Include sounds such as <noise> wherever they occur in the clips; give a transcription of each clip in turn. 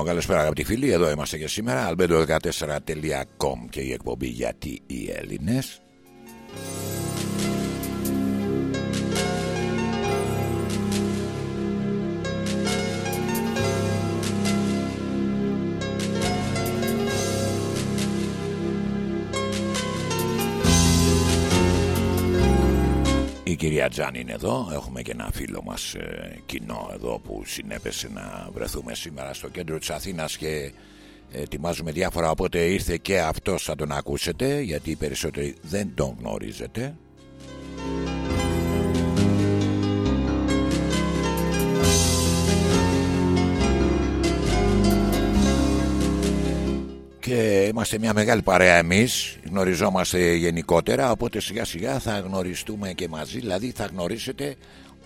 Λοιπόν, καλησπέρα αγαπητοί φίλοι. Εδώ είμαστε και σήμερα. albedo14.com και η εκπομπή Γιατί οι Έλληνες. Κυρία Τζάν είναι εδώ. Έχουμε και ένα φίλο μας ε, κοινό εδώ που συνέπεσε να βρεθούμε σήμερα στο κέντρο της Αθήνας και ετοιμάζουμε διάφορα. Οπότε ήρθε και αυτός θα τον ακούσετε γιατί οι περισσότεροι δεν τον γνωρίζετε. Και είμαστε μια μεγάλη παρέα εμείς γνωριζόμαστε γενικότερα οπότε σιγά σιγά θα γνωριστούμε και μαζί. Δηλαδή θα γνωρίσετε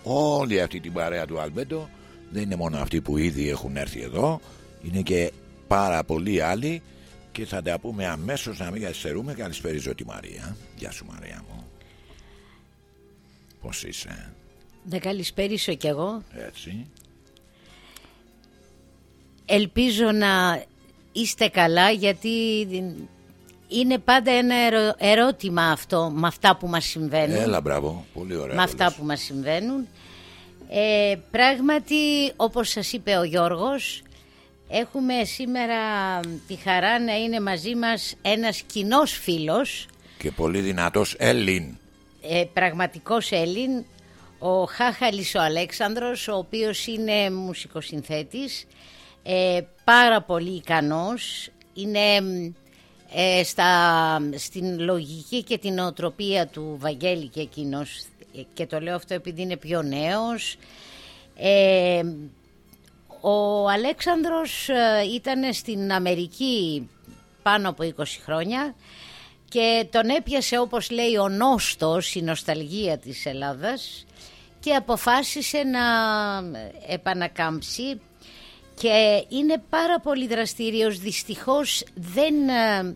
όλη αυτή την παρέα του Αλμπέντο. Δεν είναι μόνο αυτοί που ήδη έχουν έρθει εδώ είναι και πάρα πολλοί άλλοι. Και θα τα πούμε αμέσως να μην καθυστερούμε. Καλησπέριζω τη Μαρία. Γεια σου Μαρία μου. Πώς είσαι; Να καλησπέρισω κι εγώ. Έτσι. Ελπίζω να είστε καλά γιατί είναι πάντα ένα ερώτημα αυτό με αυτά που μας συμβαίνουν. Έλα μπράβο, πολύ ωραία. Με αυτά που μας συμβαίνουν. Ε, πράγματι, όπως σας είπε ο Γιώργος, έχουμε σήμερα τη χαρά να είναι μαζί μας ένας κοινός φίλος. Και πολύ δυνατός Έλλην. Ε, πραγματικός Έλλην, ο Χάχαλης ο Αλέξανδρος, ο οποίος είναι μουσικοσυνθέτης ε, πάρα πολύ ικανός, είναι ε, στα, στην λογική και την οτροπία του Βαγγέλη και εκείνος και το λέω αυτό επειδή είναι πιο νέος. Ε, ο Αλέξανδρος ε, ήταν στην Αμερική πάνω από 20 χρόνια και τον έπιασε όπως λέει ο νόστος, η νοσταλγία της Ελλάδας και αποφάσισε να επανακάμψει και είναι πάρα πολύ δραστήριος. Δυστυχώς δεν, ε,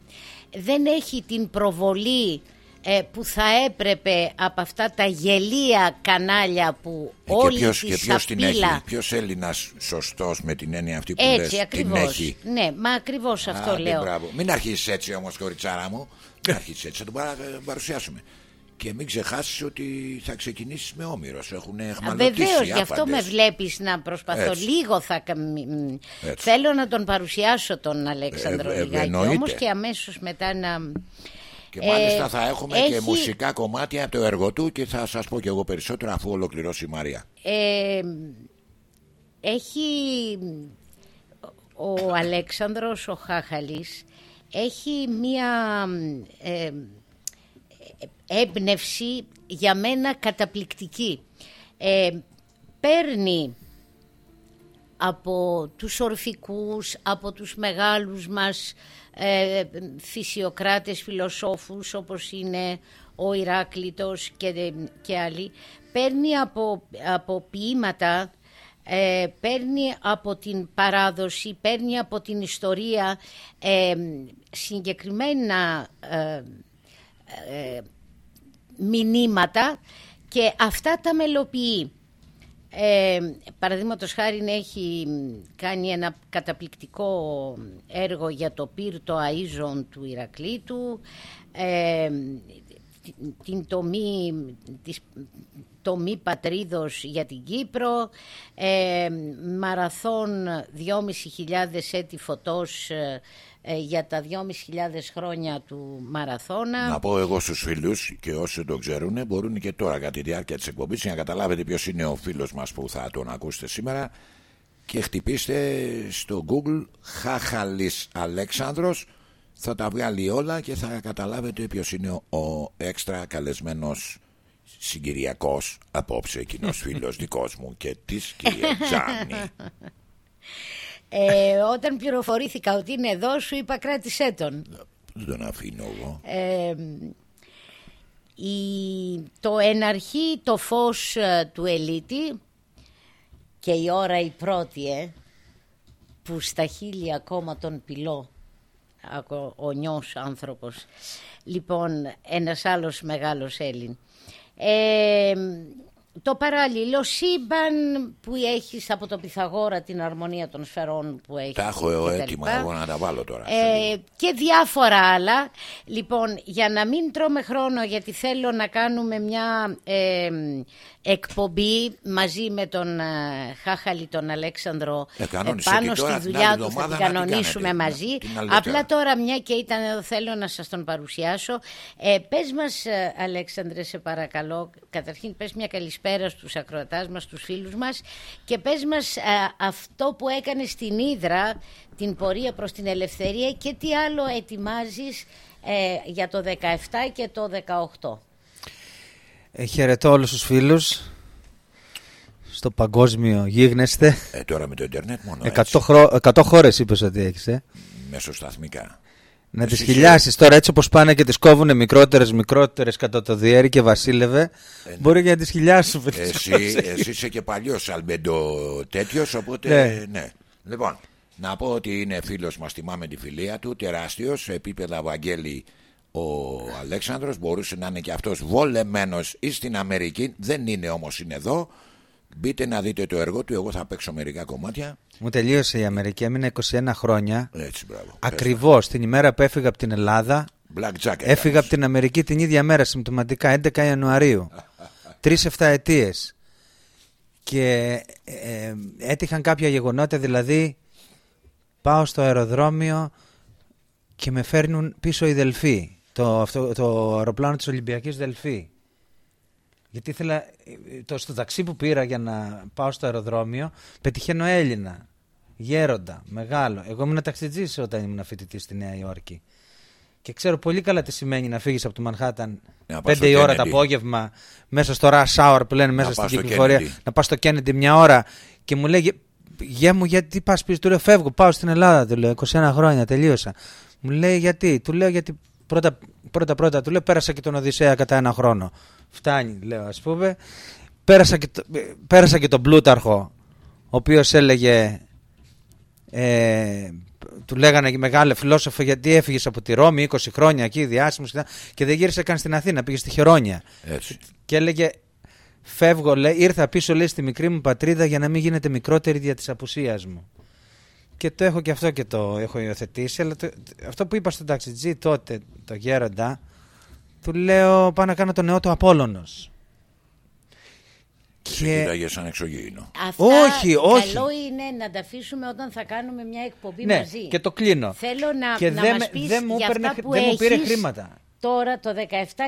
δεν έχει την προβολή ε, που θα έπρεπε από αυτά τα γελία κανάλια που ε, όλοι και ποιος, και ποιος την έχει, ποιος Έλληνας σωστός με την έννοια αυτή που έτσι, λες, ακριβώς. την έχει; Ναι, μα ακριβώς αυτό λέω. Μπράβο. Μην αρχίσεις έτσι όμως κοριτσάρα μου, μην αρχίσεις έτσι, θα τον παρουσιάσουμε. Και μην ξεχάσεις ότι θα ξεκινήσεις με όμοιρο. Έχουν εχμαλωτήσει. Βεβαίως, γι' αυτό με βλέπεις να προσπαθώ. Λίγο θα. Θέλω να τον παρουσιάσω τον Αλέξανδρο ε, ε, Όμως και αμέσως μετά να. Και μάλιστα ε, θα έχουμε και μουσικά κομμάτια από το έργο του και θα σας πω και εγώ περισσότερο αφού ολοκληρώσει η Μαρία. Ε, έχει ο Αλέξανδρος ο Χάχαλης έχει μία έμπνευση για μένα καταπληκτική. Ε, παίρνει από τους ορφικούς, από τους μεγάλους μας ε, φυσιοκράτες φιλοσόφους όπως είναι ο Ηράκλητος και, και άλλοι, παίρνει από, από ποίηματα, ε, παίρνει από την παράδοση, παίρνει από την ιστορία ε, συγκεκριμένα ε, μηνύματα και αυτά τα μελοποιεί. Ε, Παραδείγματος χάρη έχει κάνει ένα καταπληκτικό έργο για το πύρτο αΐζων του Ηρακλήτου ε, την τομή, της, τομή πατρίδος για την Κύπρο ε, μαραθών 2.500 έτη φωτός ε, ε, για τα 2.500 χρόνια του μαραθώνα. Να πω εγώ στους φίλους και όσοι το ξέρουν μπορούν και τώρα κατά τη διάρκεια της εκπομπής για να καταλάβετε ποιος είναι ο φίλος μας που θα τον ακούσετε σήμερα και χτυπήστε στο Google Χάχαλης Αλέξανδρος θα τα βγάλει όλα και θα καταλάβετε ποιος είναι ο έξτρα καλεσμένος συγκυριακός απόψε εκείνος <laughs> φίλος δικός μου και της κυρία Τζάνη. <laughs> Ε, όταν πληροφορήθηκα ότι είναι εδώ σου είπα κράτησέ τον. Δεν τον αφήνω εγώ. Ε, η, το εναρχή το φως ε, του ελίτη και η ώρα η πρώτη ε, που στα χείλη ακόμα τον πυλώ ο νιός άνθρωπος λοιπόν ένας άλλος μεγάλος Έλλην ε, το παράλληλο σύμπαν που έχεις από το Πυθαγόρα την αρμονία των σφαιρών που έχεις. Τα έχω έτοιμα εγώ να τα βάλω τώρα. Ε, και διάφορα άλλα. Λοιπόν, για να μην τρώμε χρόνο γιατί θέλω να κάνουμε μια ε, εκπομπή μαζί με τον ε, Χάχαλη τον Αλέξανδρο ε, πάνω στη δουλειά του θα την κανονίσουμε μαζί. Απλά τώρα μια και ήταν εδώ θέλω να σας τον παρουσιάσω. Ε, πες μας Αλέξανδρε σε παρακαλώ, καταρχήν πες μια καλησπέρα στους ακροατάς μας, στους φίλους μας και πες μας αυτό που έκανες στην Ήδρα την πορεία προς την ελευθερία και τι άλλο ετοιμάζεις για το 17 και το 18. Ε, χαιρετώ όλους τους φίλους στο παγκόσμιο γίγνεσθε. Ε, τώρα με το ίντερνετ μόνο 100, χρο... 100 χώρες είπες ότι έχεις, ε. Μεσοσταθμικά. Να τις χιλιάσεις τώρα έτσι όπως πάνε και τις κόβουν μικρότερες μικρότερες κατά το διέρη και βασίλευε ε, ναι. μπορεί και να τις χιλιάσουν εσύ, <laughs> εσύ είσαι και παλιός αλμπέντο τέτοιος οπότε ναι. ναι. Λοιπόν να πω ότι είναι φίλος μας θυμάμαι τη φιλία του τεράστιος σε επίπεδα Βαγγέλη ο Αλέξανδρος μπορούσε να είναι και αυτός βολεμένος ή στην Αμερική δεν είναι όμως είναι εδώ μπείτε να δείτε το έργο του εγώ θα παίξω μερικά κομμάτια. Μου τελείωσε η Αμερική έμεινε 21 χρόνια. Έτσι, μπράβο, ακριβώς την ημέρα που έφυγα από την Ελλάδα Black έφυγα από την Αμερική την ίδια μέρα συμπτωματικά 11 Ιανουαρίου. <laughs> Τρεις εφταετίες. Και ε, έτυχαν κάποια γεγονότα δηλαδή πάω στο αεροδρόμιο και με φέρνουν πίσω οι Δελφοί. Το, αυτό, το αεροπλάνο της Ολυμπιακής Δελφή. Γιατί ήθελα, το, στο ταξί που πήρα για να πάω στο αεροδρόμιο, πετυχαίνω Έλληνα, γέροντα, μεγάλο. Εγώ ήμουν ταξιτζής όταν ήμουν φοιτητής στη Νέα Υόρκη. Και ξέρω πολύ καλά τι σημαίνει να φύγεις από το Μανχάταν πέντε η ώρα το απόγευμα, μέσα στο rush hour που λένε μέσα στην κυκλοφορία, να πας στο Kennedy μια ώρα και μου λέει, Γεια μου, γιατί πας πίσω, του λέω Φεύγω, πάω στην Ελλάδα. Του λέω 21 χρόνια, τελείωσα. Μου λέει γιατί, του λέω γιατί πρώτα, πρώτα, πρώτα του λέω πέρασα και τον Οδυσσέα κατά ένα χρόνο. Φτάνει, λέω ας πούμε. Πέρασα και, το, πέρασα και τον Πλούταρχο, ο οποίος έλεγε, ε, του λέγανε μεγάλο φιλόσοφο γιατί έφυγες από τη Ρώμη 20 χρόνια εκεί διάσημος και δεν γύρισε καν στην Αθήνα, πήγε στη Χερόνια. Έτσι. Και έλεγε φεύγω, λέει, ήρθα πίσω λέει στη μικρή μου πατρίδα για να μην γίνεται μικρότερη δια της απουσίας μου και το έχω και αυτό και το έχω υιοθετήσει. Αλλά το, αυτό που είπα στον ταξιτζή τότε, το γέροντα, του λέω πάω να κάνω το νεό του Απόλλωνος. Και... Κοιτάγε σαν εξωγήινο. Αυτά όχι, όχι. Καλό είναι να τα αφήσουμε όταν θα κάνουμε μια εκπομπή ναι, μαζί. Και το κλείνω. Θέλω να, και να δεν, μας πεις δεν μου, για έπαιρνε, αυτά που δεν μου πήρε έχεις χρήματα. Τώρα το 17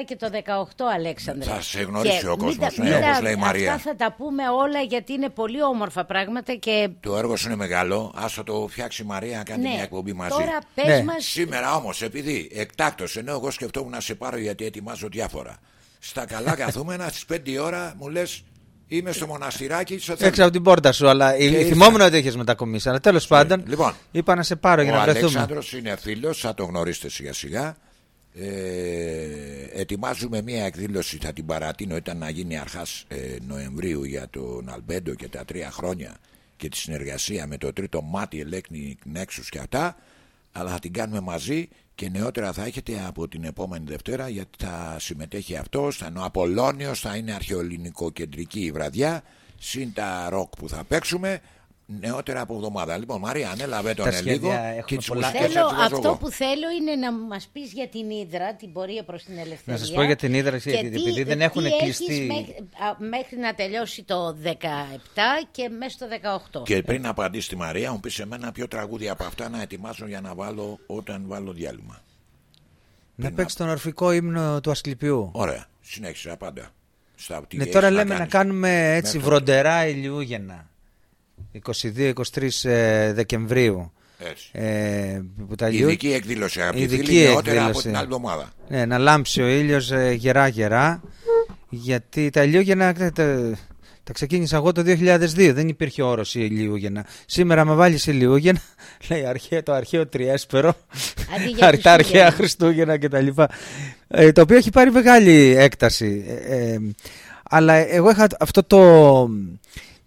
και το 18 Αλέξανδρε. Θα σε γνωρίσει και ο κόσμος, ναι, ναι, όπως λέει η Μαρία. Αυτά θα τα πούμε όλα γιατί είναι πολύ όμορφα πράγματα και... Το έργο σου είναι μεγάλο, άσο το φτιάξει η Μαρία να κάνει ναι, μια εκπομπή μαζί. Τώρα πες Ναι. μας... Σήμερα όμως, επειδή εκτάκτος ενώ εγώ σκεφτόμουν να σε πάρω γιατί ετοιμάζω διάφορα. Στα καλά <laughs> καθούμενα στις 5 η ώρα μου λες είμαι στο μοναστηράκι. Στο Έξω από την πόρτα σου, αλλά ήρθα. θυμόμουν ότι είχε μετακομίσει. Αλλά τέλος πάντων, Λοιπόν, είπα να σε πάρω για ο να βρεθούμε. Αλέξανδρος είναι φίλος, θα το γνωρίσετε σιγά σιγά. Ε, ετοιμάζουμε μια εκδήλωση, θα την παρατείνω, ήταν να γίνει αρχάς ε, Νοεμβρίου για τον Αλμπέντο και τα τρία χρόνια και τη συνεργασία με το τρίτο μάτι ελέκνη Nexus και αυτά αλλά θα την κάνουμε μαζί και νεότερα θα έχετε από την επόμενη Δευτέρα γιατί θα συμμετέχει αυτός, θα είναι ο Απολώνιος, θα είναι αρχαιοελληνικό κεντρική η βραδιά συν τα ροκ που θα παίξουμε νεότερα από εβδομάδα. Λοιπόν, Μαρία, ανέλαβε τον Τα λίγο σχέδια έχουμε και τις πολλά. μουσικές Θέλω, θα τις βάζω αυτό εγώ. που θέλω είναι να μας πεις για την Ήδρα, την πορεία προς την ελευθερία. Να σας πω για την Ήδρα, Και γιατί τι- επειδή δεν τι έχουν έχεις κλειστεί- Μέχρι, α, μέχρι να τελειώσει το 17 και μέσα στο 18. Και πριν απαντήσεις τη Μαρία, μου πεις σε μένα ποιο τραγούδι από αυτά να ετοιμάσω για να βάλω όταν βάλω διάλειμμα. Να παίξεις τον ορφικό ύμνο του Ασκληπιού. Ωραία, συνέχισε πάντα. Στα, τι Ναι, έχεις τώρα λέμε να κάνεις. κάνουμε έτσι Μέχρι βροντερά ηλιούγεννα. 22-23 ε, Δεκεμβρίου. Έτσι. Ε, που τα λιού- Ειδική εκδήλωση, αγαπητοί Ειδική φίλοι, νεότερα από εκδήλωση. την άλλη εβδομάδα. Ναι, να λάμψει ο ήλιος ε, γερά γερά γιατί τα ηλιόγεννα τα, τα, τα ξεκίνησα εγώ το 2002 δεν υπήρχε όρος η ηλιούγεννα σήμερα με βάλεις ηλιούγεννα <laughs> λέει αρχαίο, το αρχαίο τριέσπερο Αντί για <laughs> τα αρχαία Χριστούγεννα. Χριστούγεννα κτλ ε, το οποίο έχει πάρει μεγάλη έκταση ε, ε, αλλά εγώ είχα αυτό το,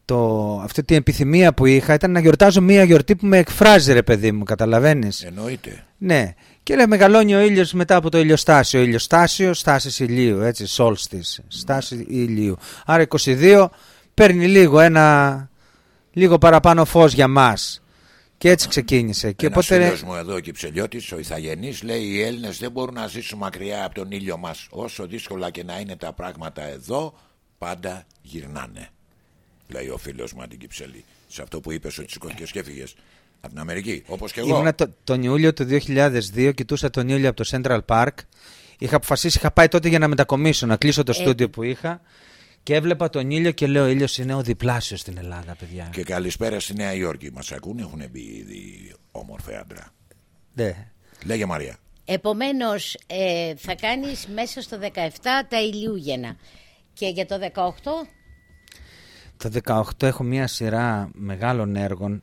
το αυτή την επιθυμία που είχα ήταν να γιορτάζω μια γιορτή που με εκφράζει ρε παιδί μου καταλαβαίνεις; Εννοείται. ναι. Και λέει μεγαλώνει ο ήλιος μετά από το ηλιοστάσιο. Ηλιοστάσιο, στάσεις ηλίου, έτσι, solstice, στάση ηλίου. Άρα 22 παίρνει λίγο ένα, λίγο παραπάνω φως για μας. Και έτσι ξεκίνησε. Και Ένας οπότε, φίλος μου εδώ, ο Κυψελιώτης, ο Ιθαγενής, λέει οι Έλληνες δεν μπορούν να ζήσουν μακριά από τον ήλιο μας. Όσο δύσκολα και να είναι τα πράγματα εδώ, πάντα γυρνάνε. Λέει ο φίλος μου την Κυψελή. Σε αυτό που είπες ότι σηκώθηκες και έφυγες από την Αμερική. Όπως και εγώ. ήμουνα το, τον Ιούλιο του 2002, κοιτούσα τον ήλιο από το Central Park. Είχα αποφασίσει, είχα πάει τότε για να μετακομίσω, να κλείσω το Ε. στούντιο που είχα. Και έβλεπα τον ήλιο και λέω: Ο ήλιος είναι ο διπλάσιος στην Ελλάδα, παιδιά. Και καλησπέρα στη Νέα Υόρκη. Μας ακούνε, έχουν μπει ήδη όμορφε άντρα. Ναι. Λέγε Μαρία. Επομένως ε, θα κάνεις μέσα στο 17 τα ηλιούγεννα. Και για το 18 Το 18 έχω μια σειρά μεγάλων έργων,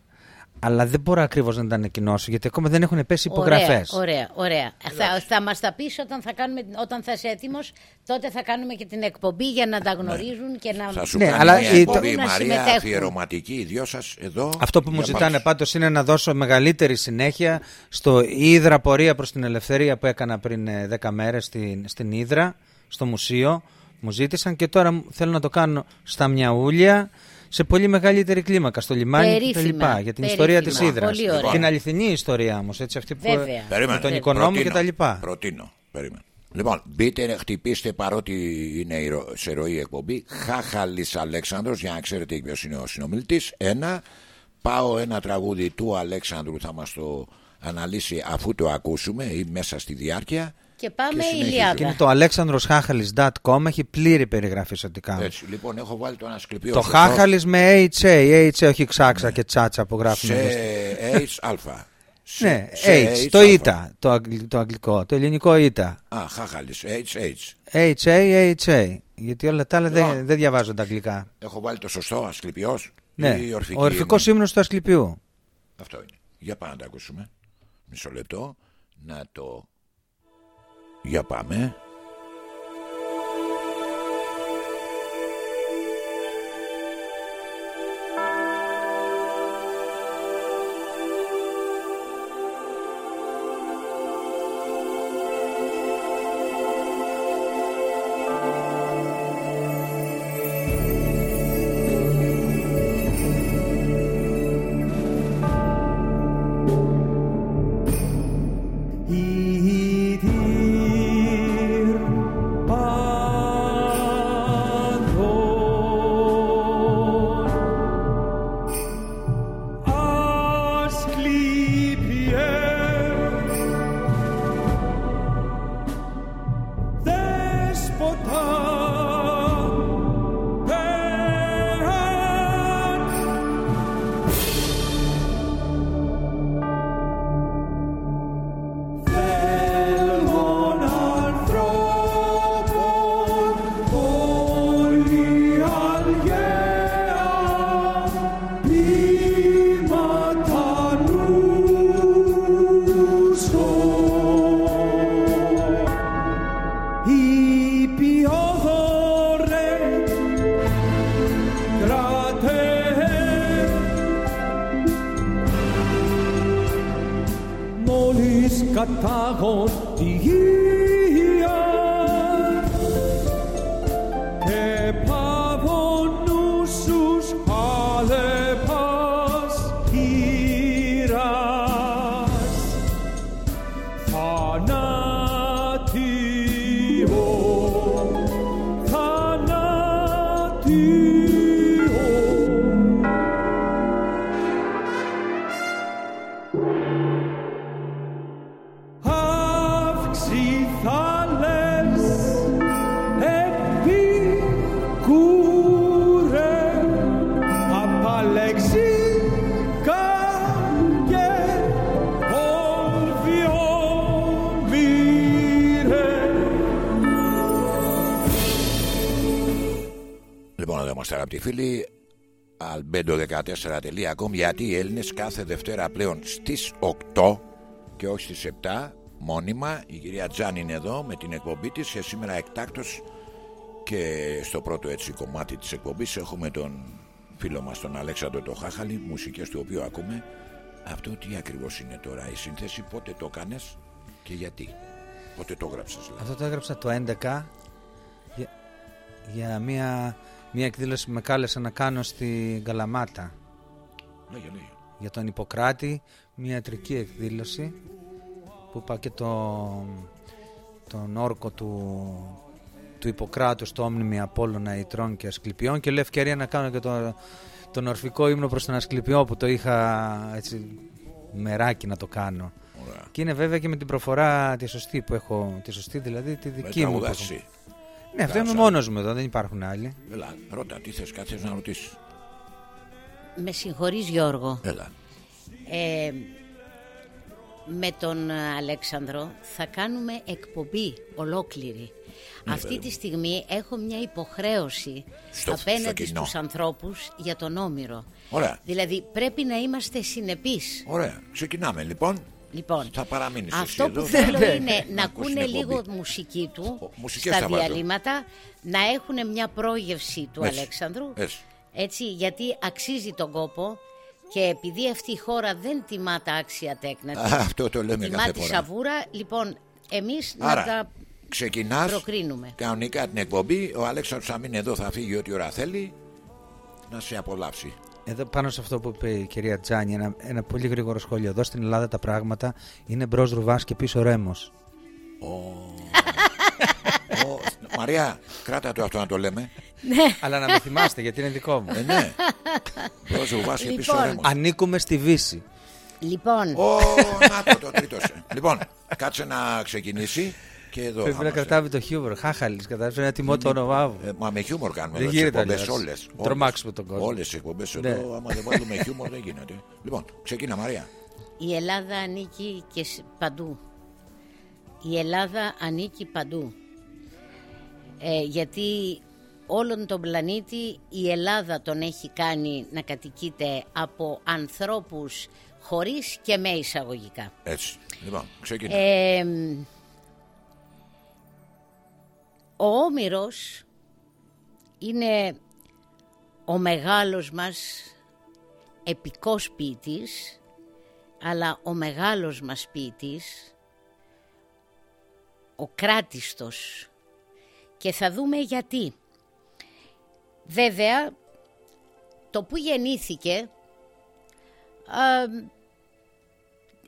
αλλά δεν μπορώ ακριβώς να τα ανακοινώσω γιατί ακόμα δεν έχουν πέσει υπογραφές. Ωραία, ωραία, ωραία. Θα, θα μας τα πεις όταν θα, κάνουμε, όταν θα είσαι έτοιμος, τότε θα κάνουμε και την εκπομπή για να τα γνωρίζουν και να... Ναι. Θα σου Ναι, κάνει αλλά μια η- εκπομπή μπορούν να Μαρία συμμετέχουν. αφιερωματική οι δυο σας εδώ. Αυτό που μου Για ζητάνε πάντως. πάντως είναι να δώσω μεγαλύτερη συνέχεια στο Ήδρα Πορεία προς την Ελευθερία που έκανα πριν ε, 10 μέρες στην, στην Ήδρα, στο μουσείο. Μου ζήτησαν και τώρα μου- θέλω να το κάνω στα Μιαούλια σε πολύ μεγαλύτερη κλίμακα, στο λιμάνι κτλ. Περίφημα, Για την περίφημα. ιστορία της Ήδρας. Πολύ ωραία. Την αληθινή ιστορία όμως, έτσι, αυτή που, Βέβαια. Περίμενε. με τον οικονόμο Προτείνω, κτλ. Προτείνω. Περίμενε. Λοιπόν, μπείτε, χτυπήστε παρότι είναι η ρο- σε ροή εκπομπή. Χάχαλη Αλέξανδρος, για να ξέρετε ποιος είναι ο συνομιλητής. Ένα. Πάω ένα τραγούδι του Αλέξανδρου, θα μας το αναλύσει αφού το ακούσουμε ή μέσα στη διάρκεια. Και πάμε Και συνεχίζουμε. Και είναι Ηλιάδα. το αλέξανδροσχάχαλης.com, έχει πλήρη περιγραφή σε ό,τι κάνω. Έτσι, λοιπόν, έχω βάλει το ένα σκληπιό. Το σωστό, χάχαλης με HA, HA όχι ξάξα και τσάτσα που γράφουν. Σε εδώ στο- H, Ναι, σε H, το α. ΙΤΑ, το, αγγλ- το αγγλικό, το ελληνικό ΙΤΑ. Α, χάχαλης, H, H. HA, HA. Γιατί όλα τα άλλα δεν, Λοιπόν. δεν διαβάζονται αγγλικά. Έχω βάλει το σωστό, ασκληπιός Ναι, ή ορφική ο ορφικός ύμνος. ύμνος του Ασκληπιού. Αυτό είναι. Για πάμε να τα ακούσουμε. Μισό λεπτό. Να το... Για πάμε. Είμαστε αγαπητοί φίλοι. albedo14.com γιατί οι Έλληνες κάθε Δευτέρα πλέον στις 8 και όχι στις 7 μόνιμα. Η κυρία Τζάν είναι εδώ με την εκπομπή της και σήμερα εκτάκτος και στο πρώτο έτσι κομμάτι της εκπομπής έχουμε τον φίλο μας τον Αλέξανδρο το Χάχαλη μουσικές του οποίου ακούμε αυτό τι ακριβώς είναι τώρα η σύνθεση πότε το κάνες και γιατί πότε το γράψες δηλαδή. Αυτό το έγραψα το 11 για, για μια, μια εκδήλωση που με κάλεσε να κάνω στην Καλαμάτα Λέγε, λέγε. για τον Ιπποκράτη, μια ιατρική εκδήλωση που είπα και το, τον όρκο του, του Ιπποκράτου στο όμνημη Απόλλωνα Ιτρών και Ασκληπιών και λέω ευκαιρία να κάνω και το, τον ορφικό ύμνο προς τον Ασκληπιό που το είχα έτσι μεράκι να το κάνω. Ωραία. Και είναι βέβαια και με την προφορά τη σωστή που έχω, τη σωστή δηλαδή τη Με δική μου. που τραγουδάς έχω. Εσύ. Ναι, αυτό είμαι Γράψα. μόνος μου εδώ, δεν υπάρχουν άλλοι. Έλα, ρώτα, τι θες, κάτι θες να ρωτήσεις. Με συγχωρείς Γιώργο. Έλα. Ε, με τον ε, Αλέξανδρο θα κάνουμε εκπομπή ολόκληρη. Ναι, Αυτή παιδί τη μου. στιγμή έχω μια υποχρέωση Στο- απέναντι στο κοινό. στους ανθρώπους για τον Όμηρο. Ωραία. Δηλαδή πρέπει να είμαστε συνεπείς. Ωραία. Ξεκινάμε λοιπόν. Λοιπόν, Θα παραμείνεις αυτό εσύ που εδώ. θέλω Ναι. είναι να ακούς ακούνε την εκπομπή. λίγο μουσική του Ο- μουσικές στα θα βάζω. διαλύματα, να έχουν μια πρόγευση του Έτσι. Αλέξανδρου. Έτσι. Έτσι, γιατί αξίζει τον κόπο και επειδή αυτή η χώρα δεν τιμά τα άξια τέκνα της, Α, αυτό το λέμε τιμά κάθε τη φορά. σαβούρα, λοιπόν, εμείς να Άρα, τα ξεκινάς προκρίνουμε. κανονικά την εκπομπή. Ο Αλέξανδρος θα μείνει εδώ, θα φύγει ό,τι ώρα θέλει. Να σε απολαύσει. Εδώ πάνω σε αυτό που είπε η κυρία Τζάνι, ένα, ένα πολύ γρήγορο σχόλιο. Εδώ στην Ελλάδα τα πράγματα είναι μπρος ρουβάς και πίσω ρέμος. Ο, Μαρία, κράτα το αυτό να το λέμε. Αλλά να με θυμάστε γιατί είναι δικό μου. Ε, ναι. Δώσε βάση και πίσω Λοιπόν. ρέμος. Ανήκουμε στη Βύση. Λοιπόν, Ω, να το, το τρίτο. σε. Λοιπόν, κάτσε να ξεκινήσει και εδώ. Πρέπει θα να είμαστε. κρατάμε το χιούμορ. Χάχαλη, κατάλαβες. Πρέπει να τιμώ το όνομά μου. Ε, μα με χιούμορ κάνουμε Δεν εδώ τις γίνεται εκπομπές αλλιώς. όλες. Τρομάξουμε τον κόσμο. Όλες τις εκπομπές Ναι. εδώ, άμα δεν βάλουμε <laughs> χιούμορ δεν γίνεται. Λοιπόν, ξεκίνα Μαρία. η Ελλάδα ανήκει και σ- παντού. Η Ελλάδα ανήκει παντού. Ε, γιατί όλον τον πλανήτη η Ελλάδα τον έχει κάνει να κατοικείται από ανθρώπους χωρίς και με εισαγωγικά. Έτσι. Λοιπόν, ξεκίνα. Ε, ο Όμηρος είναι ο μεγάλος μας επικός ποιητής, αλλά ο μεγάλος μας ποιητής, ο κράτιστος. Και θα δούμε γιατί. Βέβαια, το που γεννήθηκε α,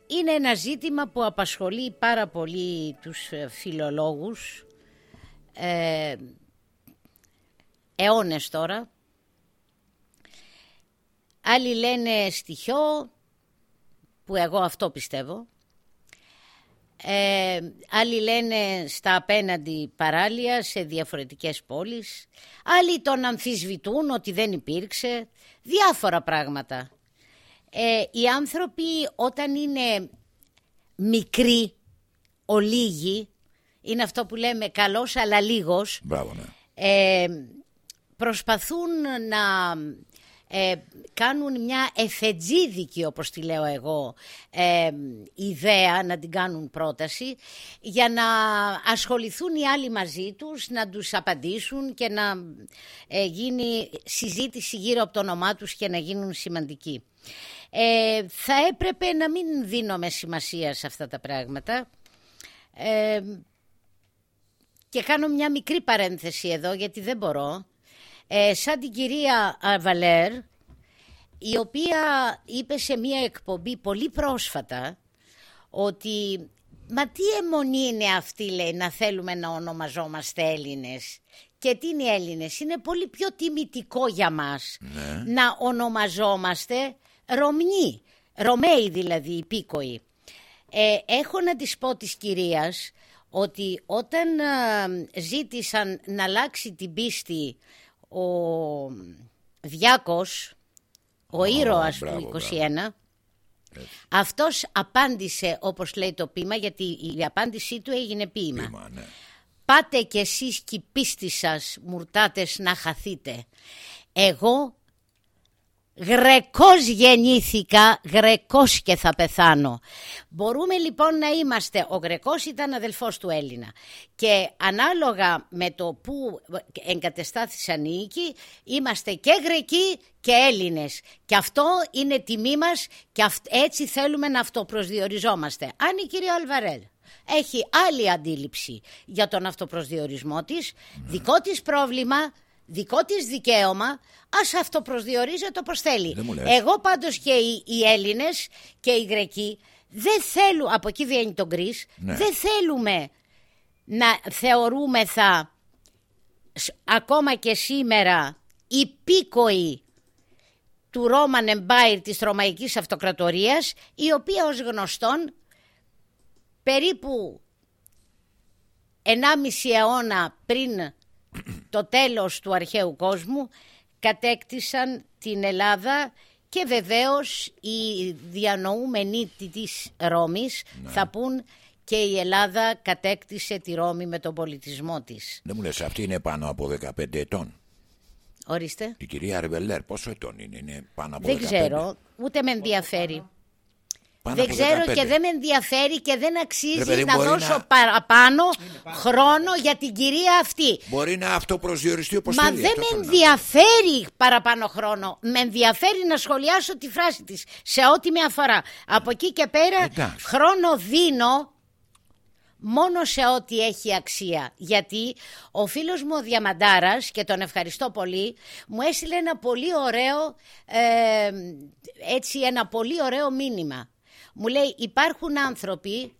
είναι ένα ζήτημα που απασχολεί πάρα πολύ τους ε, φιλολόγους ε, αιώνες τώρα. Άλλοι λένε στοιχειό, που εγώ αυτό πιστεύω. Ε, άλλοι λένε στα απέναντι παράλια σε διαφορετικές πόλεις. Άλλοι τον αμφισβητούν ότι δεν υπήρξε. Διάφορα πράγματα. Ε, οι άνθρωποι όταν είναι μικροί, ολίγοι, είναι αυτό που λέμε καλός αλλά λίγος, Μπράβο, ναι. ε, προσπαθούν να ε, κάνουν μια εφετζίδικη όπως τη λέω εγώ ε, ιδέα να την κάνουν πρόταση για να ασχοληθούν οι άλλοι μαζί τους να τους απαντήσουν και να ε, γίνει συζήτηση γύρω από το όνομά τους και να γίνουν σημαντικοί. Ε, θα έπρεπε να μην δίνουμε σημασία σε αυτά τα πράγματα ε, και κάνω μια μικρή παρένθεση εδώ γιατί δεν μπορώ. Ε, σαν την κυρία Βαλέρ, η οποία είπε σε μια εκπομπή πολύ πρόσφατα ότι «Μα τι αιμονή είναι αυτή, λέει, να θέλουμε να ονομαζόμαστε Έλληνες». Και τι είναι οι Έλληνες, είναι πολύ πιο τιμητικό για μας να ονομαζόμαστε Ρωμνοί, Ρωμαίοι δηλαδή, υπήκοοι. Ε, έχω να της πω της κυρίας ότι όταν ε, ζήτησαν να αλλάξει την πίστη ο Διάκος, ο ήρωας μπράβο, του 21, αυτός απάντησε όπως λέει το ποίημα γιατί η απάντησή του έγινε ποίημα. Πήμα, ναι. πάτε κι εσείς κι η πίστη σας μουρτάτες να χαθείτε. Εγώ Γρεκός γεννήθηκα, γρεκός και θα πεθάνω. Μπορούμε λοιπόν να είμαστε, ο Γρεκός ήταν αδελφός του Έλληνα και ανάλογα με το που εγκατεστάθησαν οι οίκοι, είμαστε και Γρεκοί και Έλληνες. Και αυτό είναι τιμή μας και έτσι θέλουμε να αυτοπροσδιοριζόμαστε. Αν η κυρία Αλβαρέλ έχει άλλη αντίληψη για τον αυτοπροσδιορισμό της, δικό της πρόβλημα δικό της δικαίωμα, ας αυτοπροσδιορίζεται όπως θέλει. Δεν μου λες. Εγώ πάντως και οι, οι Έλληνες και οι Γρεκοί δεν θέλουν, από εκεί βγαίνει το γκρις, Ναι. δεν θέλουμε να θεωρούμεθα σ- ακόμα και σήμερα υπήκοοι του Roman Empire της Ρωμαϊκής Αυτοκρατορίας η οποία ως γνωστόν περίπου 1,5 αιώνα πριν το τέλος του αρχαίου κόσμου κατέκτησαν την Ελλάδα και βεβαίως οι διανοούμενοι της Ρώμης θα πούν και η Ελλάδα κατέκτησε τη Ρώμη με τον πολιτισμό της. Δεν μου λες αυτή είναι πάνω από 15 ετών. Ορίστε. Η κυρία Ρεβελέρ πόσο ετών είναι, είναι πάνω από Δεν 15. ξέρω, ούτε με ενδιαφέρει. Πάνω δεν από ξέρω 15. και δεν με ενδιαφέρει και δεν Ρε αξίζει παιδί, να μπορεί δώσω να- παραπάνω χρόνο για την κυρία αυτή. Μπορεί να αυτοπροσδιοριστεί όπως Μα θέλει. δεν αυτό με θέλω να πω. ενδιαφέρει παραπάνω χρόνο. Με ενδιαφέρει να σχολιάσω τη φράση της σε ό,τι με αφορά. Από εκεί και πέρα Εντάξει. χρόνο δίνω μόνο σε ό,τι έχει αξία. Γιατί ο φίλος μου ο Διαμαντάρας, και τον ευχαριστώ πολύ, μου έστειλε ένα πολύ ωραίο, ε, έτσι ένα πολύ ωραίο μήνυμα. Μου λέει υπάρχουν άνθρωποι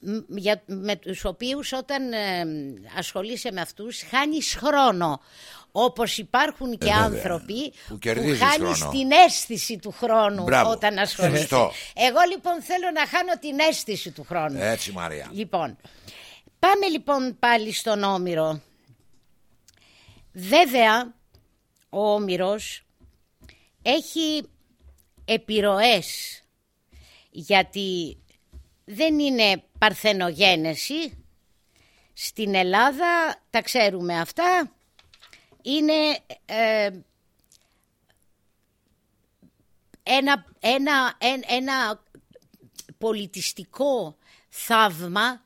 μ, για, με τους οποίους όταν ε, ασχολείσαι με αυτούς χάνεις χρόνο. Όπως υπάρχουν και βέβαια, άνθρωποι που που, κερδίζεις χάνεις χρόνο. την αίσθηση του χρόνου Μπράβο. όταν ασχολείσαι. Σωστό. Εγώ λοιπόν θέλω να χάνω την αίσθηση του χρόνου. Έτσι Μαρία. Λοιπόν, πάμε λοιπόν πάλι στον Όμηρο. Βέβαια, ο Όμηρος έχει επιρροές γιατί δεν είναι παρθενογένεση. Στην Ελλάδα, τα ξέρουμε αυτά, είναι ε, ένα, ένα, ένα, ένα πολιτιστικό θαύμα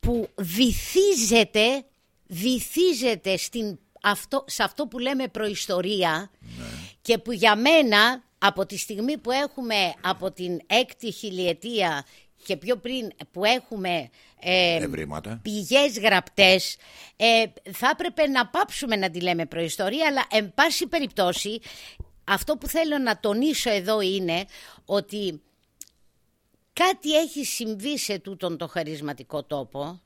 που βυθίζεται, βυθίζεται στην, αυτό, σε αυτό που λέμε προϊστορία και που για μένα από τη στιγμή που έχουμε από την έκτη χιλιετία και πιο πριν που έχουμε ε, Ευρήματα. πηγές γραπτές ε, θα έπρεπε να πάψουμε να τη λέμε προϊστορία αλλά εν πάση περιπτώσει αυτό που θέλω να τονίσω εδώ είναι ότι κάτι έχει συμβεί σε τούτον το χαρισματικό τόπο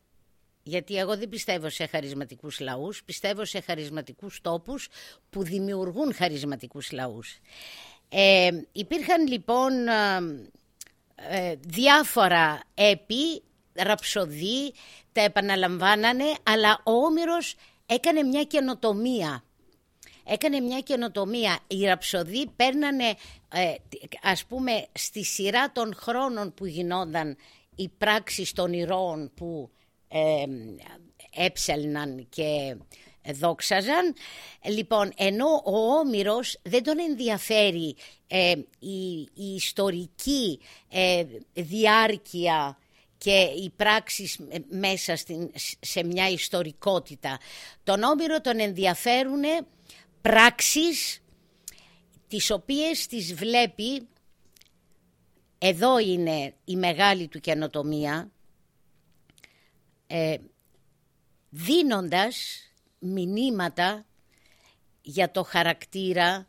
γιατί εγώ δεν πιστεύω σε χαρισματικούς λαούς, πιστεύω σε χαρισματικούς τόπους που δημιουργούν χαρισματικούς λαούς. Ε, υπήρχαν λοιπόν ε, ε, διάφορα επί, ραψοδί, τα επαναλαμβάνανε, αλλά ο Όμηρος έκανε μια καινοτομία. Έκανε μια καινοτομία. Οι ραψοδοί παίρνανε, ε, ας πούμε, στη σειρά των χρόνων που γινόταν οι πράξεις των ηρώων που ε, έψελναν και δόξαζαν. Λοιπόν, ενώ ο Όμηρος δεν τον ενδιαφέρει ε, η, η ιστορική ε, διάρκεια και οι πράξεις ε, μέσα στην, σε μια ιστορικότητα. Τον Όμηρο τον ενδιαφέρουν πράξεις τις οποίες τις βλέπει, εδώ είναι η μεγάλη του καινοτομία, ε, δίνοντας μηνύματα για το χαρακτήρα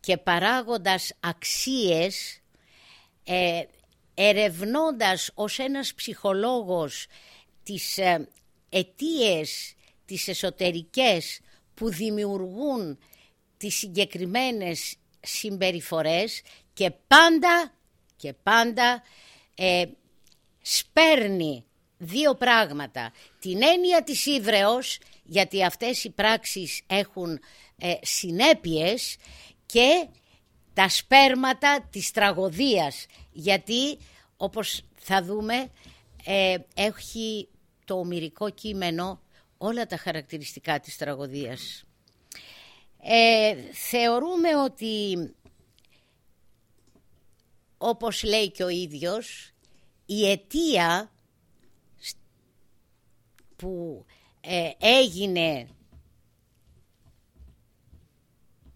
και παράγοντας αξίες, ε, ερευνώντας ως ένας ψυχολόγος τις ε, αιτίες, τις εσωτερικές που δημιουργούν τις συγκεκριμένες συμπεριφορές και πάντα και πάντα ε, σπέρνει δύο πράγματα. Την έννοια της ύβρεως, γιατί αυτές οι πράξεις έχουν ε, συνέπειες και τα σπέρματα της τραγωδίας, γιατί όπως θα δούμε ε, έχει στο ομυρικό κείμενο όλα τα χαρακτηριστικά της τραγωδίας. Ε, θεωρούμε ότι, όπως λέει και ο ίδιος, η αιτία που ε, έγινε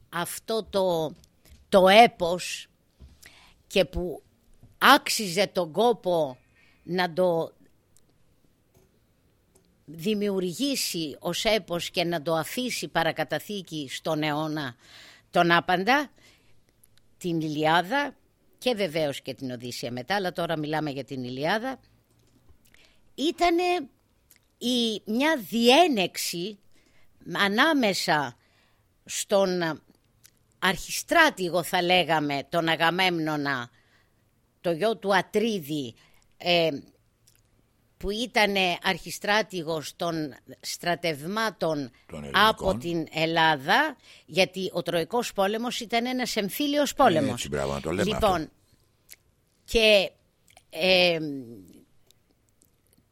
αυτό το, το έπος και που άξιζε τον κόπο να το δημιουργήσει ως έπος και να το αφήσει παρακαταθήκη στον αιώνα τον άπαντα, την Ηλιάδα και βεβαίως και την Οδύσσια μετά, αλλά τώρα μιλάμε για την Ηλιάδα, ήταν η, μια διένεξη ανάμεσα στον αρχιστράτηγο θα λέγαμε τον Αγαμέμνονα, το γιο του Ατρίδη, ε, που ήταν αρχιστράτηγος των στρατευμάτων από την Ελλάδα, γιατί ο Τροϊκός πόλεμος ήταν ένας εμφύλιος πόλεμος. Έτσι, μπράβο, να το λέμε λοιπόν, αυτό. και ε,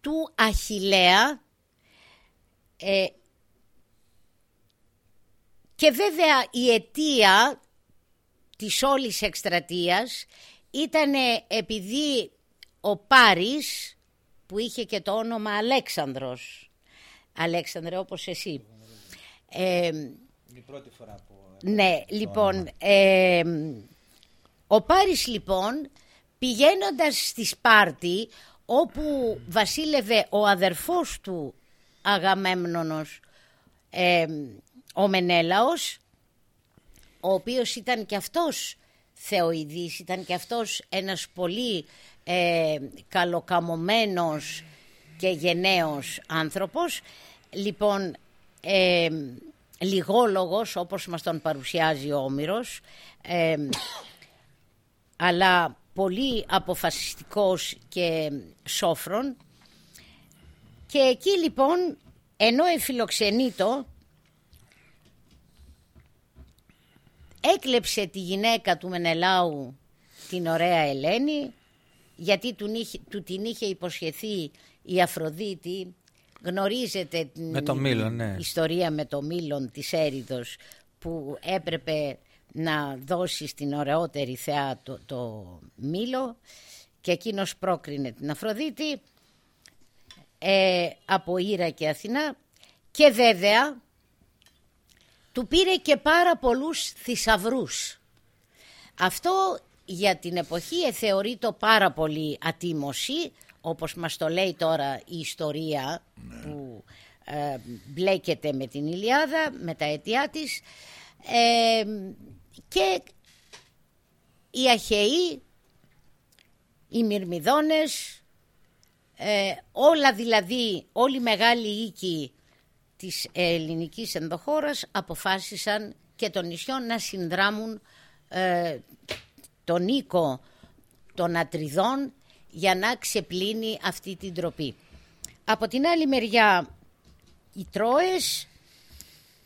του Αχιλέα ε, και βέβαια η αιτία της όλης εκστρατείας ήταν επειδή ο Πάρης που είχε και το όνομα Αλέξανδρος Αλέξανδρε όπως εσύ ε, Η πρώτη φορά που... ναι, λοιπόν, ε, ο Πάρης λοιπόν πηγαίνοντας στη Σπάρτη όπου βασίλευε ο αδερφός του Αγαμέμνονος ε, ο Μενέλαος ο οποίος ήταν και αυτός θεοειδής, ήταν και αυτός ένας πολύ ε, καλοκαμωμένος και γενναίος άνθρωπος. Λοιπόν, ε, λιγόλογος όπως μας τον παρουσιάζει ο Όμηρος, ε, αλλά πολύ αποφασιστικός και σόφρον. Και εκεί λοιπόν, ενώ εφιλοξενείτο, έκλεψε τη γυναίκα του Μενελάου την ωραία Ελένη γιατί του, είχε- του την είχε υποσχεθεί η Αφροδίτη γνωρίζετε την Με το Μήλον, ναι. ιστορία με το Μήλον της Έριδος που έπρεπε να δώσει στην ωραιότερη θεά το, το Μήλο και εκείνος πρόκρινε την Αφροδίτη ε, από Ήρα και Αθηνά. Και βέβαια του πήρε και πάρα πολλούς θησαυρούς. Αυτό για την εποχή ε, θεωρείται πάρα πολύ ατίμωση, όπως μας το λέει τώρα η ιστορία που ε, μπλέκεται με την Ηλιάδα, με τα αιτιά της. Ε, και οι Αχαιοί, οι Μυρμιδόνες, ε, όλα δηλαδή, όλοι οι μεγάλοι οίκοι της ελληνικής ενδοχώρας αποφάσισαν και των νησιών να συνδράμουν ε, τον οίκο των Ατριδών για να ξεπλύνει αυτή την τροπή. Από την άλλη μεριά οι Τρόες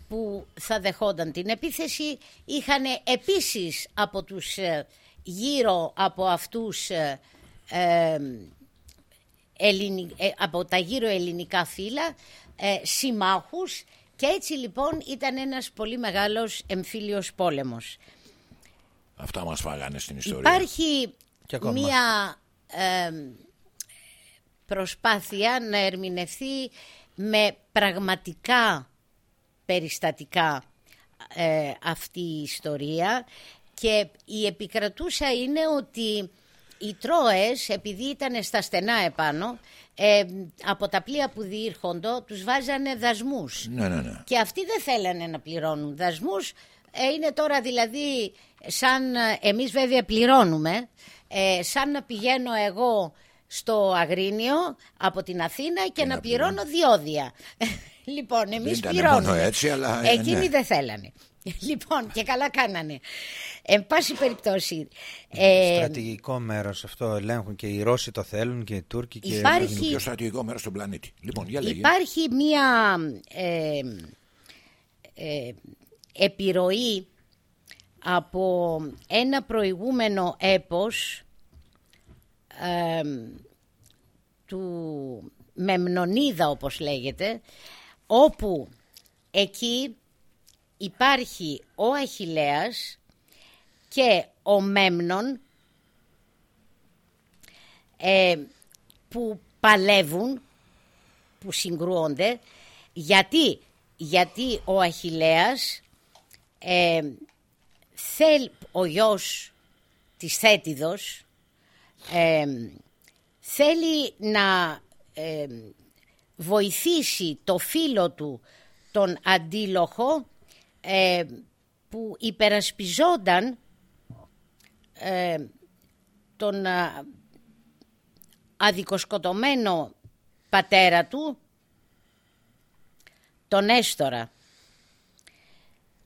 που θα δεχόνταν την επίθεση είχαν επίσης από τους ε, γύρω από αυτούς ε, ε, ελληνι- ε, από τα γύρω ελληνικά φύλλα ε, συμμάχους και έτσι λοιπόν ήταν ένας πολύ μεγάλος εμφύλιος πόλεμος. Αυτά μας φάγανε στην ιστορία. Υπάρχει Και ακόμα. μία ε, προσπάθεια να ερμηνευθεί με πραγματικά περιστατικά ε, αυτή η ιστορία και η επικρατούσα είναι ότι οι Τρόες επειδή ήταν στα στενά επάνω ε, από τα πλοία που διήρχοντο τους βάζανε δασμούς Ναι, ναι, ναι. και αυτοί δεν θέλανε να πληρώνουν δασμούς. Ε, είναι τώρα δηλαδή σαν ε, εμείς βέβαια πληρώνουμε, ε, σαν να πηγαίνω εγώ στο Αγρίνιο από την Αθήνα και, να, να πληρώνω διόδια. <laughs> λοιπόν, εμείς ήταν πληρώνουμε. μόνο έτσι, αλλά, ε, Εκείνοι ναι. δεν θέλανε. <laughs> λοιπόν, και καλά κάνανε. Εν πάση περιπτώσει, ε, Στρατηγικό μέρος αυτό ελέγχουν και οι Ρώσοι το θέλουν και οι Τούρκοι και Υπάρχει- Είναι το πιο στρατηγικό μέρος στον πλανήτη; Λοιπόν, για λέγε. Υπάρχει μία ε, ε, επιρροή από ένα προηγούμενο έπος ε, του Μεμνονίδα όπως λέγεται, όπου εκεί υπάρχει ο Αχιλέας και ο Μέμνον ε, που παλεύουν, που συγκρούονται, γιατί, γιατί ο Αχιλέας ε, θέλ, ο γιος της Θέτιδος ε, θέλει να ε, βοηθήσει το φίλο του τον αντίλοχο ε, που υπερασπιζόταν ε, τον αδικοσκοτωμένο πατέρα του, τον Έστορα.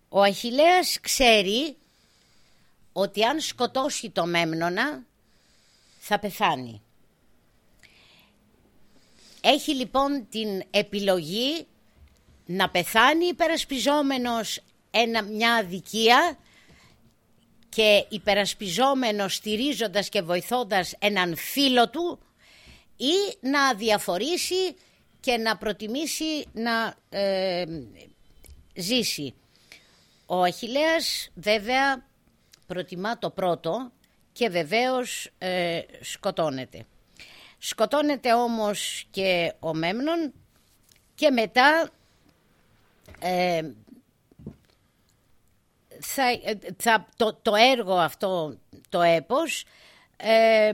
Ο Αχιλέας ξέρει ότι αν σκοτώσει το Μέμνονα θα πεθάνει. Έχει λοιπόν την επιλογή να πεθάνει υπερασπιζόμενος ένα, μια αδικία και υπερασπιζόμενος στηρίζοντας και βοηθώντας έναν φίλο του ή να διαφορήσει και να προτιμήσει να ε, ζήσει. Ο Αχιλέας βέβαια προτιμά το πρώτο και βεβαίως ε, σκοτώνεται. Σκοτώνεται όμως και ο Μέμνον και μετά ε, θα, το, το έργο αυτό, το έπος, ε,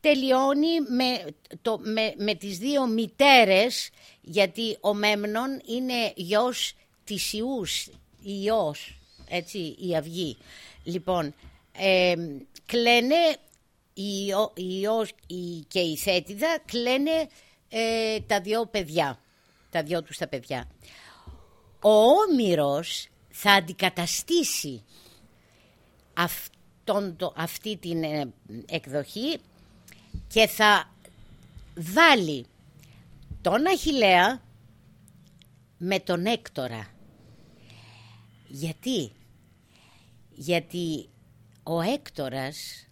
τελειώνει με, το, με, με τις δύο μητέρες, γιατί ο Μέμνον είναι γιος της Ιούς, Υιός, έτσι, η Αυγή. Λοιπόν, ε, κλαίνε η, η, και η Θέτιδα, κλαίνε ε, τα δυο παιδιά, τα δυο τους τα παιδιά. Ο Όμηρος θα αντικαταστήσει αυτόν το, αυτή την ε, εκδοχή και θα βάλει τον Αχιλέα με τον Έκτορα. Γιατί; Γιατί ο Έκτορας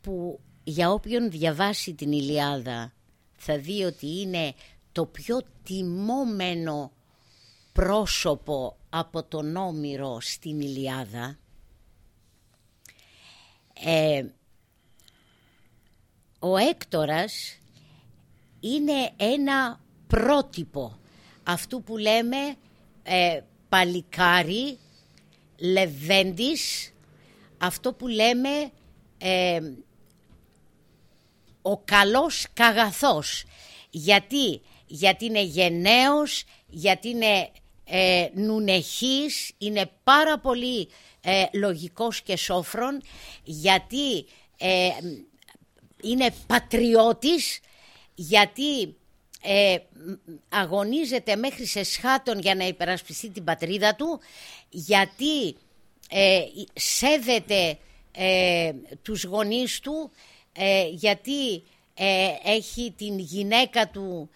που για όποιον διαβάσει την Ηλιάδα θα δει ότι είναι το πιο τιμόμενο πρόσωπο από τον Όμηρο στην Ηλιάδα ε, ο Έκτορας είναι ένα πρότυπο αυτού που λέμε ε, παλικάρι, λεβέντης, αυτό που λέμε ε, ο καλός καγαθός. Γιατί, γιατί είναι γενναίος, γιατί είναι ε, νουνεχής, είναι πάρα πολύ ε, λογικός και σόφρον, γιατί ε, είναι πατριώτης, γιατί ε, αγωνίζεται μέχρι σε σχάτων για να υπερασπιστεί την πατρίδα του, γιατί ε, σέβεται ε, τους γονείς του, ε, γιατί έχει την γυναίκα του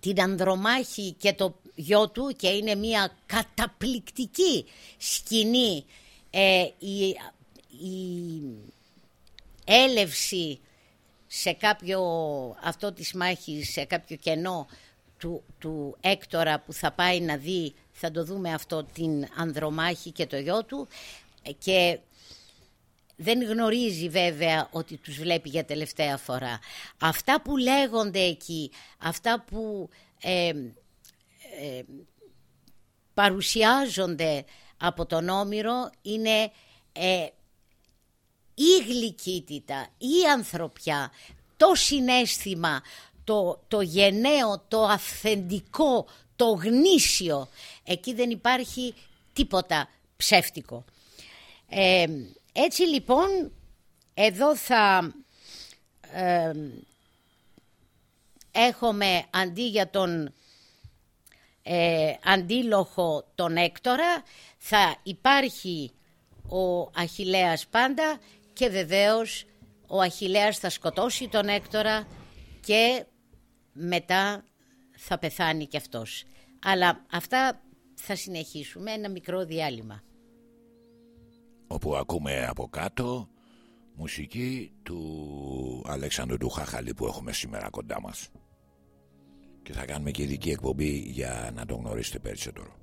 την Ανδρομάχη και το γιο του και είναι μια καταπληκτική σκηνή η, η έλευση σε κάποιο αυτό της μάχης, σε κάποιο κενό του, του Έκτορα που θα πάει να δει, θα το δούμε αυτό, την Ανδρομάχη και το γιο του. Και δεν γνωρίζει βέβαια ότι τους βλέπει για τελευταία φορά. Αυτά που λέγονται εκεί, αυτά που ε, ε, παρουσιάζονται από τον Όμηρο είναι ε, η γλυκύτητα, η ανθρωπιά, το συνέστημα, το, το γενναίο, το αυθεντικό, το γνήσιο. Εκεί δεν υπάρχει τίποτα ψεύτικο. Ε, έτσι λοιπόν, εδώ θα ε, έχουμε αντί για τον ε, αντίλοχο τον Έκτορα, θα υπάρχει ο Αχιλέας πάντα και βεβαίως ο Αχιλέας θα σκοτώσει τον Έκτορα και μετά θα πεθάνει κι αυτός. Αλλά αυτά θα συνεχίσουμε ένα μικρό διάλειμμα. Όπου ακούμε από κάτω Μουσική του Αλέξανδρου του Χάχαλη που έχουμε σήμερα κοντά μας. Και θα κάνουμε και ειδική εκπομπή για να τον γνωρίσετε περισσότερο.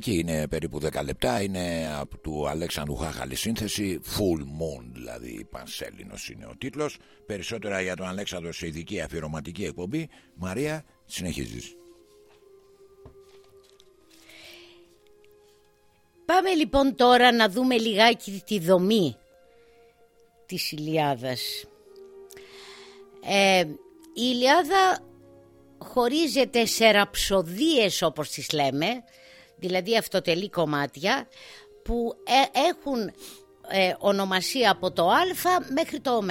Το έχω χαλάκι, είναι περίπου 10 λεπτά. Είναι από του Αλέξανδρου Χάχαλη σύνθεση. Full Moon, δηλαδή πανσέλινος είναι ο τίτλος. Περισσότερα για τον Αλέξανδρο σε ειδική αφιερωματική εκπομπή. Μαρία, συνεχίζεις. Πάμε λοιπόν τώρα να δούμε λιγάκι τη δομή της Ηλιάδας. Ε, η Ηλιάδα χωρίζεται σε ραψοδίες όπως τις λέμε, δηλαδή αυτοτελή κομμάτια που ε- έχουν ε, ονομασία από το α μέχρι το ω.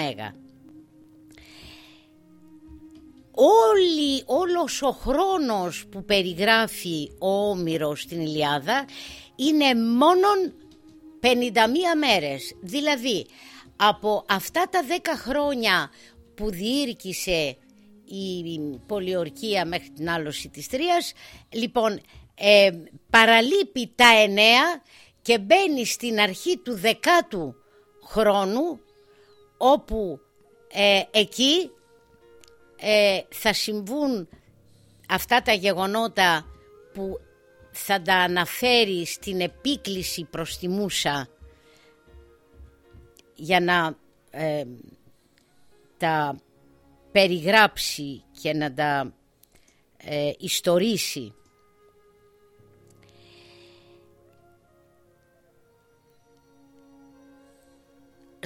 Όλη, όλος ο χρόνος που περιγράφει ο Όμηρος στην Ηλιάδα είναι μόνον 51 μέρες. Δηλαδή από αυτά τα 10 χρόνια που διήρκησε η πολιορκία μέχρι την άλωση της Τρίας, λοιπόν ε, παραλείπει τα 9 και μπαίνει στην αρχή του δεκάτου χρόνου όπου ε, εκεί ε, θα συμβούν αυτά τα γεγονότα που θα τα αναφέρει στην επίκληση προς τη Μούσα για να ε, τα περιγράψει και να τα ε,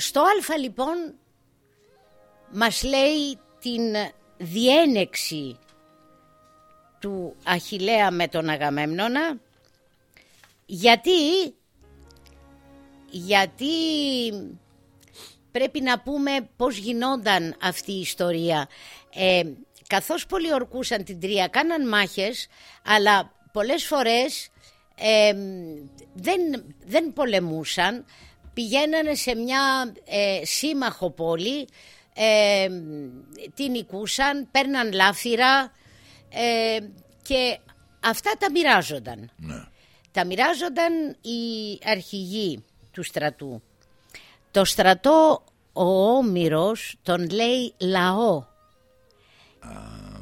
Στο α λοιπόν μας λέει την διένεξη του Αχιλέα με τον Αγαμέμνονα γιατί γιατί πρέπει να πούμε πώς γινόταν αυτή η ιστορία. Ε, καθώς πολιορκούσαν την Τρία, κάναν μάχες, αλλά πολλές φορές ε, δεν, δεν πολεμούσαν, πηγαίνανε σε μια ε, σύμμαχο πόλη, ε, την νικούσαν, παίρναν λάφυρα ε, και αυτά τα μοιράζονταν. Ναι. Τα μοιράζονταν οι αρχηγοί του στρατού. Το στρατό ο Όμηρος τον λέει λαό.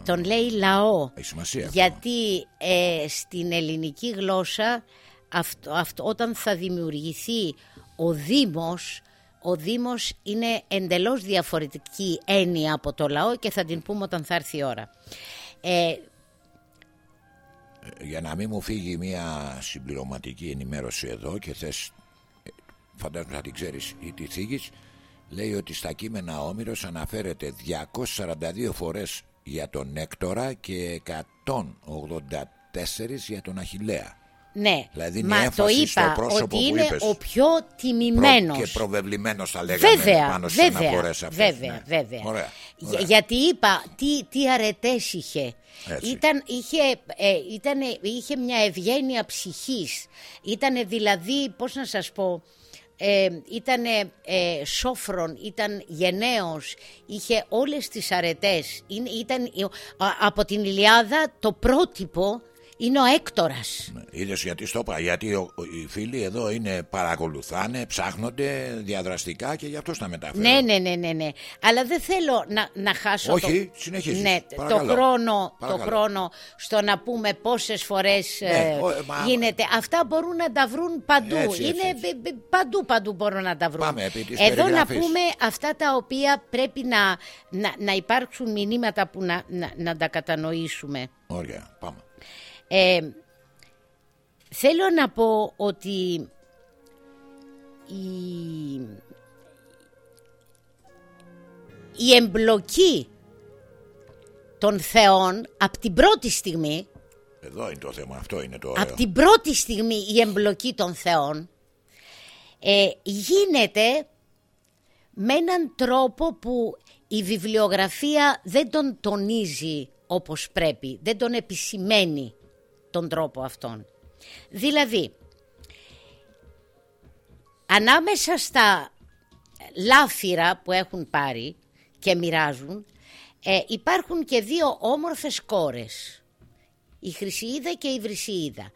Τον λέει λαό. Έχει σημασία αυτό. Γιατί ε, στην ελληνική γλώσσα αυτό, αυτό, όταν θα δημιουργηθεί ο Δήμος, ο Δήμος είναι εντελώς διαφορετική έννοια από το λαό και θα την πούμε όταν θα έρθει η ώρα. Ε, για να μην μου φύγει μια συμπληρωματική ενημέρωση εδώ και θες ε, φαντάζομαι θα την ξέρεις ή τη θίγεις λέει ότι στα κείμενα Όμηρος αναφέρεται 242 φορές για τον Έκτορα και 184 για τον Αχιλέα ναι, Δηλαδή είναι μα η το έμφαση στο είπα πρόσωπο ότι που είναι είπες. ο πιο Προ- τιμημένος. και προβεβλημένος θα λέγαμε Βέβαια, πάνω στις βέβαια, αναφορές αυτές βέβαια, ναι. βέβαια. Ωραία, Για- ωραία. γιατί είπα τι, τι αρετές είχε. Έτσι. Ήταν, είχε, ε, ήτανε, είχε μια ευγένεια ψυχής. Ήτανε δηλαδή, πώς να σας πω, ε, ήταν ε, σόφρον, ήταν γενναίος, είχε όλες τις αρετές. Είναι, ήταν, α- από την Ηλιάδα το πρότυπο είναι ο Έκτορας. Είδε γιατί στο είπα, γιατί ο- ο- οι φίλοι εδώ είναι παρακολουθάνε, ψάχνονται διαδραστικά και γι' αυτό τα μεταφέρω. Ναι, ναι, ναι, ναι, ναι. Αλλά δεν θέλω να, να χάσω Όχι, το, συνεχίζεις. ναι, το, Παρακαλώ. χρόνο, το Παρακαλώ. χρόνο στο να πούμε πόσες φορές Ναι, ε, ο- μα- γίνεται. Αυτά μπορούν να τα βρουν παντού. Έτσι, έτσι, Είναι έτσι. μπ- μπ- παντού, παντού μπορούν να τα βρουν. Πάμε επί της Εδώ να περιγραφής. πούμε αυτά τα οποία πρέπει να, να, να υπάρξουν μηνύματα που να, να, να τα κατανοήσουμε. Ωραία, πάμε. Ε, θέλω να πω ότι η, η εμπλοκή των θεών από την πρώτη στιγμή, Εδώ είναι το θέμα, αυτό είναι το ωραίο. από την πρώτη στιγμή η εμπλοκή των θεών ε, γίνεται με έναν τρόπο που η βιβλιογραφία δεν τον τονίζει όπως πρέπει, δεν τον επισημαίνει τον τρόπο αυτόν. Δηλαδή, ανάμεσα στα λάφυρα που έχουν πάρει και μοιράζουν, ε, υπάρχουν και δύο όμορφες κόρες. Η Χρυσιίδα και η Βρυσιίδα.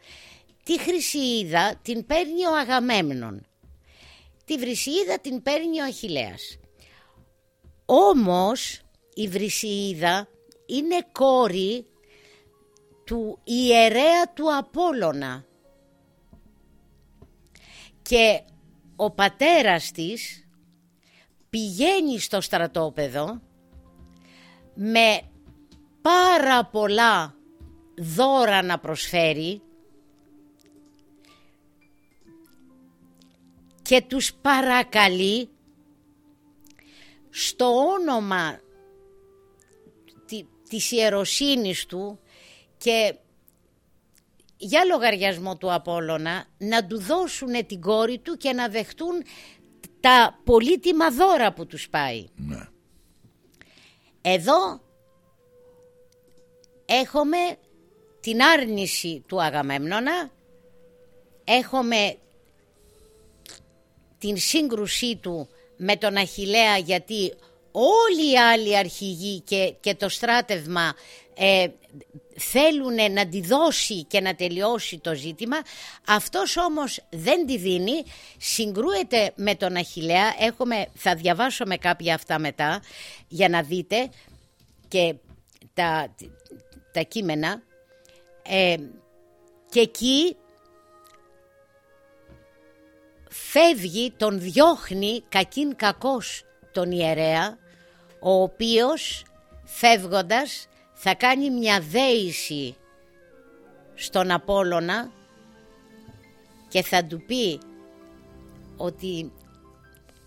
Τη Χρυσιίδα την παίρνει ο Αγαμέμνον. Τη Βρυσιίδα την παίρνει ο Αχιλέας. Όμως η Βρυσιίδα είναι κόρη του ιερέα του Απόλλωνα. Και ο πατέρας της πηγαίνει στο στρατόπεδο με πάρα πολλά δώρα να προσφέρει και τους παρακαλεί στο όνομα τη- της ιεροσύνης του και για λογαριασμό του Απόλλωνα να του δώσουν την κόρη του και να δεχτούν τα πολύτιμα δώρα που τους πάει. Ναι. Εδώ έχουμε την άρνηση του Αγαμέμνονα, έχουμε την σύγκρουσή του με τον Αχιλέα γιατί όλοι οι άλλοι αρχηγοί και, και το στράτευμα ε, θέλουν να τη δώσει και να τελειώσει το ζήτημα. Αυτός όμως δεν τη δίνει. Συγκρούεται με τον Αχιλέα έχουμε, θα διαβάσω με κάποια αυτά μετά για να δείτε. Και τα, τα κείμενα. Ε, και εκεί φεύγει, τον διώχνει κακήν κακός τον ιερέα ο οποίος φεύγοντας θα κάνει μια δέηση στον Απόλλωνα και θα του πει ότι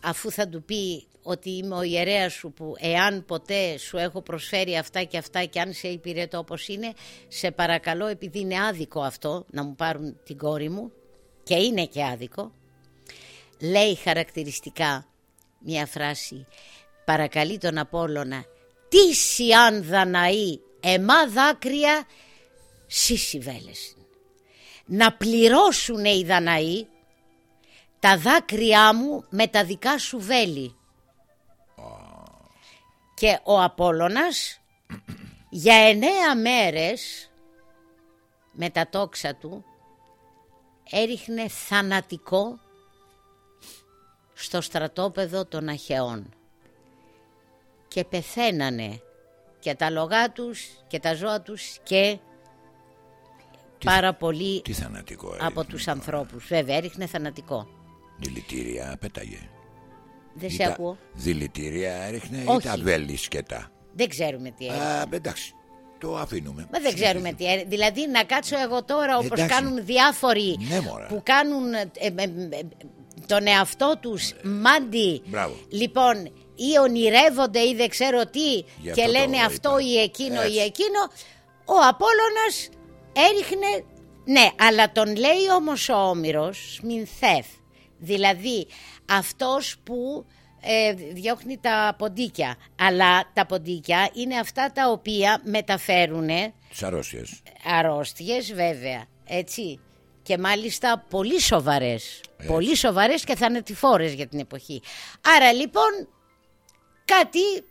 αφού θα του πει ότι είμαι ο ιερέας σου που εάν ποτέ σου έχω προσφέρει αυτά και αυτά και αν σε υπηρετώ όπως είναι σε παρακαλώ επειδή είναι άδικο αυτό να μου πάρουν την κόρη μου και είναι και άδικο λέει χαρακτηριστικά μια φράση παρακαλεί τον Απόλλωνα τι αν δαναεί εμά δάκρυα σύσι βέλες να πληρώσουν οι Δαναοί τα δάκρυά μου με τα δικά σου βέλη. Και ο Απόλλωνας για εννέα μέρες με τα τόξα του έριχνε θανατικό στο στρατόπεδο των Αχαιών και πεθαίνανε και τα λογά τους και τα ζώα τους και πάρα πολύ Τι θανατικό από έριχνε. τους ανθρώπους. Βέβαια, έριχνε θανατικό. Δηλητήρια πέταγε. Δεν Ή σε τα- ακούω. Δηλητήρια έριχνε ή Όχι. τα βέλη σκετά. Δεν ξέρουμε τι έριχνε. Α, εντάξει. Το αφήνουμε. Μα δεν ξέρουμε τι έριχνε. Δηλαδή να κάτσω εγώ τώρα όπως Εντάξει. κάνουν διάφοροι Ναι, μωρά. που κάνουν ε, ε, ε, ε, τον εαυτό τους μάντι. Μπράβο. Λοιπόν, ή ονειρεύονται ή δεν ξέρω τι Γι' και αυτό το λένε αυτό είπα. ή εκείνο ή Έτσι. εκείνο. Ο Απόλλωνας έριχνε... Ναι, αλλά τον λέει όμως ο Όμηρος Σμινθέφ. Δηλαδή αυτός που ε, διώχνει τα ποντίκια. Αλλά τα ποντίκια είναι αυτά τα οποία μεταφέρουν Τις αρρώστιες. αρρώστιες βέβαια, έτσι. Και μάλιστα πολύ σοβαρές. Έτσι. Πολύ σοβαρές και θανατηφόρες για την εποχή. Άρα λοιπόν κάτι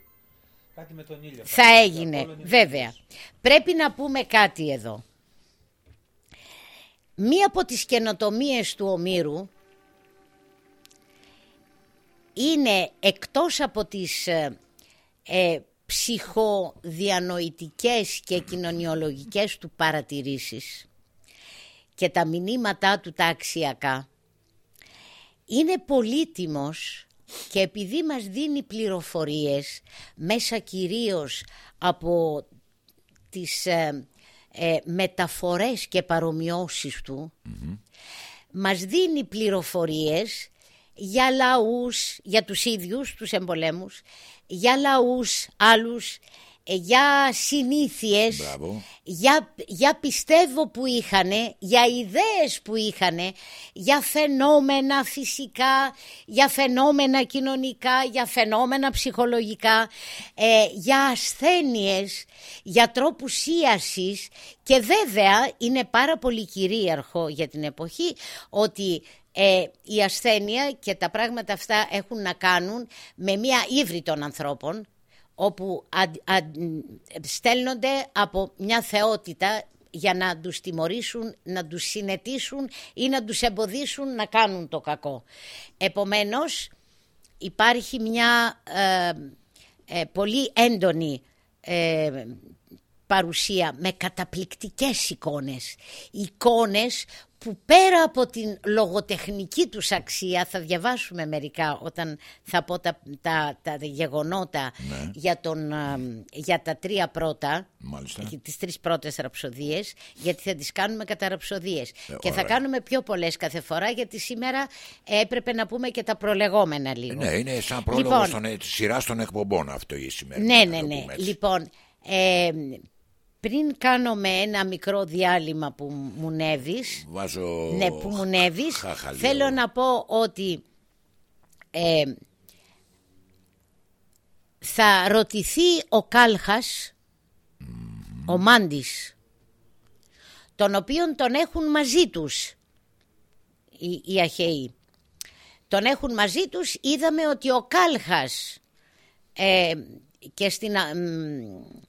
Κάτι με τον ήλιο. θα έγινε, βέβαια. Πρέπει να πούμε κάτι εδώ. μία από τις καινοτομίες του Ομήρου είναι εκτός από τις ε, ε, ψυχοδιανοητικές και κοινωνιολογικές του παρατηρήσεις και τα μηνύματά του τα αξιακά είναι πολύτιμος και επειδή μας δίνει πληροφορίες μέσα κυρίως από τις ε, ε, μεταφορές και παρομοιώσεις του μας δίνει πληροφορίες για λαούς, για τους ίδιους τους εμπολέμους, για λαούς άλλους, ε, για συνήθειες, Μπράβο. για, για πιστεύω που είχανε, για ιδέες που είχανε, για φαινόμενα φυσικά, για φαινόμενα κοινωνικά, για φαινόμενα ψυχολογικά, ε, για ασθένειες, για τρόπους ίασης και βέβαια είναι πάρα πολύ κυρίαρχο για την εποχή ότι ε, η ασθένεια και τα πράγματα αυτά έχουν να κάνουν με μια ύβρι των ανθρώπων όπου αν- αν- στέλνονται από μια θεότητα για να τους τιμωρήσουν, να τους συνετίσουν ή να τους εμποδίσουν να κάνουν το κακό. Επομένως υπάρχει μια ε, ε, πολύ έντονη ε, παρουσία με καταπληκτικές εικόνες. Εικόνες που πέρα από την λογοτεχνική τους αξία, θα διαβάσουμε μερικά όταν θα πω τα, τα, τα γεγονότα Ναι. για, τον, α, για τα τρία πρώτα, Μάλιστα. και τις τρεις πρώτες ραψοδίες, γιατί θα τις κάνουμε κατά ραψοδίες. Ε, και θα ωραία. κάνουμε πιο πολλές κάθε φορά, γιατί σήμερα έπρεπε να πούμε και τα προλεγόμενα λίγο. Ναι, είναι σαν πρόλογο Λοιπόν. στον, ε, της σειράς των εκπομπών αυτό η σημερινή. Ναι, να ναι, το ναι. πούμε έτσι. Λοιπόν, ε, πριν κάνουμε ένα μικρό διάλειμμα που μου νεύεις, Βάζω ναι, που μου νεύεις, χάχα λίγο. θέλω να πω ότι ε, θα ρωτηθεί ο Κάλχας, ο Μάντης, τον οποίον τον έχουν μαζί τους οι, οι Αχαιοί. Τον έχουν μαζί τους, είδαμε ότι ο Κάλχας ε, και στην, α- μ,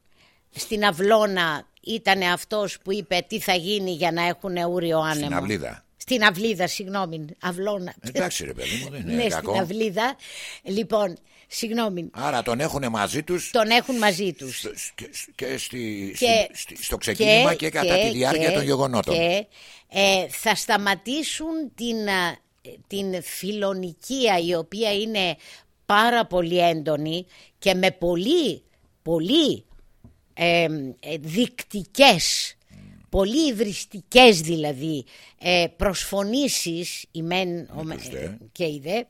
στην Αυλώνα ήταν αυτός που είπε τι θα γίνει για να έχουν ούριο άνεμο. Στην αυλίδα. Στην αυλίδα, συγγνώμη, αυλώνα. Εντάξει ρε παιδί μου, δεν είναι ναι, κακό. στην αυλίδα. Λοιπόν, συγγνώμη, Άρα τον έχουν μαζί τους τον έχουν μαζί τους. στο- και, και στη, Και- στη- στο ξεκίνημα και, κατά τη διάρκεια και- των γεγονότων. Και ε, θα σταματήσουν την, α, την φιλονικία η οποία είναι πάρα πολύ έντονη και με πολύ, πολύ ε, ε, δικτικές, πολύ υβριστικές δηλαδή ε, προσφωνήσεις η μεν ο με- τους δε. και η δε.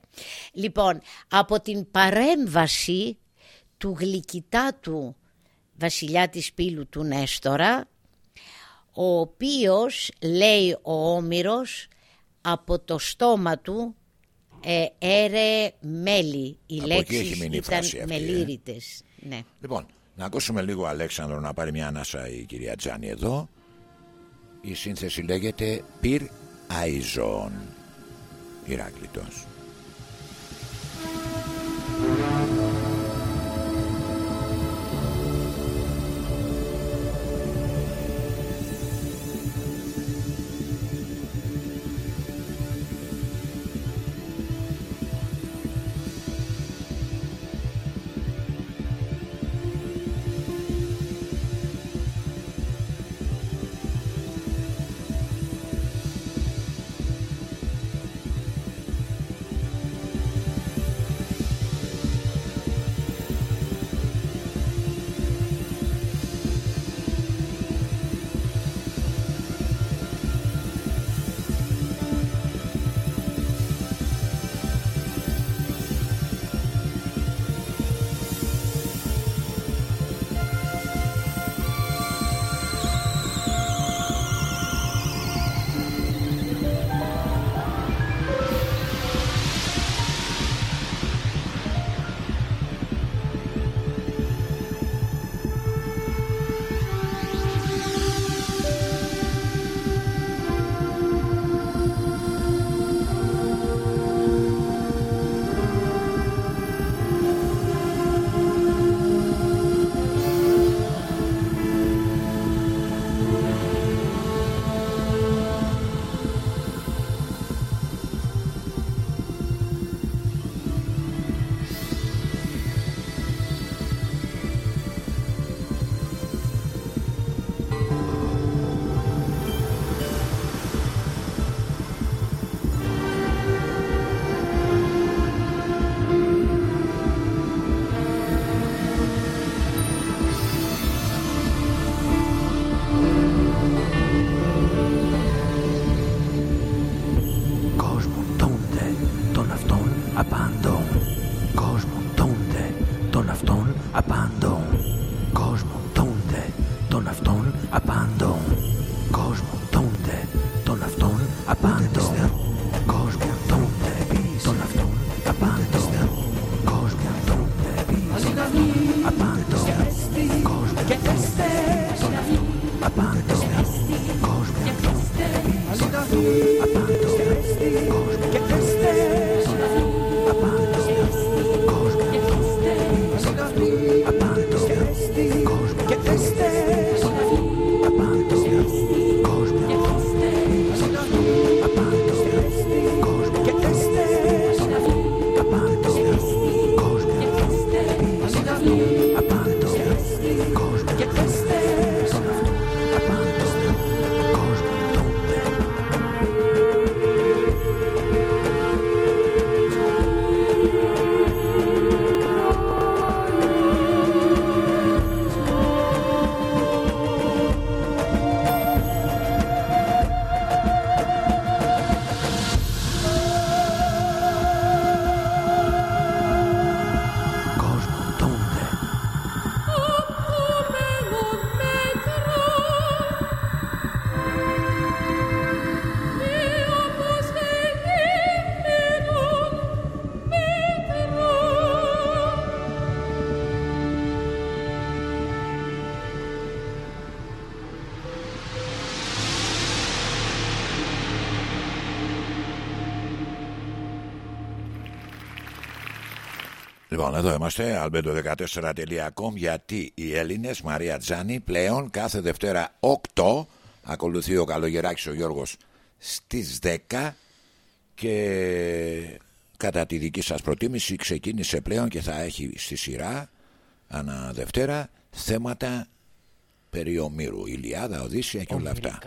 Λοιπόν, από την παρέμβαση του γλυκητάτου βασιλιά της Πύλου του Νέστορα ο οποίος λέει ο Όμηρος από το στόμα του ε, έρε μέλι. Οι Από εκεί λέξεις έχει μείνει η ήταν φράση αυτή, ε. μελήρητες. Ναι. Λοιπόν, να ακούσουμε λίγο Αλέξανδρο να πάρει μια ανάσα η κυρία Τζάνη εδώ. Η σύνθεση λέγεται Πυρ Αϊζόν. Ηράκλειτος. Λοιπόν, εδώ είμαστε, albedo14.com, γιατί οι Έλληνες, Μαρία Τζάνη, πλέον κάθε Δευτέρα 8, ακολουθεί ο Καλογεράκης ο Γιώργος στις 10 και κατά τη δική σας προτίμηση ξεκίνησε πλέον και θα έχει στη σειρά ανά Δευτέρα θέματα περί Ομήρου, Ηλιάδα, Οδύσσια και όλα αυτά.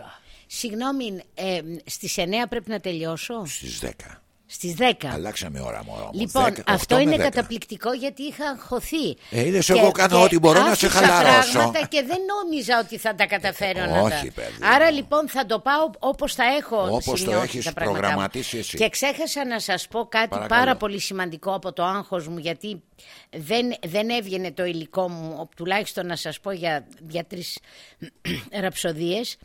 Συγγνώμη, ε, στις 9 πρέπει να τελειώσω; Στις 10. Στις 10. Αλλάξαμε ώρα μωρό μου. Λοιπόν, 10, αυτό 8 με είναι 10. καταπληκτικό γιατί είχα αγχωθεί. Ε, είδες, εγώ κάνω ό,τι μπορώ να σε άφησα χαλαρώσω. πράγματα και δεν νόμιζα ότι θα τα καταφέρω Ε, να όχι, τα... παιδί. Άρα λοιπόν θα το πάω όπως τα έχω Όπως το σημειώσει έχεις τα πράγματά μου. προγραμματίσει εσύ. Και ξέχασα να σας πω κάτι Παρακαλώ. πάρα πολύ σημαντικό από το άγχος μου γιατί δεν, δεν έβγαινε το υλικό μου, τουλάχιστον να σας πω για, για τρεις <clears throat> ραψοδίες.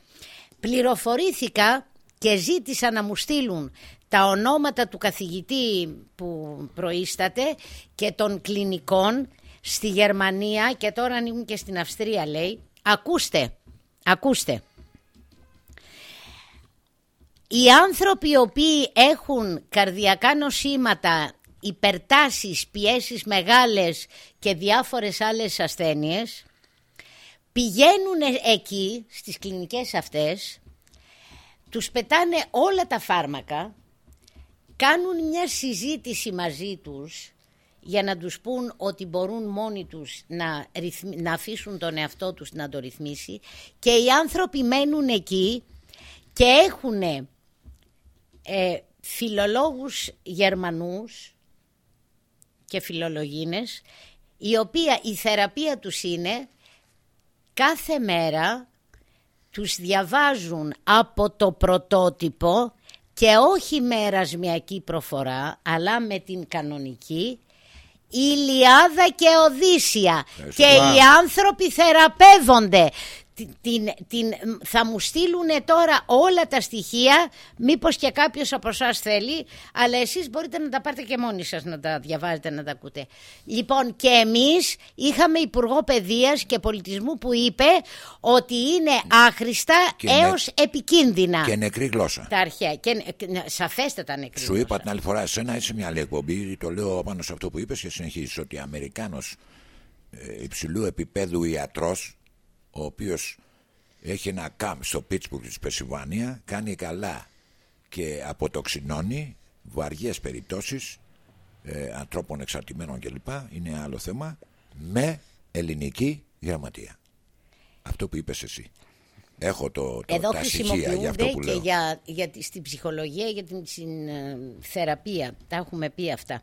Πληροφορήθηκα και ζήτησα να μου στείλουν τα ονόματα του καθηγητή που προείσταται και των κλινικών στη Γερμανία και τώρα ανοίγουν και στην Αυστρία λέει. Ακούστε, ακούστε. Οι άνθρωποι οι οποίοι έχουν καρδιακά νοσήματα, υπερτάσεις, πιέσεις μεγάλες και διάφορες άλλες ασθένειες πηγαίνουν εκεί στις κλινικές αυτές, τους πετάνε όλα τα φάρμακα, κάνουν μια συζήτηση μαζί τους για να τους πούν ότι μπορούν μόνοι τους να, ρυθμ- να αφήσουν τον εαυτό τους να το ρυθμίσει και οι άνθρωποι μένουν εκεί και έχουν ε, φιλολόγους Γερμανούς και φιλολογίνες η οποία η θεραπεία τους είναι κάθε μέρα τους διαβάζουν από το πρωτότυπο και όχι με ερασμιακή προφορά αλλά με την κανονική Ηλιάδα και Οδύσσια Ευχαριστώ. και Μπράβο. οι άνθρωποι θεραπεύονται. Την, την, την- θα μου στείλουν τώρα όλα τα στοιχεία, μήπως και κάποιος από εσάς θέλει, αλλά εσείς μπορείτε να τα πάρετε και μόνοι σας να τα διαβάζετε, να τα ακούτε. Λοιπόν, και εμείς είχαμε Υπουργό Παιδείας και Πολιτισμού που είπε ότι είναι άχρηστα Και ναι- έως επικίνδυνα Και νεκρή γλώσσα. τα αρχαία. Και, και- ναι, σαφέστατα νεκρή Σου γλώσσα. είπα την άλλη φορά, εσένα είσαι μια άλλη εκπομπή. Το λέω πάνω σε αυτό που είπες και συνεχίζεις ότι Αμερικάνος ε, υψηλού επίπεδου ιατρός ο οποίος έχει ένα κάμπ στο Πίτσπουργκ της Πεσιβάνια κάνει καλά και αποτοξινώνει βαριές περιπτώσεις ε, ανθρώπων εξαρτημένων κλπ. Είναι άλλο θέμα με ελληνική γραμματεία. Αυτό που είπες εσύ. Έχω το, το, Εδώ τα στοιχεία για χρησιμοποιούνται αυτό που και λέω. για, για, τη- στην ψυχολογία, για την, στην, ε, θεραπεία. Τα έχουμε πει αυτά.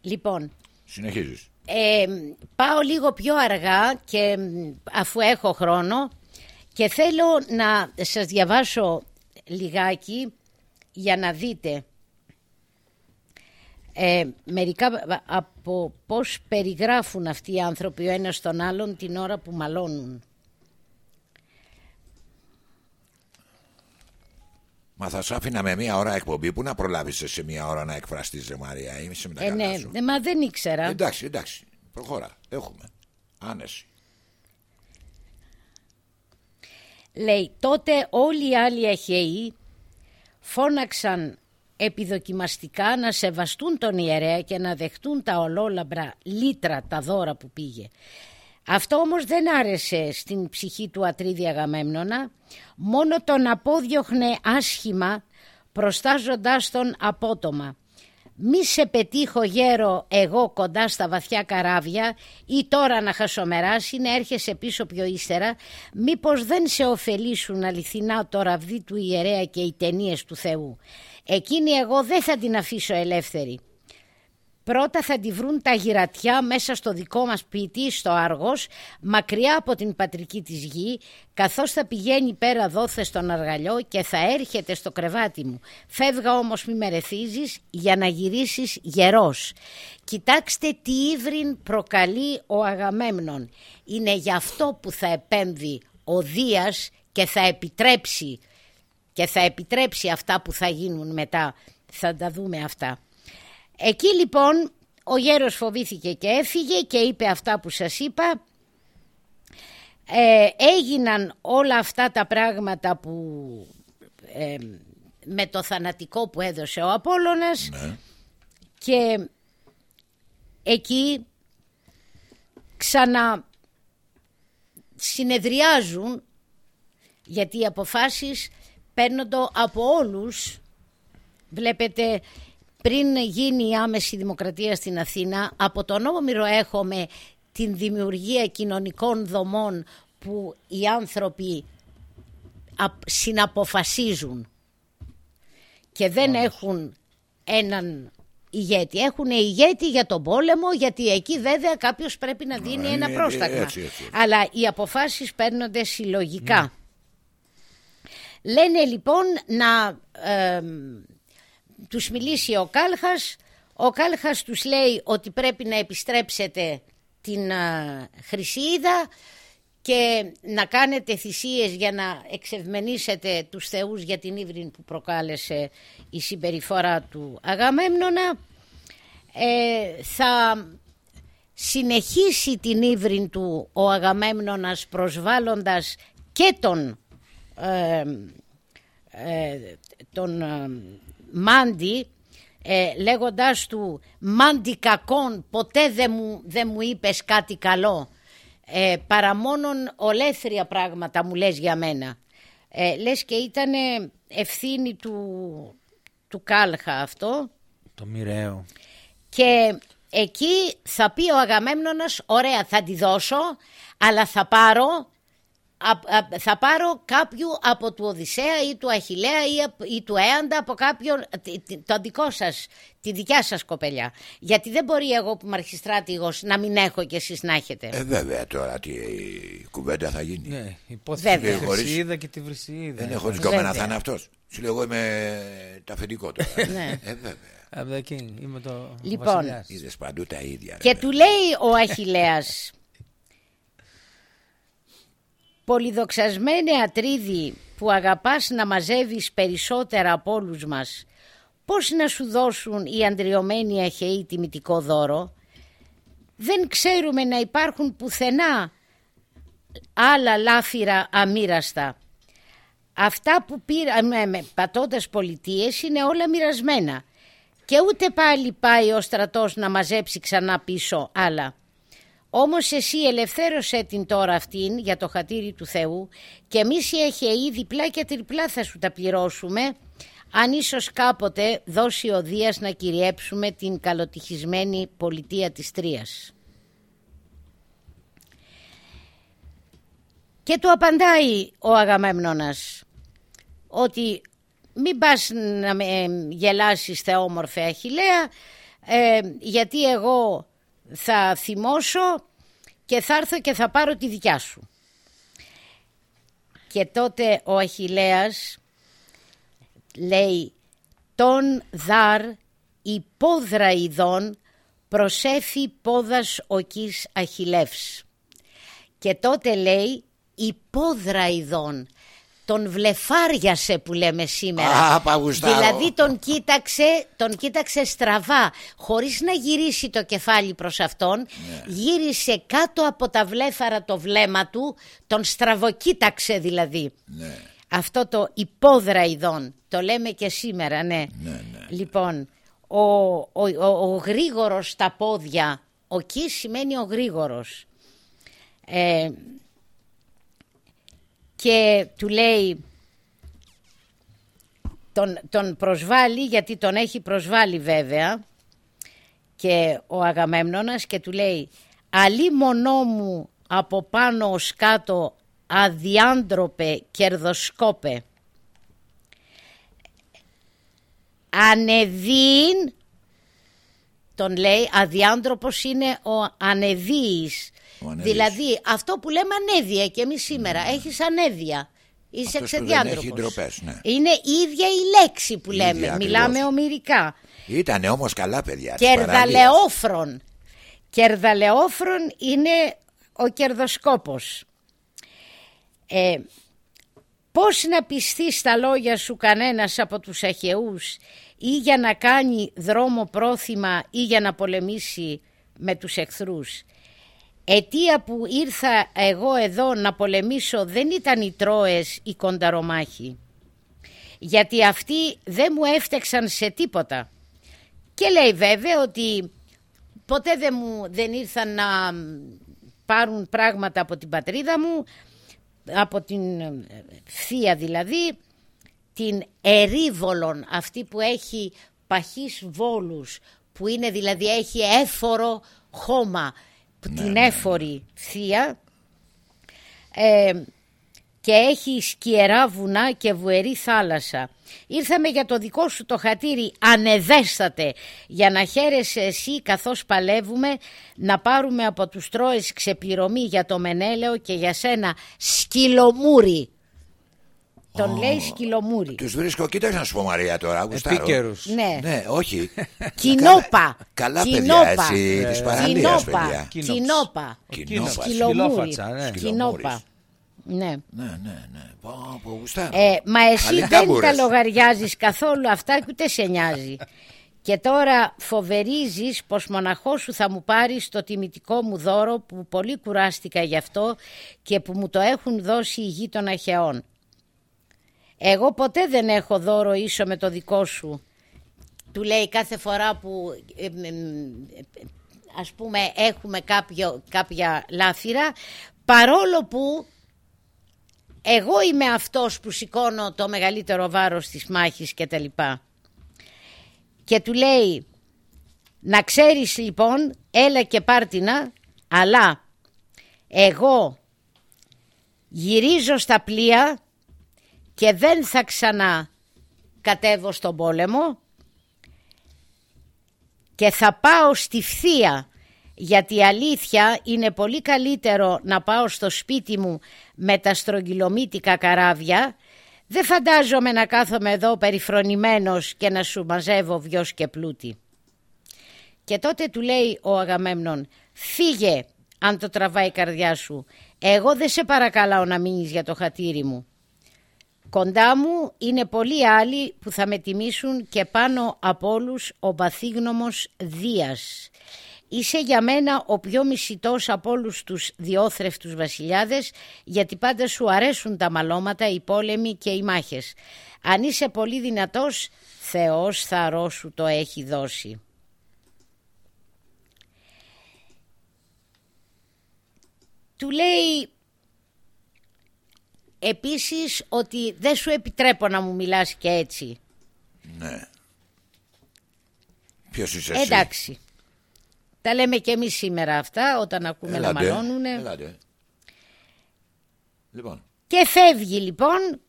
Λοιπόν, Συνεχίζεις. Ε, πάω λίγο πιο αργά και μ, αφού έχω χρόνο και θέλω να σας διαβάσω λιγάκι για να δείτε ε, μερικά από πώς περιγράφουν αυτοί οι άνθρωποι ο ένας τον άλλον την ώρα που μαλώνουν. Μα θα σου άφηνα με μία ώρα εκπομπή που να προλάβεις σε μία ώρα να εκφραστείς, Ρε Μαρία. Είμαι με τα Ε, καλά ναι, σου. ε, μα δεν ήξερα. Εντάξει, εντάξει. Προχώρα. Έχουμε. Άνεση. Λέει, τότε όλοι οι άλλοι αχαιοί φώναξαν επιδοκιμαστικά να σεβαστούν τον ιερέα και να δεχτούν τα ολόλαμπρα λίτρα τα δώρα που πήγε. Αυτό όμως δεν άρεσε στην ψυχή του Ατρίδη Αγαμέμνονα, μόνο τον απόδιωχνε άσχημα προστάζοντάς τον απότομα. Μη σε πετύχω γέρο εγώ κοντά στα βαθιά καράβια ή τώρα να χασομεράσει να έρχεσαι πίσω πιο ύστερα μήπως δεν σε ωφελήσουν αληθινά το ραβδί του ιερέα και οι ταινίες του Θεού. Εκείνη εγώ δεν θα την αφήσω ελεύθερη. Πρώτα θα τη βρουν τα γυρατιά μέσα στο δικό μας σπίτι, στο Άργος, μακριά από την πατρική της γη, καθώς θα πηγαίνει πέρα δόθε στον αργαλιό και θα έρχεται στο κρεβάτι μου. Φεύγα όμως μη με ρεθίζεις για να γυρίσεις γερός. Κοιτάξτε τι ύβριν προκαλεί ο Αγαμέμνων. Είναι γι' αυτό που θα επέμβει ο Δίας και θα επιτρέψει και θα επιτρέψει αυτά που θα γίνουν μετά. Θα τα δούμε αυτά. Εκεί λοιπόν ο γέρος φοβήθηκε και έφυγε και είπε αυτά που σας είπα. Ε, έγιναν όλα αυτά τα πράγματα που ε, με το θανατικό που έδωσε ο Απόλλωνας. Και εκεί ξανα συνεδριάζουν γιατί οι αποφάσεις παίρνονται από όλους. Βλέπετε πριν γίνει η άμεση δημοκρατία στην Αθήνα από τον Όμηρο έχουμε την δημιουργία κοινωνικών δομών που οι άνθρωποι απ- συναποφασίζουν και δεν έχουν έναν ηγέτη. Έχουν ηγέτη για τον πόλεμο γιατί εκεί βέβαια κάποιος πρέπει να δίνει Ε, ένα ε, πρόσταγμα. έτσι, έτσι, έτσι. Αλλά οι αποφάσεις παίρνονται συλλογικά. Λένε λοιπόν να ε, τους μιλήσει ο Κάλχας. Ο Κάλχας τους λέει ότι πρέπει να επιστρέψετε την α, Χρυσίδα και να κάνετε θυσίες για να εξευμενήσετε τους θεούς για την ύβριν που προκάλεσε η συμπεριφορά του Αγαμέμνονα. Ε, θα συνεχίσει την ύβριν του ο Αγαμέμνονας προσβάλλοντας και τον, ε, ε, τον ε, Μάντι ε, λέγοντας του «Μάντι κακόν, ποτέ δεν μου, δεν μου είπες κάτι καλό, ε, παρά μόνον ολέθρια πράγματα μου λες για μένα». Ε, λες και ήταν ευθύνη του, του Κάλχα αυτό Το μοιραίο. και εκεί θα πει ο Αγαμέμνονας «Ωραία, θα τη δώσω, αλλά θα πάρω α- α- θα πάρω κάποιου από του Οδυσσέα ή του Αχιλέα ή, απ- ή του Έαντα από κάποιον, τι- τι- το δικό σας, τη δικιά σας κοπελιά. Γιατί δεν μπορεί εγώ που είμαι αρχιστράτηγος να μην έχω και εσείς να έχετε. Ε, βέβαια τώρα τι η κουβέντα θα γίνει. Ναι, υπόθεση Βέβαια. τη Χωρίς- Χρυσίδα και τη Βρυσίδα. Δεν έχω γκόμενα Βέβαια. θα είναι αυτός. Σου λέω εγώ είμαι τα αφεντικό τώρα. <laughs> Ναι. Ε, βέβαια. Από εκεί είμαι το Λοιπόν. βασιλιάς. Είδες παντού τα ίδια. Και ρε, του λέει ο Αχιλέας <laughs> Πολυδοξασμένε Ατρίδη που αγαπάς να μαζεύεις περισσότερα από όλους μας Πώς να σου δώσουν οι αντριωμένοι Αχαιοί τιμητικό δώρο; Δεν ξέρουμε να υπάρχουν πουθενά άλλα λάφυρα αμήραστα Αυτά που πήραμε με πατώντας πολιτείες είναι όλα μοιρασμένα και ούτε πάλι πάει ο στρατός να μαζέψει ξανά πίσω άλλα. Όμως εσύ ελευθέρωσέ την τώρα αυτήν για το χατήρι του Θεού και εμείς οι Αχαιοί διπλά και τριπλά θα σου τα πληρώσουμε αν ίσως κάποτε δώσει ο Δίας να κυριέψουμε την καλοτυχισμένη πολιτεία της Τρίας. Και του απαντάει ο Αγαμέμνονας ότι μην πας να με ε, γελάσεις θεόμορφε Αχιλέα ε, γιατί εγώ θα θυμώσω και θα έρθω και θα πάρω τη δικιά σου. Και τότε ο Αχιλέας λέει «Τον δαρ υπόδρα ειδών προσέφη πόδας οκής Αχιλεύς». Και τότε λέει υπόδρα ειδών. Τον βλεφάριασε που λέμε σήμερα. Α, παγουστάρω. δηλαδή τον κοίταξε, τον κοίταξε στραβά, χωρίς να γυρίσει το κεφάλι προς αυτόν, Ναι. γύρισε κάτω από τα βλέφαρα το βλέμμα του, τον στραβοκοίταξε δηλαδή. Ναι. Αυτό το υπόδρα ειδών, το λέμε και σήμερα, ναι. Λοιπόν, ο, ο, ο, ο γρήγορος στα πόδια, ο κις σημαίνει ο γρήγορος. Ε, και του λέει τον, τον προσβάλλει γιατί τον έχει προσβάλει βέβαια και ο Αγαμέμνονας και του λέει «Αλή μονό μου από πάνω ως κάτω αδιάντροπε κερδοσκόπε ανεδίν τον λέει αδιάντροπος είναι ο ανεδίης Ο ανεδίης. Δηλαδή αυτό που λέμε ανέδεια και εμείς σήμερα έχεις ανέδεια είσαι Αυτός που δεν έχει εξεδιάντροπος ντροπές, ναι. είναι η ίδια η λέξη που ίδια λέμε ακριβώς. μιλάμε ομυρικά Ήτανε όμως καλά παιδιά. της παραλίας. Κερδαλεόφρον. Κερδαλεόφρον είναι ο κερδοσκόπος. Ε, πώς να πιστείς στα λόγια σου κανένας από τους αχαιούς ή για να κάνει δρόμο πρόθυμα ή για να πολεμήσει με τους εχθρούς; Αιτία που ήρθα εγώ εδώ να πολεμήσω δεν ήταν οι Τρόες οι κονταρομάχοι. Γιατί αυτοί δεν μου έφτεξαν σε τίποτα. Και λέει βέβαια ότι ποτέ δεν μου δεν ήρθαν να πάρουν πράγματα από την πατρίδα μου, από την ε, θεία δηλαδή, την ερήβολον, αυτή που έχει παχείς βόλους, που είναι δηλαδή έχει έφορο χώμα, που την έφορη θεία, ε, και έχει σκιερά βουνά και βουερή θάλασσα. Ήρθαμε για το δικό σου το χατήρι ανεδέστατε για να χαίρεσαι εσύ καθώς παλεύουμε να πάρουμε από τους Τρόες ξεπληρωμή για το Μενέλαιο και για σένα σκυλομούρι. Τον λέει σκυλομούρι. Τους βρίσκω, κοίταξε να σου πω Μαρία τώρα. γουστάρω. Επίκαιρους. Ναι. Ναι, όχι. <laughs> Κοινόπα. Καλά Κοινόπα. παιδιά έτσι, της παραλίας Κοινόπα. παιδιά. Κοινόψ. Κοινόπα. Κοινόπα. Σκυλομούρι. Σκυλόφατσα, ναι. Κοινόπα. Ναι. Ναι, ναι, ναι. Πω, πω, γουστάρω. Ε, μα εσύ Καλή δεν τάμπουρες. τα λογαριάζεις καθόλου αυτά και ούτε σε νοιάζει. Και τώρα φοβερίζεις πως μοναχός σου θα μου πάρεις το τιμητικό μου δώρο που πολύ κουράστηκα γι' αυτό και που μου το έχουν δώσει οι γη των Αχαιών. Εγώ ποτέ δεν έχω δώρο ίσο με το δικό σου. Του λέει κάθε φορά που ε, ε, ε, ας πούμε έχουμε κάποιο, κάποια λάφυρα παρόλο που εγώ είμαι αυτός που σηκώνω το μεγαλύτερο βάρος της μάχης και τα λοιπά. Και του λέει, να ξέρεις λοιπόν, έλα και πάρτινα, αλλά εγώ γυρίζω στα πλοία και δεν θα ξανά κατέβω στον πόλεμο και θα πάω στη φθία γιατί η αλήθεια είναι πολύ καλύτερο να πάω στο σπίτι μου με τα στρογγυλομύτικα καράβια δεν φαντάζομαι να κάθομαι εδώ περιφρονημένος και να σου μαζεύω βιος και πλούτη. Και τότε του λέει ο Αγαμέμνον «Φύγε αν το τραβάει η καρδιά σου, εγώ δεν σε παρακαλάω να μείνεις για το χατήρι μου». Κοντά μου είναι πολλοί άλλοι που θα με τιμήσουν και πάνω από όλους ο παθήγνωμος Δίας. Είσαι για μένα ο πιο μισητός από όλους τους διόθρευτους βασιλιάδες γιατί πάντα σου αρέσουν τα μαλώματα, οι πόλεμοι και οι μάχες. Αν είσαι πολύ δυνατός, Θεός θαρό σου το έχει δώσει. Του λέει επίσης ότι δεν σου επιτρέπω να μου μιλάς και έτσι. Ναι. Ποιος είσαι εσύ; Εντάξει. Τα λέμε και εμείς σήμερα αυτά όταν ακούμε να Έλατε, μαλώνουνε. Έλατε. Λοιπόν, Και φεύγει λοιπόν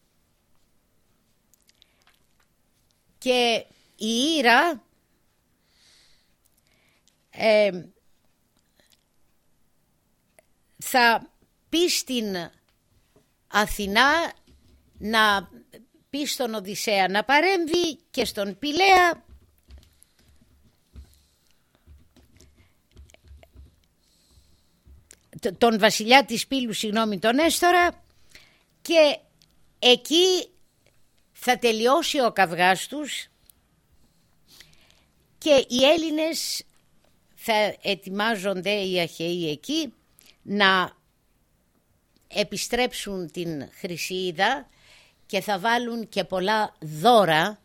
και η Ήρα ε, θα πει στην Αθηνά να πεις στον Οδυσσέα να παρέμβει και στον Πηλαία. Τ- τον βασιλιά της Πύλου, συγγνώμη, τον Έστορα και εκεί θα τελειώσει ο καυγάς τους και οι Έλληνες θα ετοιμάζονται οι Αχαιοί εκεί να επιστρέψουν την Χρυσίδα και θα βάλουν και πολλά δώρα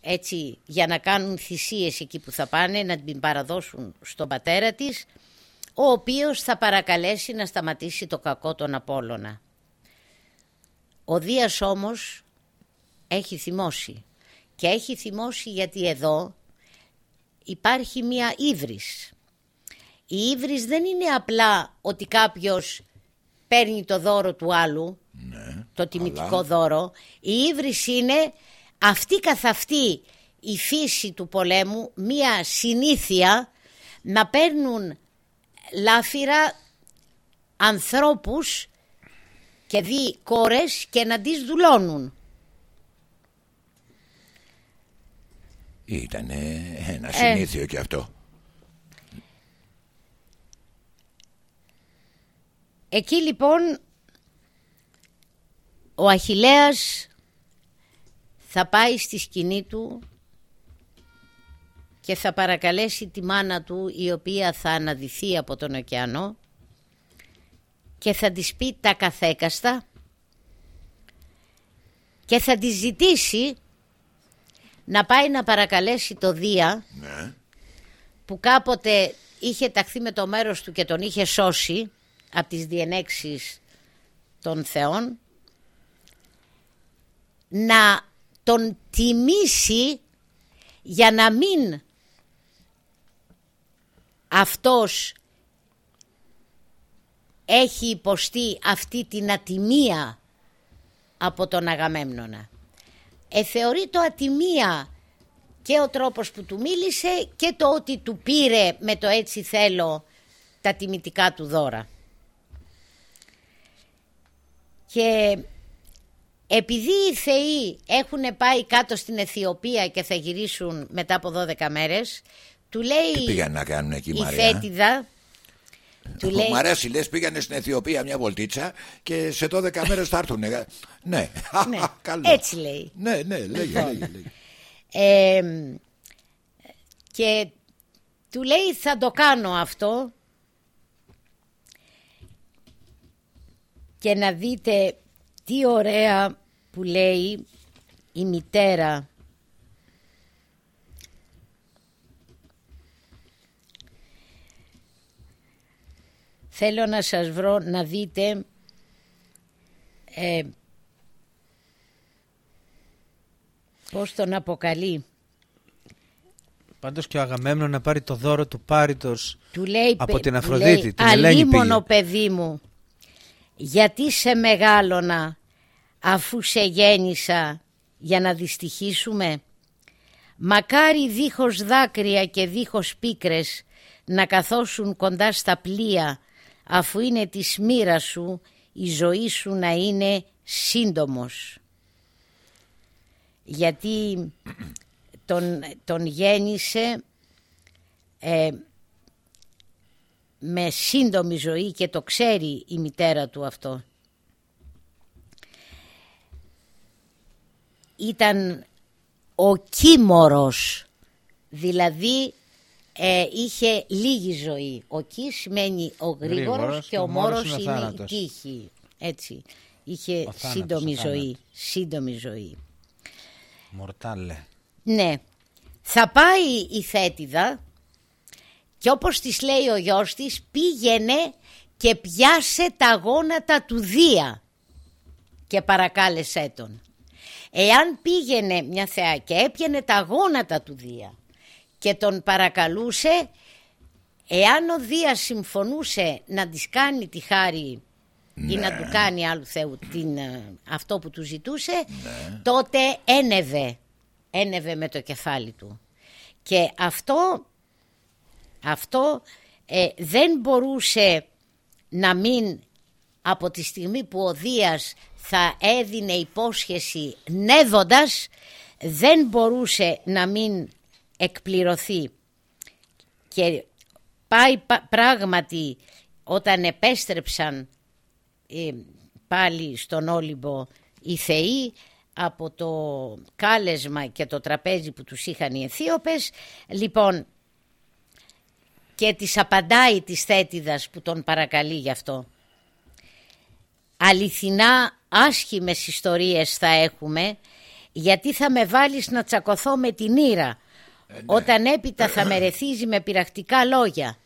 έτσι για να κάνουν θυσίες εκεί που θα πάνε να την παραδώσουν στον πατέρα της ο οποίος θα παρακαλέσει να σταματήσει το κακό των Απόλλωνα. Ο Δίας όμως έχει θυμώσει και έχει θυμώσει γιατί εδώ υπάρχει μία ύβρις. Η ύβρις δεν είναι απλά ότι κάποιος παίρνει το δώρο του άλλου, Ναι, το τιμητικό αλλά- δώρο. Η ύβρις είναι αυτή καθ' αυτή η φύση του πολέμου, μία συνήθεια να παίρνουν λάφυρα ανθρώπους και δι κόρες και να τις δουλώνουν. Ήταν Ε. ένα συνήθιο και αυτό. Εκεί λοιπόν ο Αχιλέας θα πάει στη σκηνή του και θα παρακαλέσει τη μάνα του η οποία θα αναδυθεί από τον ωκεανό και θα της πει τα καθέκαστα και θα της ζητήσει να πάει να παρακαλέσει το Δία Ναι. που κάποτε είχε ταχθεί με το μέρος του και τον είχε σώσει από τις διενέξεις των θεών να τον τιμήσει για να μην αυτός έχει υποστεί αυτή την ατιμία από τον Αγαμέμνονα. Ε, θεωρεί το ατιμία και ο τρόπος που του μίλησε και το ότι του πήρε με το έτσι θέλω τα τιμητικά του δώρα. Και επειδή οι θεοί έχουν πάει κάτω στην Αιθιοπία και θα γυρίσουν μετά από 12 μέρες, του Τι λέει πήγαν να κάνουν εκεί, η Μαρία; Θέτιδα, του λέει, Μ' αρέσει, λες, πήγανε στην Αιθιοπία μια βολτίτσα και σε 12 μέρες θα έρθουν. Ναι, ναι, <laughs> καλό. έτσι λέει. Ναι, ναι, λέγε, Λοιπόν. λέγε, λέγε. Ε, και του λέει θα το κάνω αυτό και να δείτε τι ωραία που λέει η μητέρα Θέλω να σας βρω να δείτε ε, πώς τον αποκαλεί. Πάντως και ο Αγαμέμνων να πάρει το δώρο του Πάριτος Του λέει, Από παι- την του Αφροδίτη, λέει, την Ελένη «Αλίμονο, πήγε». παιδί μου, γιατί σε μεγάλωνα αφού σε γέννησα για να δυστυχήσουμε. Μακάρι δίχως δάκρυα και δίχως πίκρες να καθόσουν κοντά στα πλοία αφού είναι της μοίρα σου η ζωή σου να είναι σύντομος. Γιατί τον, τον γέννησε ε, με σύντομη ζωή και το ξέρει η μητέρα του αυτό. Ήταν ο κίμορος, δηλαδή ε, είχε λίγη ζωή. Ο κί σημαίνει ο γρήγορος, Γρήγορος και ο μόρος είναι, η θάνατος. τύχη. Έτσι. Είχε Ο θάνατος, σύντομη ο θάνατος. ζωή. Σύντομη ζωή. Μορτάλε. Ναι. Θα πάει η Θέτιδα και όπως της λέει ο γιος της πήγαινε και πιάσε τα γόνατα του Δία και παρακάλεσέ τον. Εάν πήγαινε μια θεά και έπιανε τα γόνατα του Δία και τον παρακαλούσε, εάν ο Δίας συμφωνούσε να της κάνει τη χάρη ή να του κάνει άλλου Θεού την, ε, αυτό που του ζητούσε, τότε ένευε, ένευε με το κεφάλι του. Και αυτό, αυτό ε, δεν μπορούσε να μην από τη στιγμή που ο Δίας θα έδινε υπόσχεση νεύοντας δεν μπορούσε να μην εκπληρωθεί και πάει πα- πράγματι όταν επέστρεψαν ε, πάλι στον Όλυμπο οι θεοί από το κάλεσμα και το τραπέζι που τους είχαν οι Αιθίωπες. Λοιπόν, και της απαντάει της θέτιδας που τον παρακαλεί γι' αυτό. Αληθινά άσχημες ιστορίες θα έχουμε γιατί θα με βάλεις να τσακωθώ με την ήρα όταν έπειτα θα με ρεθίζει με πειρακτικά λόγια.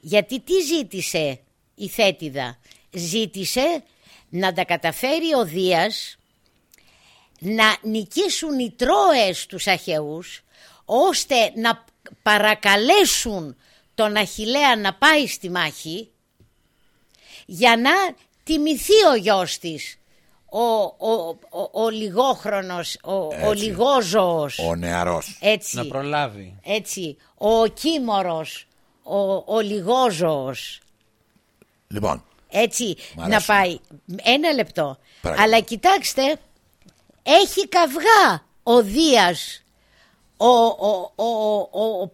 Γιατί τι ζήτησε η θέτιδα. Ζήτησε να τα καταφέρει ο Δίας να νικήσουν οι Τρόες τους Αχαιούς ώστε να παρακαλέσουν τον Αχιλέα να πάει στη μάχη για να τιμηθεί ο γιος της ο, ο, ο, ο λιγόχρονος, ο, ο Έτσι. λιγόζωος Ο νεαρός. έτσι, Να προλάβει. έτσι, ο κίμωρος, ο, ο λιγόζωος Λοιπόν, έτσι Μ' να αρέσει. πάει ένα λεπτό Παρακαλώ. αλλά κοιτάξτε έχει καυγά ο Δίας ο, ο, ο, ο, ο,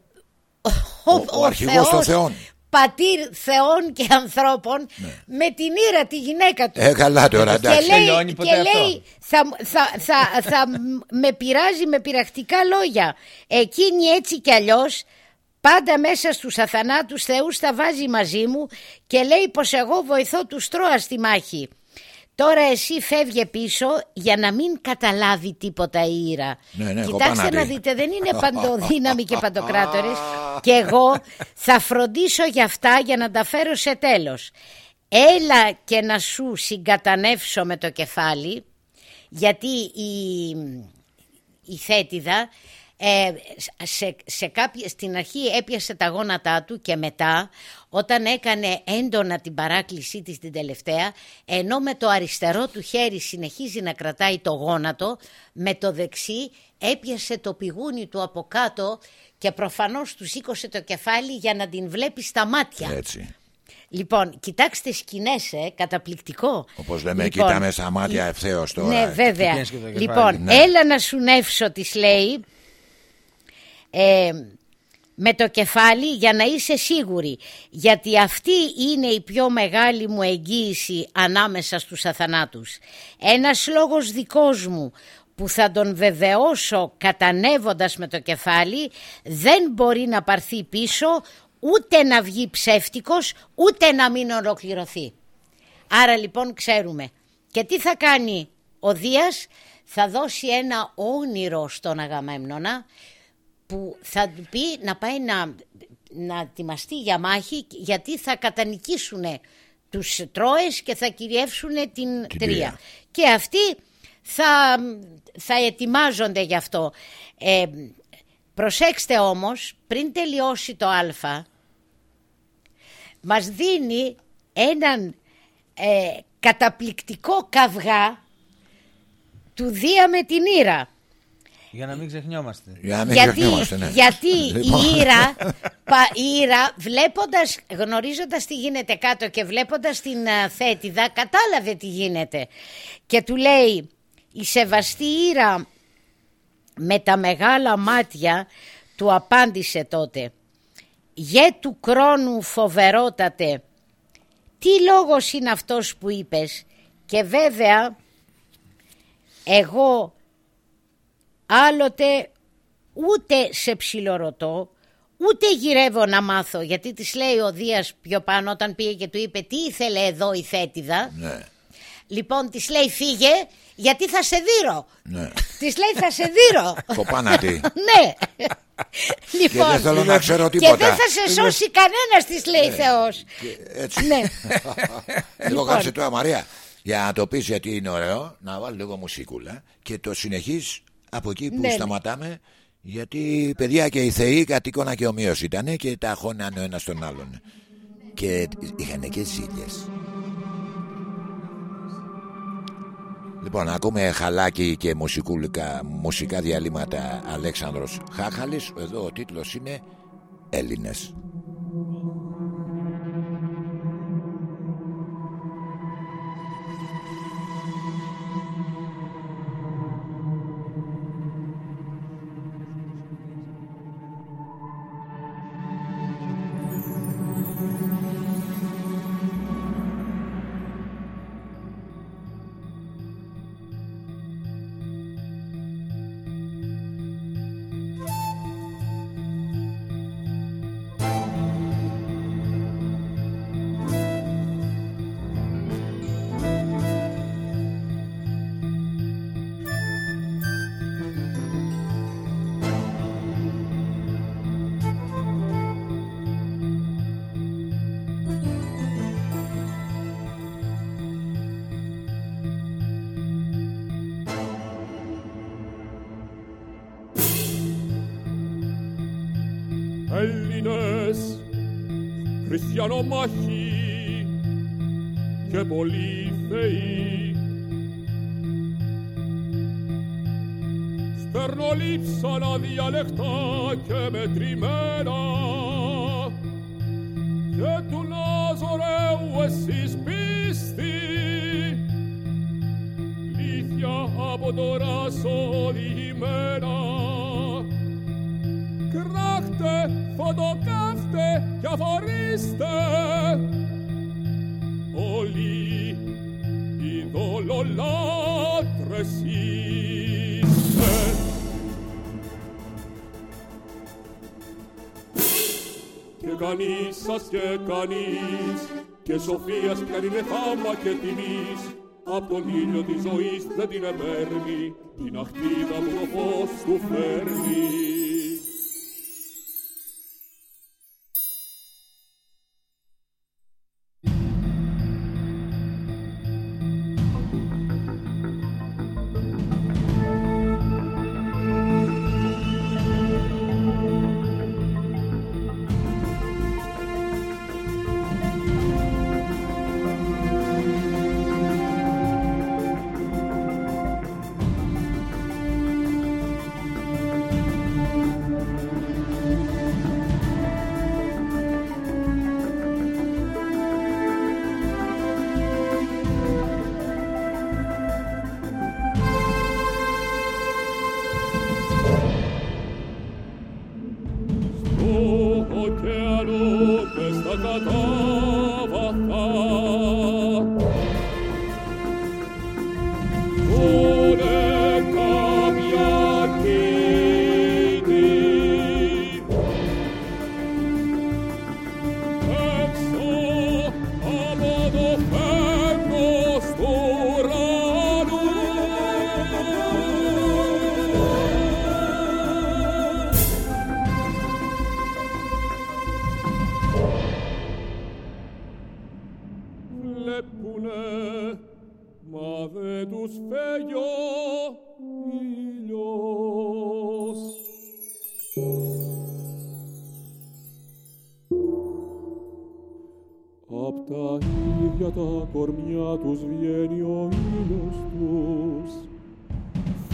Ο- ο αρχηγός των θεών. πατήρ θεών και ανθρώπων με την ήρα τη γυναίκα του ε, καλά τώρα, και εντάξει. λέει, Τελειώνει ποτέ και αυτό. λέει θα, θα, θα, θα με πειράζει με πειρακτικά λόγια. Εκείνη έτσι κι αλλιώς πάντα μέσα στους αθανάτους θεούς τα βάζει μαζί μου και λέει πως εγώ βοηθώ τους Τρόα στη μάχη. Τώρα εσύ φεύγε πίσω για να μην καταλάβει τίποτα η Ήρα. Ναι, ναι, Κοιτάξτε κοπανάτη. να δείτε, δεν είναι παντοδύναμοι και παντοκράτορες. <laughs> και εγώ θα φροντίσω για αυτά για να τα φέρω σε τέλος. Έλα και να σου συγκατανεύσω με το κεφάλι, γιατί η, η θέτιδα ε, σε, σε κάποια, στην αρχή έπιασε τα γόνατά του και μετά όταν έκανε έντονα την παράκλησή της την τελευταία ενώ με το αριστερό του χέρι συνεχίζει να κρατάει το γόνατο με το δεξί έπιασε το πηγούνι του από κάτω και προφανώς του σήκωσε το κεφάλι για να την βλέπει στα μάτια. Έτσι. Λοιπόν, κοιτάξτε σκηνές, ε, καταπληκτικό. Όπως λέμε, Λοιπόν, κοιτάμε στα μάτια ευθέως τώρα. Ναι, βέβαια. πιάνεις και το κεφάλι. Λοιπόν, Ναι. έλα να σου νεύσω, της λέει, ε, με το κεφάλι για να είσαι σίγουρη. Γιατί αυτή είναι η πιο μεγάλη μου εγγύηση ανάμεσα στους αθανάτους. Ένας λόγος δικός μου που θα τον βεβαιώσω κατανεύοντας με το κεφάλι δεν μπορεί να πάρθει πίσω ούτε να βγει ψεύτικος ούτε να μην ολοκληρωθεί. Άρα λοιπόν ξέρουμε. Και τι θα κάνει ο Δίας, θα δώσει ένα όνειρο στον Αγαμέμνονα που θα του πει να πάει να, να ετοιμαστεί για μάχη γιατί θα κατανικήσουν τους Τρόες και θα κυριεύσουν την, Την Τρία. Τρία. Και αυτοί θα, θα ετοιμάζονται γι' αυτό. Ε, προσέξτε όμως, πριν τελειώσει το Α, μας δίνει έναν ε, καταπληκτικό καυγά του Δία με την Ήρα. Για να μην ξεχνιόμαστε. Για να μην γιατί ξεχνιόμαστε, ναι. γιατί Λοιπόν. η, Ήρα, πα, η Ήρα βλέποντας, γνωρίζοντας τι γίνεται κάτω και βλέποντας την α, θέτιδα κατάλαβε τι γίνεται και του λέει η σεβαστή Ήρα με τα μεγάλα μάτια του απάντησε τότε «Γε του κρόνου φοβερότατε, τι λόγος είναι αυτός που είπες; Και βέβαια εγώ άλλοτε ούτε σε ψιλορωτώ ούτε γυρεύω να μάθω γιατί της λέει ο Δίας πιο πάνω όταν πήγε και του είπε τι ήθελε εδώ η θέτιδα; Ναι, λοιπόν της λέει φύγε γιατί θα σε δείρω ναι. της λέει θα σε δείρω Κοπάνατη. ναι Και λοιπόν δεν θέλω να ξέρω και τίποτα. δεν θα σε σώσει κανένας της λέει Θεός Έτσι. ναι <laughs> Λίγο κάτσε τώρα Μαρία Για να το πεις γιατί είναι ωραίο Να βάλω λίγο μουσικούλα Και το συνεχείς από εκεί που Ναι, ναι. σταματάμε Γιατί παιδιά και οι θεοί Κατοίκονα και ομοίως ήταν Και τα χώνανε ο ένας τον άλλον Και είχαν και ζήλιες Λοιπόν, ακούμε χαλάκι και μουσικούλικα, μουσικά διαλύματα Αλέξανδρος Χάχαλης. Εδώ ο τίτλος είναι Έλληνες. Έλληνες χριστιανομάχοι και πολλοί θεοί. Στερνολείψανα διαλεκτά και μετρημένα και του Ναζωρέου εσείς πίστη. Λύθια από το αφορίστε όλοι οι δολολάτρες είστε. Και κανείς σας και κανείς και σοφίας κι είναι θάμα και τιμής απ' τον ήλιο της ζωής δεν την επέρνει την αχτίδα που το φως του φέρνει. Κορμιά τους βγαίνει ο ήλιος τους,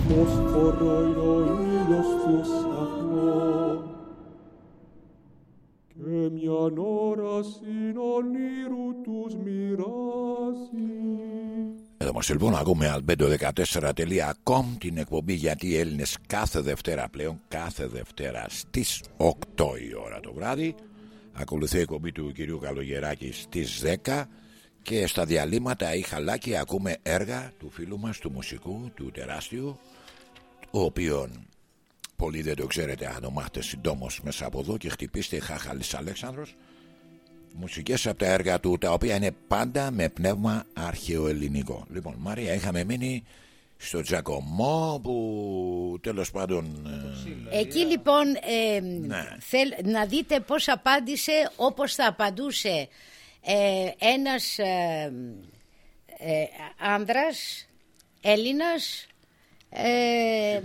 φωσφορό είναι ο ήλιος τους αχνό. Και μιαν ώρας συνονήρου τους μοιράζει. Εδώ μας λοιπόν ακούμε albedo14.com την εκπομπή γιατί οι Έλληνες κάθε Δευτέρα πλέον κάθε Δευτέρα στις 8 η ώρα το βράδυ ακολουθεί η εκπομπή του κυρίου Καλογεράκη στις 10 και στα διαλύματα ή χαλάκι ακούμε έργα του φίλου μας του μουσικού του τεράστιου ο οποίον πολλοί δεν το ξέρετε αν το μάθετε συντόμως μέσα από εδώ και χτυπήστε Χάχαλης Αλέξανδρος μουσικές από τα έργα του τα οποία είναι πάντα με πνεύμα αρχαιοελληνικό λοιπόν Μαρία είχαμε μείνει στο Τζακωμό που τέλος πάντων ε, Εκεί λοιπόν ε, Ναι. θέλ, να δείτε πώς απάντησε όπως θα απαντούσε ε, ένας ε, ε, άνδρας, Έλληνας, ε,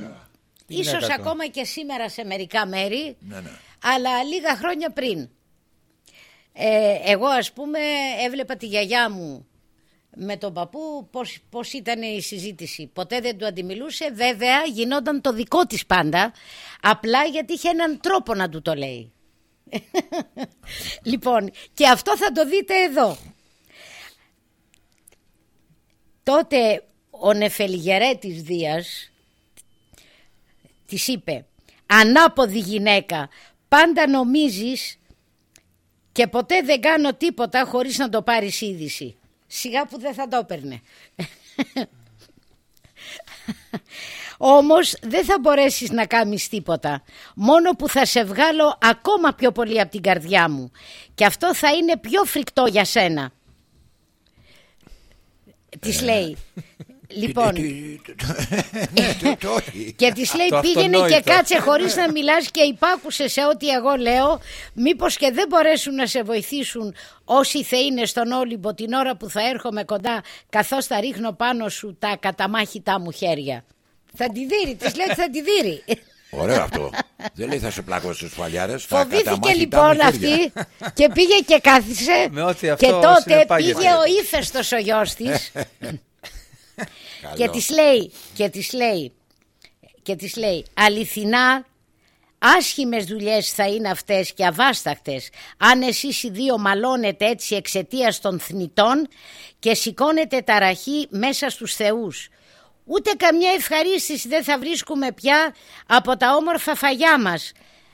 ίσως γυναίκα του. ακόμα και σήμερα σε μερικά μέρη, ναι, ναι. αλλά λίγα χρόνια πριν. Ε, εγώ ας πούμε έβλεπα τη γιαγιά μου με τον παππού πώς, πώς ήταν η συζήτηση. Ποτέ δεν του αντιμιλούσε. Βέβαια γινόταν το δικό της πάντα. Απλά γιατί είχε έναν τρόπο να του το λέει. Λοιπόν και αυτό θα το δείτε εδώ. Τότε ο Νεφελιγερέτης Δίας της είπε «Ανάποδη γυναίκα, πάντα νομίζεις και ποτέ δεν κάνω τίποτα χωρίς να το πάρεις είδηση». Σιγά που δεν θα το έπαιρνε. Όμως δεν θα μπορέσεις να κάνεις τίποτα. Μόνο που θα σε βγάλω ακόμα πιο πολύ από την καρδιά μου. Και αυτό θα είναι πιο φρικτό για σένα. Της λέει. Λοιπόν, Τι- τι- Ναι, το- το όχι. <laughs> και της λέει Το πήγαινε και αυτονόητο. κάτσε χωρίς να μιλάς και υπάκουσε σε ό,τι εγώ λέω μήπως και δεν μπορέσουν να σε βοηθήσουν όσοι θα είναι στον Όλυμπο την ώρα που θα έρχομαι κοντά καθώς θα ρίχνω πάνω σου τα καταμάχητά μου χέρια. Θα τη δείρει, της λέει ότι θα τη δείρει. Ωραίο αυτό. Δεν λέει θα σε πλακώσει του φαλιάρε. Φοβήθηκε λοιπόν αυτή και πήγε και κάθισε. Με ό,τι και αυτό τότε συνεπάγεται. πήγε ο ύφεστος ο γιος της <laughs> και της λέει, και της λέει, και της λέει, αληθινά άσχημες δουλειές θα είναι αυτές και αβάσταχτες αν εσείς οι δύο μαλώνετε έτσι εξαιτίας των θνητών και σηκώνετε ταραχή μέσα στους θεούς. Ούτε καμιά ευχαρίστηση δεν θα βρίσκουμε πια από τα όμορφα φαγιά μας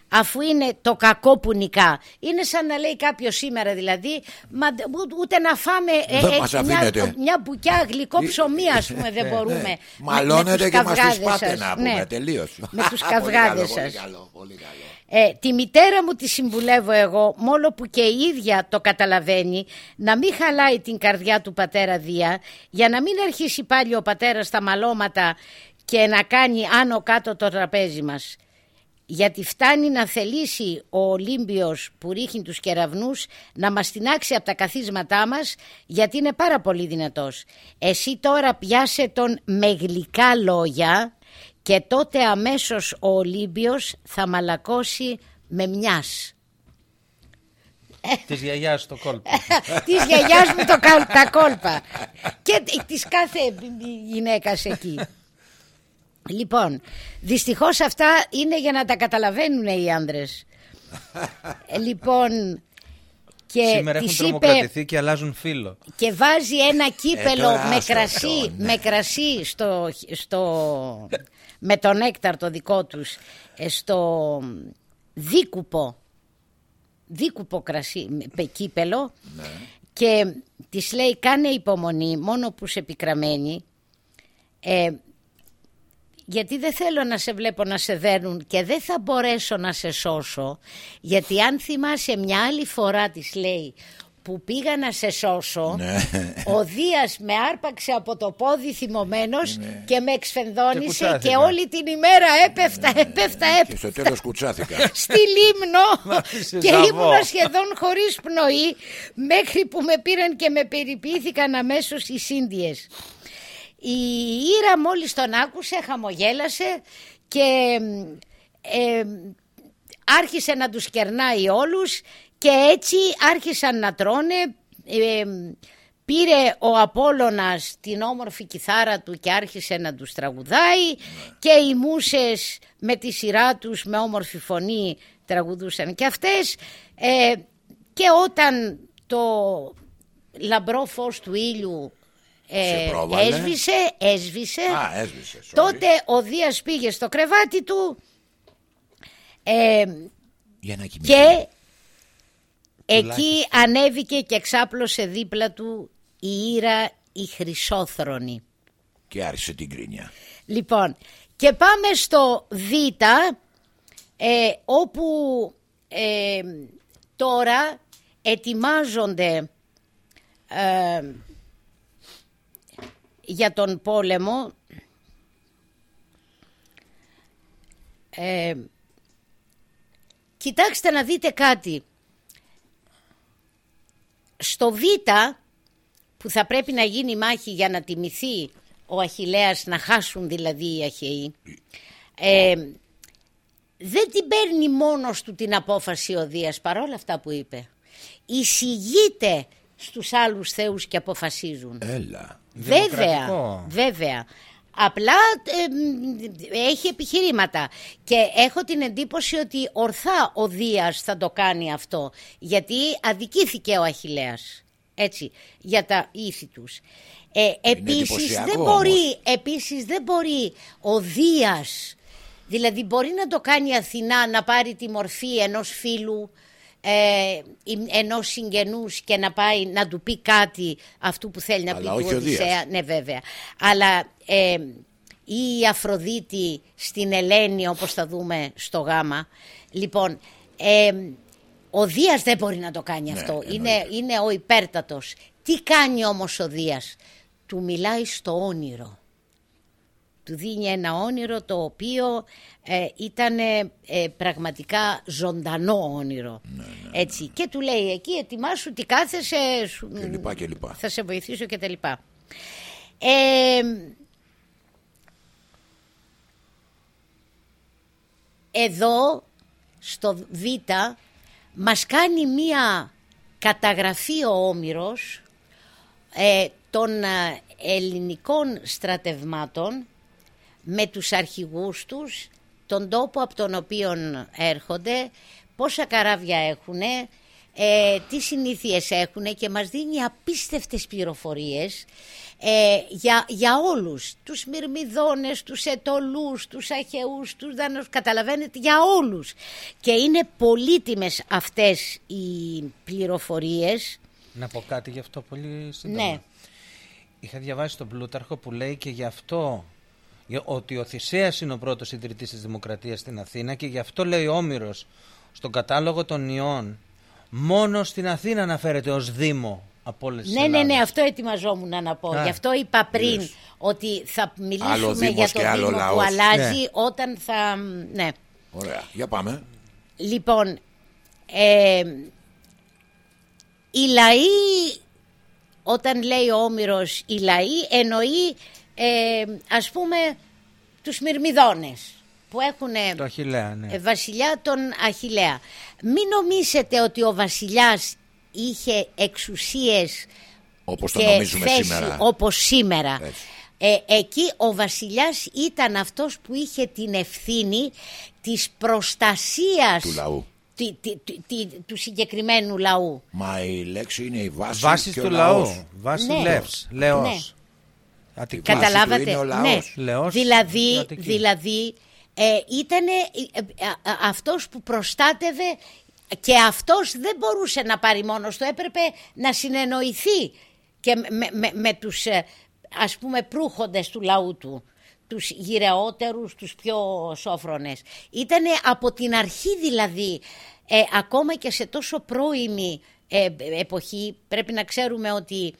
αφού είναι το κακό που νικά. Είναι σαν να λέει κάποιος σήμερα δηλαδή, μα, ού- ούτε να φάμε ε, Δεν ε, μας μια, αφήνετε. μια μπουκιά γλυκό ψωμί ας πούμε δεν μπορούμε. με- με Μαλώνετε τους και μας τους καυγάδες πάτε σας. να Ναι. πούμε. Τελείως. Με τους <laughs> καυγάδες Πολύ σας. καλό, πολύ καλό. Ε, τη μητέρα μου τη συμβουλεύω εγώ, μόνο που και η ίδια το καταλαβαίνει, να μην χαλάει την καρδιά του πατέρα Δία, για να μην αρχίσει πάλι ο πατέρας στα μαλώματα και να κάνει άνω κάτω το τραπέζι μας. Γιατί φτάνει να θελήσει ο Ολύμπιος που ρίχνει τους κεραυνούς να μας τεινάξει από τα καθίσματά μας γιατί είναι πάρα πολύ δυνατός. Εσύ τώρα πιάσε τον με γλυκά λόγια και τότε αμέσως ο Ολύμπιος θα μαλακώσει με μιας. Της γιαγιάς στο κόλπο. <laughs> της γιαγιάς μου το, κα- τα κόλπα και τ- της κάθε γυναίκας εκεί. Λοιπόν, δυστυχώς αυτά είναι για να τα καταλαβαίνουν οι άντρες. Ε, λοιπόν, και Σήμερα έχουν της είπε τρομοκρατηθεί και αλλάζουν φίλο. και βάζει ένα κύπελο τώρα με άστο κρασί, αυτό, ναι. με κρασί στο, στο, με το νέκταρ το δικό τους ε, στο δίκουπο δίκουπο κρασί με κύπελο Ναι. και της λέει κάνε υπομονή μόνο που σε πικραμένη ε, γιατί δεν θέλω να σε βλέπω να σε δέρνουν και δεν θα μπορέσω να σε σώσω γιατί αν θυμάσαι μια άλλη φορά της λέει που πήγα να σε σώσω Ναι. ο Δίας με άρπαξε από το πόδι θυμωμένος και με Και εξφενδόνησε κουτσάθηκα. και, όλη την ημέρα έπεφτα, έπεφτα, Και έπεφτα στο τέλος κουτσάθηκα. στη Λίμνο άφησε και ζαβό. ήμουνα σχεδόν χωρίς πνοή μέχρι που με πήραν και με περιποιήθηκαν αμέσως οι Σύνδιες. Η Ήρα μόλις τον άκουσε χαμογέλασε και ε, άρχισε να τους κερνάει όλους και έτσι άρχισαν να τρώνε. Ε, πήρε ο Απόλλωνας την όμορφη κιθάρα του και άρχισε να τους τραγουδάει και οι μουσες με τη σειρά τους με όμορφη φωνή τραγουδούσαν και αυτές ε, και όταν το λαμπρό φως του ήλιου ε, Σε πρόβαλε. έσβησε, έσβησε Α, έσβησε. sorry. τότε ο Δίας πήγε στο κρεβάτι του ε, Για να κοιμηθεί. και εκεί ανέβηκε και ξάπλωσε δίπλα του η Ήρα η Χρυσόθρονη. Και άρχισε την κρίνια. Λοιπόν, και πάμε στο Β, ε, όπου ε, τώρα ετοιμάζονται ε, για τον πόλεμο ε, κοιτάξτε να δείτε κάτι στο Β που θα πρέπει να γίνει μάχη για να τιμηθεί ο Αχιλλέας να χάσουν δηλαδή οι Αχαιοί ε, δεν την παίρνει μόνος του την απόφαση ο Δίας παρόλα αυτά που είπε εισηγείται στους άλλους θεούς και αποφασίζουν Έλα. Βέβαια, Δημοκρατικό. βέβαια. Απλά ε, μ, έχει επιχειρήματα και έχω την εντύπωση ότι ορθά ο Δίας θα το κάνει αυτό γιατί αδικήθηκε ο Αχιλλέας έτσι για τα ήθη τους. Ε, επίσης, εντυπωσιακό δεν όμως. μπορεί, επίσης δεν μπορεί ο Δίας δηλαδή μπορεί να το κάνει η Αθηνά να πάρει τη μορφή ενός φίλου ε, ή ενός συγγενούς και να πάει να του πει κάτι αυτού που θέλει να Αλλά πει όχι του ο Δίας. Οδυσσέα. Ναι βέβαια. Αλλά ε, ή η Αφροδίτη στην Ελένη όπως θα δούμε στο γάμα. Λοιπόν, ε, ο Δίας δεν μπορεί να το κάνει Ναι, αυτό. εννοείται. Είναι, είναι ο υπέρτατος. Τι κάνει όμως ο Δίας; Του μιλάει στο όνειρο. Του δίνει ένα όνειρο το οποίο ε, ήταν πραγματικά ζωντανό όνειρο. Ναι, Έτσι. Και του λέει εκεί ετοιμάσου τι κάθεσαι σου- Και λοιπά και λοιπά. θα σε βοηθήσω και τα λοιπά. Ε, 'Hm, Ε, εδώ στο Β μας κάνει μία καταγραφή ο Όμηρος ε, των ε, ελληνικών στρατευμάτων με τους αρχηγούς τους, τον τόπο από τον οποίο έρχονται, πόσα καράβια έχουν, ε, τι συνήθειες έχουν και μας δίνει απίστευτες πληροφορίες ε, για, για όλους. Τους Μυρμιδόνες, τους Ετολούς, τους Αχαιούς, τους Δανούς, καταλαβαίνετε, για όλους. Και είναι πολύτιμες αυτές οι πληροφορίες. Να πω κάτι γι' αυτό πολύ σύντομα. Ναι. Είχα διαβάσει τον Πλούταρχο που λέει και γι' αυτό για- ότι ο Θησέας είναι ο πρώτος ιδρυτής της Δημοκρατίας στην Αθήνα και γι' αυτό λέει ο Όμηρος στον κατάλογο των ιών μόνο στην Αθήνα αναφέρεται ως Δήμο από όλες τις Ναι, ναι, ναι, Ελλάδες. αυτό ετοιμαζόμουν να πω. Α. Γι' αυτό είπα πριν Είδες. ότι θα Άλλο μιλήσουμε Δήμος για και το άλλο Δήμο που λαός. αλλάζει Ναι. όταν θα... Ναι. Ωραία, για πάμε. Λοιπόν, ε, οι λαοί, όταν λέει ο Όμηρος οι λαοί, εννοεί ε, ας πούμε τους Μυρμιδόνες που έχουν Το Αχιλέα, ναι. ε, βασιλιά τον Αχιλέα. Μην νομίζετε ότι ο βασιλιάς είχε εξουσίες Όπως το και νομίζουμε θέση σήμερα. όπως σήμερα. Έτσι. Ε, εκεί ο βασιλιάς ήταν αυτός που είχε την ευθύνη της προστασίας Του λαού. τη- τη- τη- τη- του συγκεκριμένου λαού. Μα η λέξη είναι η βάση Βάσης και του ο λαού. λαός. Βάσης Ναι. Λεύς. Λεός. Αττική. Βάση του Καταλάβατε. είναι ο λαός. Ναι. Λαός, δηλαδή, Αττική. δηλαδή ε, ήταν αυτός που προστάτευε και αυτός δεν μπορούσε να πάρει μόνος του, έπρεπε να συνεννοηθεί και με, με, με τους ε, ας πούμε προύχοντες του λαού του τους γυρεότερους, τους πιο σόφρονες. Ήτανε από την αρχή δηλαδή, ε, ακόμα και σε τόσο πρώιμη ε, εποχή, πρέπει να ξέρουμε ότι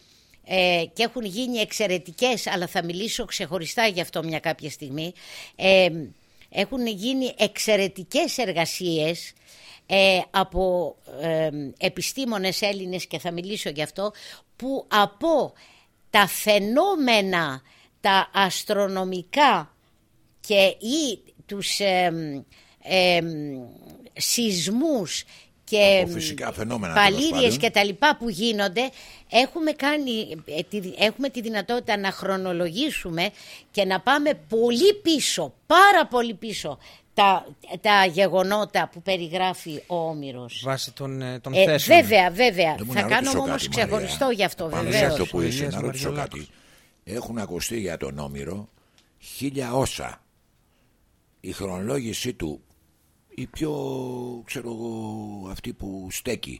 ε, και έχουν γίνει εξαιρετικές, αλλά θα μιλήσω ξεχωριστά γι' αυτό μια κάποια στιγμή, ε, έχουν γίνει εξαιρετικές εργασίες ε, από ε, επιστήμονες Έλληνες και θα μιλήσω γι' αυτό, που από τα φαινόμενα, τα αστρονομικά και ή τους ε, ε, σεισμούς και Από φυσικά φαινόμενα, τέλος παλήριες πάντων. και τα λοιπά που γίνονται έχουμε, κάνει, ε, τη- έχουμε τη δυνατότητα να χρονολογήσουμε και να πάμε πολύ πίσω, πάρα πολύ πίσω τα, τα γεγονότα που περιγράφει ο Όμηρος. Βάσει των, ε, των Ε, θέσεων. βέβαια, βέβαια. Δεν μου Θα να κάνω ρωτήσω όμως κάτι, ξεχωριστό Μαρία. γι' αυτό Πάνω σε βεβαίως. αυτό που Ο είσαι, Ηλίας να ρωτήσω Μαριολάκος. κάτι. Έχουν ακουστεί για τον Όμηρο χίλια όσα. Η χρονολόγησή του, η πιο, ξέρω εγώ, αυτή που στέκει.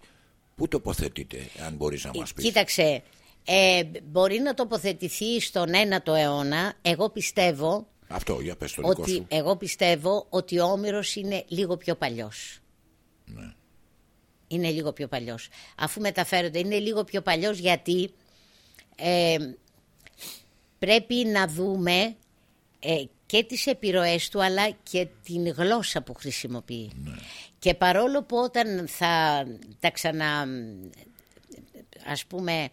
Πού τοποθετείται, αν μπορείς να μας πεις; Κοίταξε, ε, μπορεί να τοποθετηθεί στον 1ο αιώνα. Εγώ πιστεύω Αυτό, για πες το δικό ότι, σου. εγώ πιστεύω ότι ο Όμηρος είναι λίγο πιο παλιός. Ναι. Είναι λίγο πιο παλιός. Αφού μεταφέρονται, είναι λίγο πιο παλιός γιατί ε, πρέπει να δούμε ε, και τις επιρροές του αλλά και την γλώσσα που χρησιμοποιεί. Και παρόλο που όταν θα τα ξανα ας πούμε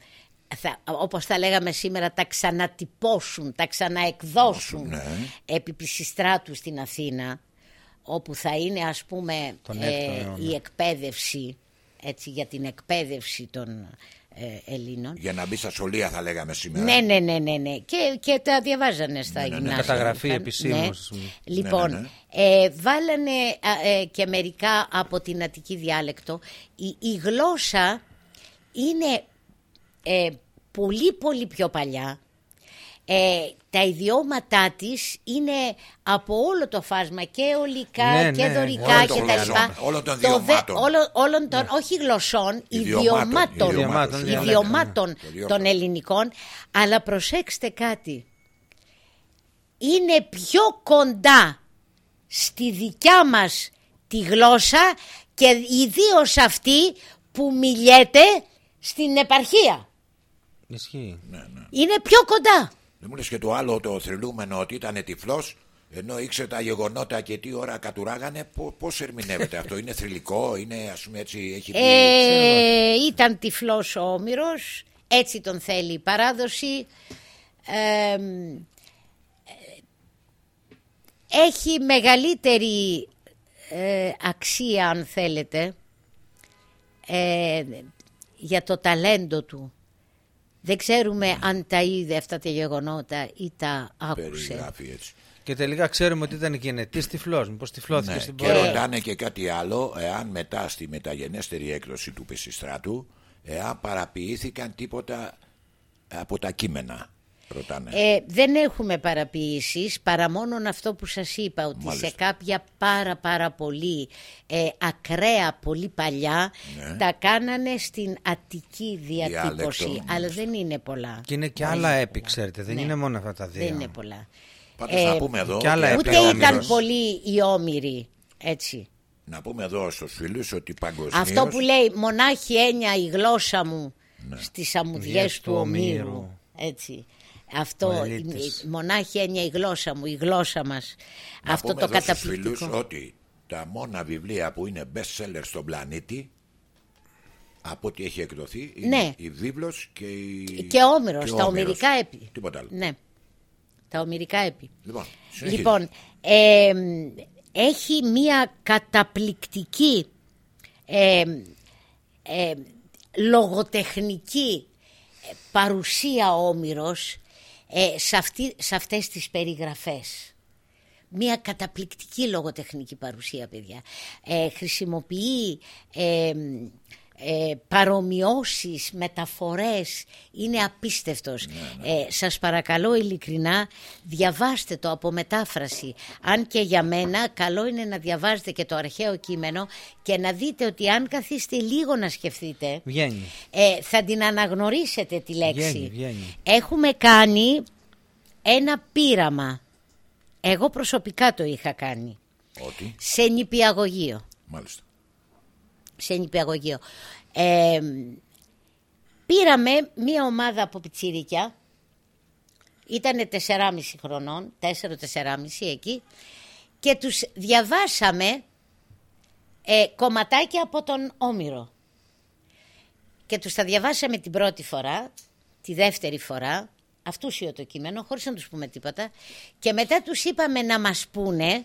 θα, όπως τα λέγαμε σήμερα τα ξανατυπώσουν, τα ξαναεκδώσουν Ναι. επί Πισιστράτου στην Αθήνα όπου θα είναι ας πούμε Τον ε, έκτο αιώνα. η εκπαίδευση έτσι, για την εκπαίδευση των ε, Ελλήνων. Για να μπει στα σχολεία θα λέγαμε σήμερα. Ναι, ναι, ναι, ναι, ναι. Και, και τα διαβάζανε στα Ναι, ναι, ναι. γυμνάσια. Καταγραφή Ναι. επισήμως, ας πούμε. Λοιπόν, Ναι, ναι, Ε, βάλανε α, ε, και μερικά από την Αττική διάλεκτο. Η, η γλώσσα είναι ε, πολύ πολύ πιο παλιά. Ε, τα ιδιώματά της είναι από όλο το φάσμα και ολικά Ναι, και ναι. δωρικά Όλων και των τα γλωσσών, λοιπά. όλων των Το δε- ιδιωμάτων. όλο- όλων των, όχι γλωσσών, Ιδιωμάτων, ιδιωμάτων, ιδιωμάτων, διαλέκτων. ιδιωμάτων Το διόρθω. των ελληνικών. Αλλά προσέξτε κάτι. Είναι πιο κοντά στη δικιά μας τη γλώσσα και ιδίως αυτή που μιλιέται στην επαρχία. Ισχύει. Ναι, ναι. Είναι πιο κοντά. Δεν μου λες και το άλλο το θρυλούμενο ότι ήταν τυφλός ενώ ήξερε τα γεγονότα και τι ώρα κατουράγανε. Πώ πώς ερμηνεύεται αυτό, είναι θρηλυκό, είναι ας πούμε έτσι, έχει δει. Ε, ήταν τυφλός ο Όμηρος, έτσι τον θέλει η παράδοση. Ε, έχει μεγαλύτερη ε, αξία αν θέλετε ε, για το ταλέντο του. Δεν ξέρουμε αν τα είδε αυτά τα γεγονότα ή τα άκουσε. Περιγράφει έτσι. Και τελικά ξέρουμε ότι ήταν γενετής τυφλός. Μήπως τυφλώθηκε Ναι, στην και πορεία. ρωτάνε και κάτι άλλο, εάν μετά στη μεταγενέστερη έκδοση του Πεσιστράτου, εάν παραποιήθηκαν τίποτα από τα κείμενα. Ρωτάνε. Ε, δεν έχουμε παραποιήσεις παρά μόνο αυτό που σας είπα ότι Μάλιστα. σε κάποια πάρα πάρα πολύ ε, ακραία πολύ παλιά Ναι. τα κάνανε στην αττική διατύπωση Διάλεκτο, αλλά δεν είναι πολλά. Και είναι και άλλα έπι, ξέρετε. Δεν Ναι. είναι μόνο αυτά τα δύο. Δεν είναι πολλά. Πάντως ε, να πούμε εδώ, και άλλα ότι- Ούτε Έπι ήταν όμηρος. πολύ οι όμοιροι έτσι. να πούμε εδώ στους φίλους ότι παγκοσμίως Αυτό που λέει μονάχη έννοια η γλώσσα μου στις αμμουδιές Διές του του ομήρου. ομήρου. Έτσι. Αυτό Ο είναι, Ελίτης. μονάχη έννοια η γλώσσα μου, η γλώσσα μας. να Αυτό πούμε το εδώ στους φίλους καταπληκτικό. ότι τα μόνα βιβλία που είναι best seller στον πλανήτη από ό,τι έχει εκδοθεί είναι Ναι. η βίβλος και η... Και όμηρος, και τα ο ομηρικά έπι. Τίποτα άλλο. Ναι. Τα ομηρικά έπι. Λοιπόν, συνεχίζει. Λοιπόν, ε, έχει μία καταπληκτική ε, ε, λογοτεχνική ε, παρουσία ο Όμηρος ε, σε, αυτή, σε αυτές τις περιγραφές. Μία καταπληκτική λογοτεχνική παρουσία, παιδιά. Ε, χρησιμοποιεί ε, ε, παρομοιώσεις, μεταφορές, είναι απίστευτος. Ε, σας παρακαλώ ειλικρινά, διαβάστε το από μετάφραση. Αν και για μένα, καλό είναι να διαβάζετε και το αρχαίο κείμενο και να δείτε ότι αν καθίστε λίγο να σκεφτείτε, Βγαίνει. ε, θα την αναγνωρίσετε τη λέξη. Βγαίνει, βγαίνει. Έχουμε κάνει ένα πείραμα. Εγώ προσωπικά το είχα κάνει. Ότι, Σε νηπιαγωγείο. μάλιστα. Σε νηπιαγωγείο. Ε, πήραμε μία ομάδα από πιτσιρίκια. Ήτανε 4,5 χρονών, 4-4,5 εκεί. Και τους διαβάσαμε ε, κομματάκια από τον Όμηρο. Και τους τα διαβάσαμε την πρώτη φορά, τη δεύτερη φορά, αυτούσιο το κείμενο, χωρίς να τους πούμε τίποτα. Και μετά τους είπαμε να μας πούνε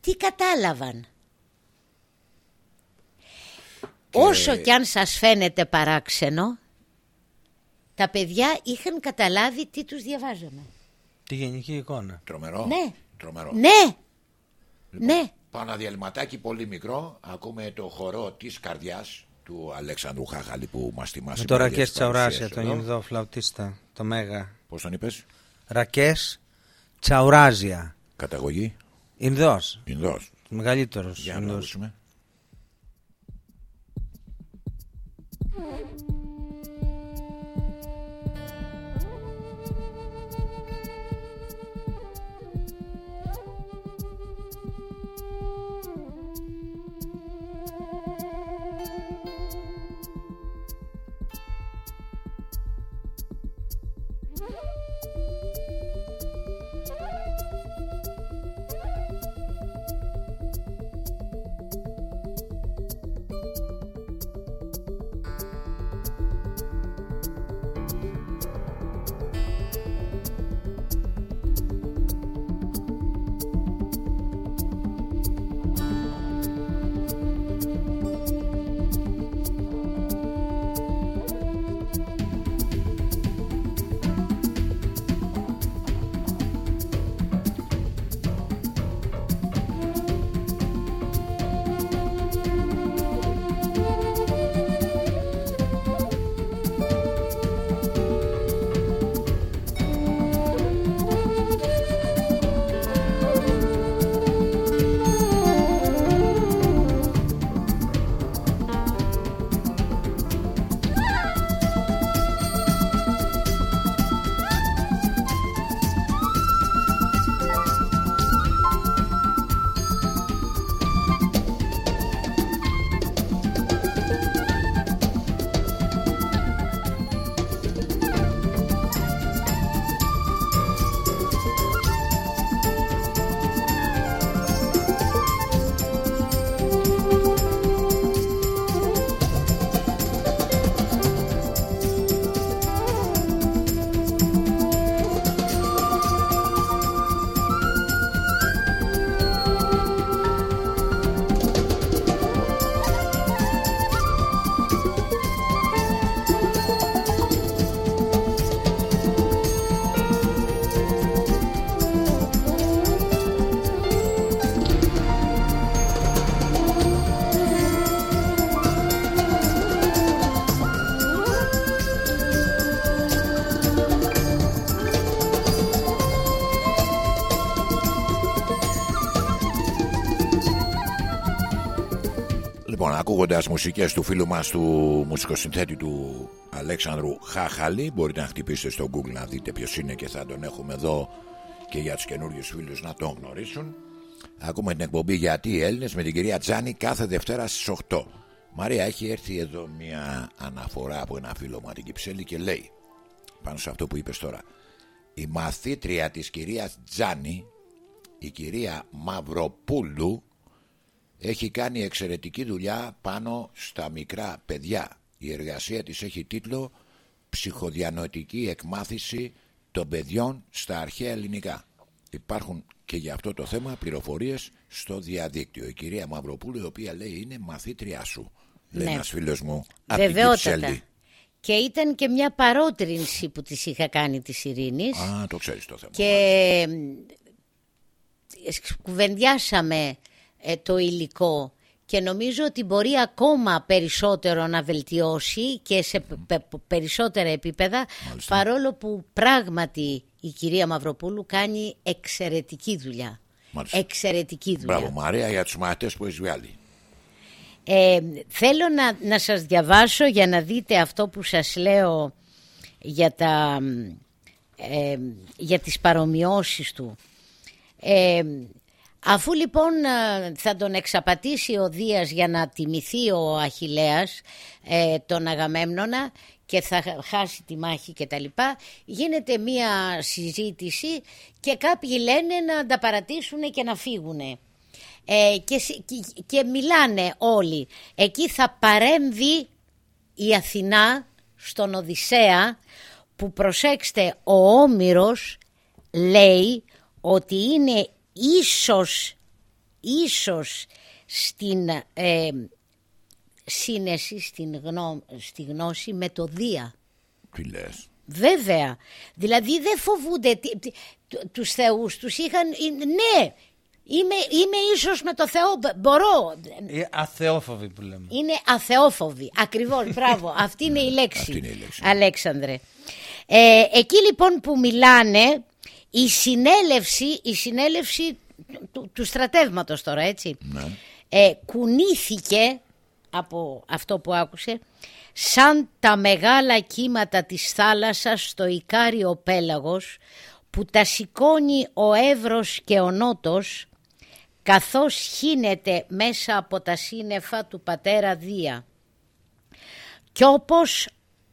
τι κατάλαβαν. Όσο κι αν σας φαίνεται παράξενο, τα παιδιά είχαν καταλάβει τι τους διαβάζαμε. Τη γενική εικόνα. Τρομερό. Ναι. Τρομερό. Ναι, ναι. Πάω ένα διαλυματάκι πολύ μικρό. Ακούμε το χορό της καρδιάς του Αλέξανδρου Χάχαλη που μας θυμάσαι. Με το παλιές Ρακές Τσαουράσια, παρουσίες τον εδώ. Ινδό φλαουτίστα, το Μέγα. Πώς τον είπες, Ρακές Τσαουράζια. καταγωγή, Ινδός, Ινδός. μεγαλύτερος Για να Ινδός. Mm-hmm. Ακούγοντας μουσικές του φίλου μας του μουσικοσυνθέτη του Αλέξανδρου Χάχαλη. Μπορείτε να χτυπήσετε στο Google να δείτε ποιος είναι και θα τον έχουμε εδώ και για τους καινούριους φίλους να τον γνωρίσουν. Ακούμε την εκπομπή γιατί οι Έλληνες με την κυρία Τζάνη κάθε Δευτέρα στις 8 Μαρία έχει έρθει εδώ μια αναφορά από ένα φίλο μου την Κυψέλη και λέει πάνω σε αυτό που είπες τώρα. Η μαθήτρια της κυρίας Τζάνη η κυρία Μαυροπούλου έχει κάνει εξαιρετική δουλειά πάνω στα μικρά παιδιά. Η εργασία της έχει τίτλο «Ψυχοδιανοητική εκμάθηση των παιδιών στα αρχαία ελληνικά». Υπάρχουν και για αυτό το θέμα πληροφορίες στο διαδίκτυο. Η κυρία Μαυροπούλου η οποία λέει είναι μαθήτριά σου. Λέει Ναι. ένας φίλος μου από την Βεβαιότατα. Κυψέλη. Και ήταν και μια παρότρινση που της είχα κάνει της Ειρήνης. Α, το ξέρεις το θέμα. και ε, κουβεντιάσαμε ε, το υλικό και νομίζω ότι μπορεί ακόμα περισσότερο να βελτιώσει και σε πε- πε- περισσότερα επίπεδα παρόλο που πράγματι η κυρία Μαυροπούλου κάνει εξαιρετική δουλειά. Μάλιστα. Εξαιρετική δουλειά. Μπράβο Μαρία για τους μαθητές που έχει βγάλει. Ε, θέλω να, να σας διαβάσω για να δείτε αυτό που σας λέω για, τα, ε, για τις παρομοιώσεις του. Ε, αφού λοιπόν ε, θα τον εξαπατήσει ο Δίας για να τιμηθεί ο Αχιλέας ε, τον Αγαμέμνονα και θα χάσει τη μάχη και τα λοιπά, γίνεται μία συζήτηση και κάποιοι λένε να τα παρατήσουν και να φύγουνε. Ε, και, συ- και, και μιλάνε όλοι. Εκεί θα παρέμβει η Αθηνά στον Οδυσσέα που προσέξτε ο Όμηρος λέει ότι είναι ίσως, ίσως στην ε, σύνεση, στην γνώ, στη γνώση με το Δία. Τι λες; Βέβαια. Δηλαδή δεν φοβούνται τι- τι- του- τους θεούς. Τους είχαν... ε, Ναι, είμαι, είμαι ίσως με το Θεό. μπ- Μπορώ. Οι αθεόφοβοι που λέμε. Είναι αθεόφοβοι. Ακριβώς, μπράβο. <laughs> Αυτή είναι η λέξη. Αυτή είναι η λέξη. Αλέξανδρε. Ε, εκεί λοιπόν που μιλάνε, η συνέλευση, η συνέλευση του, του στρατεύματος τώρα, έτσι, Ναι. ε, κουνήθηκε από αυτό που άκουσε σαν τα μεγάλα κύματα της θάλασσας στο Ικάριο πέλαγος που τα σηκώνει ο Εύρος και ο Νότος καθώς χύνεται μέσα από τα σύννεφα του πατέρα Δία. Κι όπως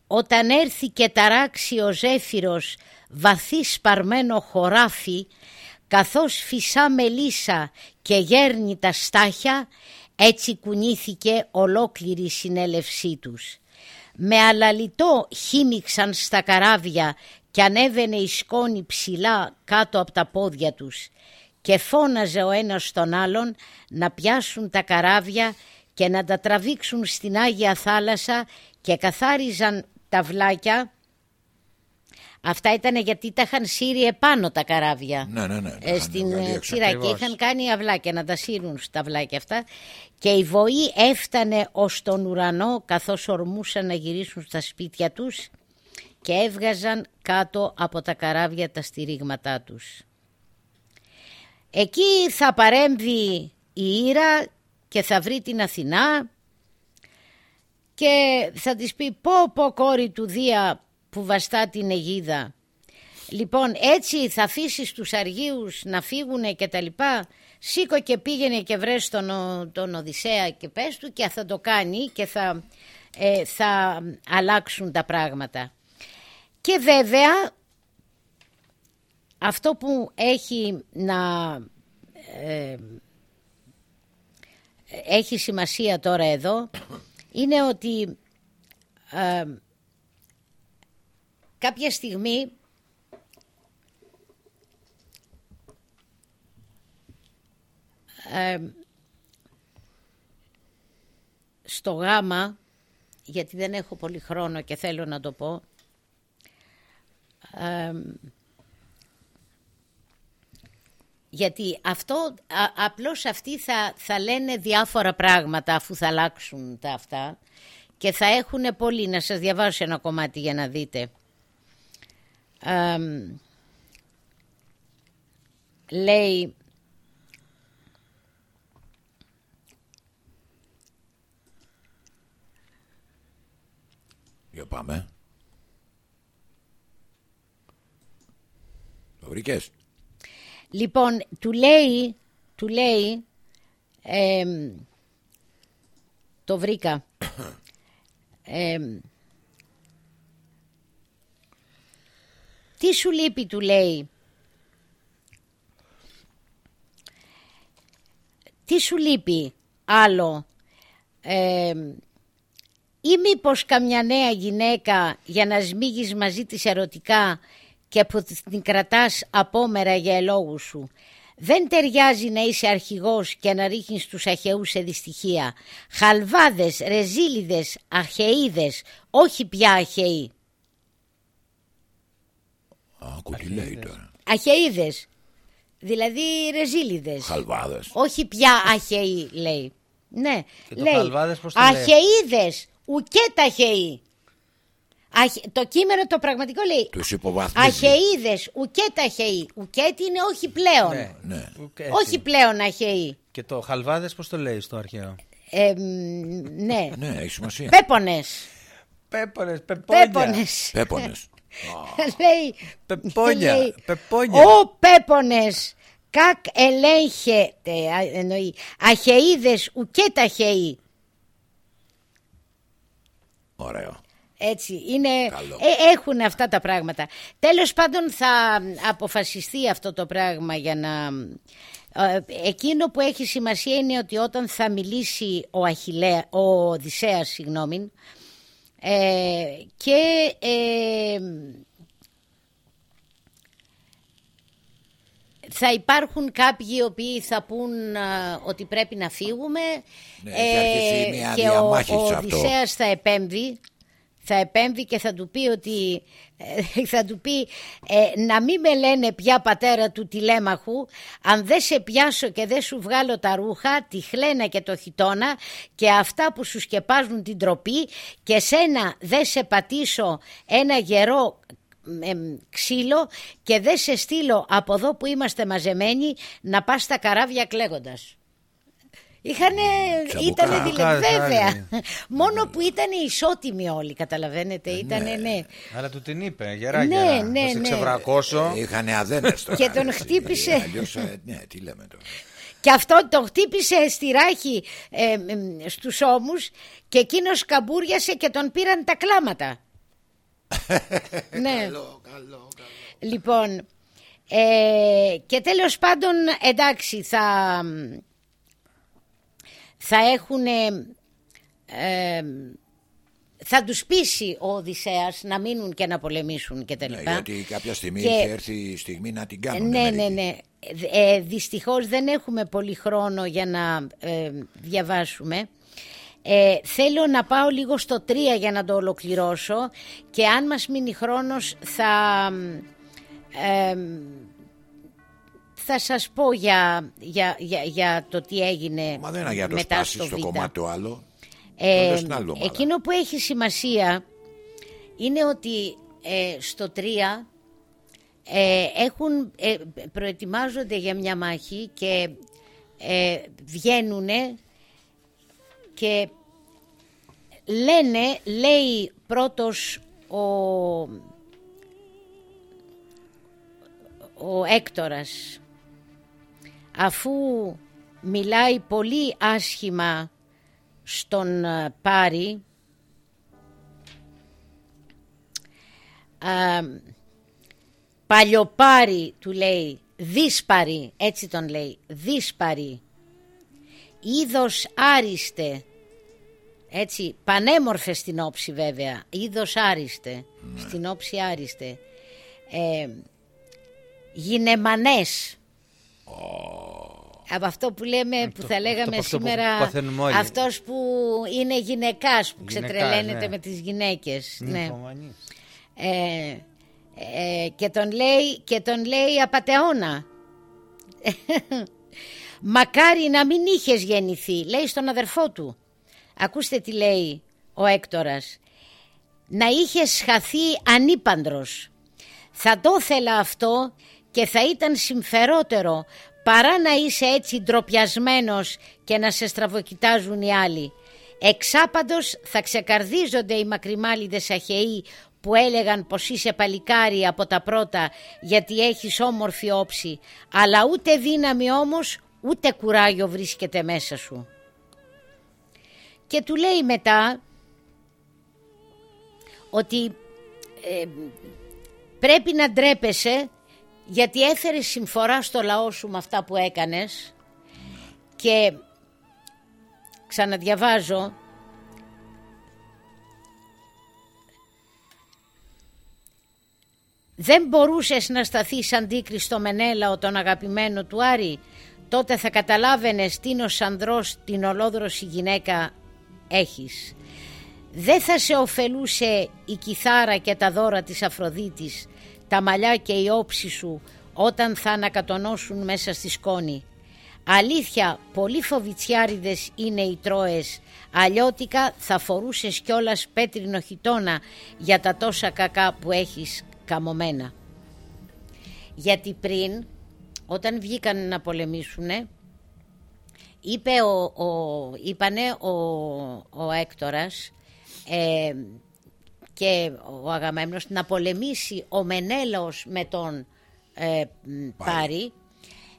όταν έρθει και ταράξει ο Ζέφυρος βαθύ σπαρμένο χωράφι καθώς φυσά μελίσσα και γέρνει τα στάχια έτσι κουνήθηκε ολόκληρη η συνέλευσή τους. Με αλαλητό χύμιξαν στα καράβια και ανέβαινε η σκόνη ψηλά κάτω από τα πόδια τους και φώναζε ο ένας τον άλλον να πιάσουν τα καράβια και να τα τραβήξουν στην Άγια Θάλασσα και καθάριζαν τα βλάκια. Αυτά ήταν γιατί τα είχαν σύρει επάνω τα καράβια Ναι, ναι, ναι. τα ε, είχαν στην βγάλει ε, έξω. ξηρά και Ακριβώς. είχαν κάνει αυλάκια να τα σύρουν στα αυλάκια αυτά και η βοή έφτανε ως τον ουρανό καθώς ορμούσαν να γυρίσουν στα σπίτια τους και έβγαζαν κάτω από τα καράβια τα στηρίγματά τους. Εκεί θα παρέμβει η Ήρα και θα βρει την Αθηνά και θα της πει πω πω κόρη του Δία που βαστά την Αιγίδα. Λοιπόν έτσι θα αφήσεις τους αργίους να φύγουνε και τα λοιπά. Σήκω και πήγαινε και βρες τον, Ο- τον Οδυσσέα και πες του και θα το κάνει και θα, ε, θα αλλάξουν τα πράγματα. Και βέβαια αυτό που έχει να ε, έχει σημασία τώρα εδώ είναι ότι ε, κάποια στιγμή ε, στο γάμα γιατί δεν έχω πολύ χρόνο και θέλω να το πω ε, γιατί αυτό, α, απλώς αυτοί θα, λένε διάφορα πράγματα αφού θα αλλάξουν τα αυτά και θα έχουν πολύ. Να σας διαβάσω ένα κομμάτι για να δείτε. Ε, λέει... Για πάμε. Το. Λοιπόν, του λέει, του λέει, εμ, το βρήκα. Εμ, τι σου λείπει, του λέει. Τι σου λείπει άλλο; εμ, ή μήπως καμιά νέα γυναίκα για να σμίγεις μαζί της ερωτικά και που την κρατάς απόμερα για ελόγους σου. Δεν ταιριάζει να είσαι αρχηγός και να ρίχνεις τους αχαιούς σε δυστυχία. Χαλβάδες, ρεζίλιδες, αχαιίδες, όχι πια αχαιοί. Άκου τι λέει τώρα. Αχαιίδες, δηλαδή ρεζίλιδες. Χαλβάδες. Όχι πια αχαιοί, λέει. Ναι, Και το λέει. χαλβάδες πώς το λέει; Αχαιίδες, ουκέτα αχαιοί. Αχε- Το κείμενο το πραγματικό λέει. Τους υποβαθμίζει. Αχαιίδες, ουκέτα αχαιοί. Ουκέτη είναι όχι πλέον. Ναι. Ναι. Ουκ, έτσι. Όχι πλέον αχαιοί. Και το χαλβάδες πώς το λέει στο αρχαίο; Ε, μ, ναι. Ναι, έχει σημασία. Πέπονες. Πέπονες, πεπόνια. Πέπονες. Πέπονες. <laughs> λέει, Πεπόνια, λέει, πεπόνια. Ο Πέπονες κακ ελέγχεται, α, εννοεί, αχαιίδες ουκέτα αχαιοί. Ωραίο. Έτσι, είναι, Καλό. ε, έχουν αυτά τα πράγματα. Τέλος πάντων θα αποφασιστεί αυτό το πράγμα για να... ε, Εκείνο που έχει σημασία είναι ότι όταν θα μιλήσει ο, Αχιλέα, ο Οδυσσέας, συγγνώμη, ε, και ε, θα υπάρχουν κάποιοι οι οποίοι θα πούν α, ότι πρέπει να φύγουμε Ναι, έχει αρχίσει μια και ο, διαμάχη ο σε αυτό. Οδυσσέας θα επέμβει θα επέμβει και θα του πει ότι ε, <laughs> θα του πει ε, να μην με λένε πια πατέρα του τηλέμαχου αν δεν σε πιάσω και δεν σου βγάλω τα ρούχα τη χλένα και το χιτόνα και αυτά που σου σκεπάζουν την τροπή και σένα δεν σε πατήσω ένα γερό εμ, ξύλο και δεν σε στείλω από εδώ που είμαστε μαζεμένοι να πας στα καράβια κλαίγοντας. Είχανε, Τσαμπουκά. ήτανε δηλαδή, Τσαμπουκάδες βέβαια. άλλοι. <laughs> Μόνο που ήταν ισότιμοι όλοι, καταλαβαίνετε. Ήτανε, ναι. Αλλά του την είπε, γερά Ναι, γερά. ναι, Θα σε ναι. ξεβρακώσω. Είχαν αδένες τώρα. Και τον έτσι. χτύπησε. Αλλιώς, ε, ναι, τι λέμε τώρα. Και αυτό τον χτύπησε στη ράχη ε, ε, στους ώμους και εκείνος καμπούριασε και τον πήραν τα κλάματα. <laughs> ναι. Καλό, καλό, καλό. Λοιπόν, ε, και τέλος πάντων εντάξει θα, θα έχουν... ε, θα τους πείσει ο Οδυσσέας να μείνουν και να πολεμήσουν και τα Ναι, λοιπά. γιατί κάποια στιγμή Και- είχε έρθει η στιγμή να την κάνουν. ναι, ναι, ναι. Ε, δυστυχώς δεν έχουμε πολύ χρόνο για να ε, διαβάσουμε. Ε, θέλω να πάω λίγο στο 3 για να το ολοκληρώσω και αν μας μείνει χρόνος θα, ε, θα σας πω για, για, για, για το τι έγινε Μα δεν είναι για το μετά σπάσει στο στο Β. κομμάτι το άλλο. Ε, Το λες την άλλη εβδομάδα. εκείνο που έχει σημασία είναι ότι ε, στο 3 ε, έχουν, ε, προετοιμάζονται για μια μάχη και ε, βγαίνουν και λένε, λέει πρώτος ο, ο Έκτορας αφού μιλάει πολύ άσχημα στον ε, Πάρη α, Παλιοπάρη του λέει Δύσπαρη έτσι τον λέει Δύσπαρη Είδος άριστε έτσι πανέμορφε στην όψη βέβαια Είδος άριστε Στην όψη άριστε ε, Γυναιμανές από αυτό που λέμε, που θα λέγαμε από αυτό που σήμερα, παθαίνουμε όλοι. αυτός που είναι γυναικάς, που Γυναικάς, ξετρελαίνεται ναι. με τις γυναίκες. Ναι. Νυμφομανής. Ε, ε, και, τον λέει, και τον λέει απατεώνα. <laughs> Μακάρι να μην είχες γεννηθεί, λέει στον αδερφό του. Ακούστε τι λέει ο Έκτορας. Να είχες χαθεί ανήπαντρος. Θα το ήθελα αυτό και θα ήταν συμφερότερο παρά να είσαι έτσι ντροπιασμένος και να σε στραβοκοιτάζουν οι άλλοι. Εξάπαντος θα ξεκαρδίζονται οι μακριμάλιδες αχαιοί που έλεγαν πως είσαι παλικάρι από τα πρώτα γιατί έχεις όμορφη όψη αλλά ούτε δύναμη όμως ούτε κουράγιο βρίσκεται μέσα σου. Και του λέει μετά ότι ε, πρέπει να ντρέπεσαι γιατί έφερε συμφορά στο λαό σου με αυτά που έκανες. Και ξαναδιαβάζω. Δεν μπορούσες να σταθείς αντίκριστο Μενέλαο τον αγαπημένο του Άρη. Τότε θα καταλάβαινες τι ως ανδρός την ολόδρωση γυναίκα έχεις. Δεν θα σε ωφελούσε η κιθάρα και τα δώρα της Αφροδίτης, τα μαλλιά και η όψη σου όταν θα ανακατονώσουν μέσα στη σκόνη. Αλήθεια, πολύ φοβιτσιάριδες είναι οι τρόες, αλλιώτικα θα φορούσες κιόλας πέτρινο χιτόνα για τα τόσα κακά που έχεις καμωμένα. Γιατί πριν, όταν βγήκαν να πολεμήσουν, είπε ο, ο, είπανε ο, ο Έκτορας ε, και ο Αγαμέμνος να πολεμήσει ο Μενέλαος με τον ε, Πάρη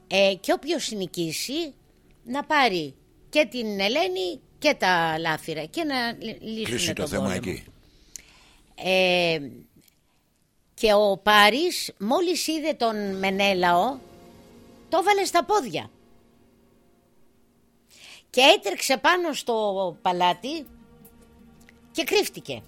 ε, και όποιος νικήσει να πάρει και την Ελένη και τα Λάφυρα και να λύσουν το τον θέμα πόλεμο. εκεί. Ε, και ο Πάρης μόλις είδε τον Μενέλαο το έβαλε στα πόδια και έτρεξε πάνω στο παλάτι και κρύφτηκε.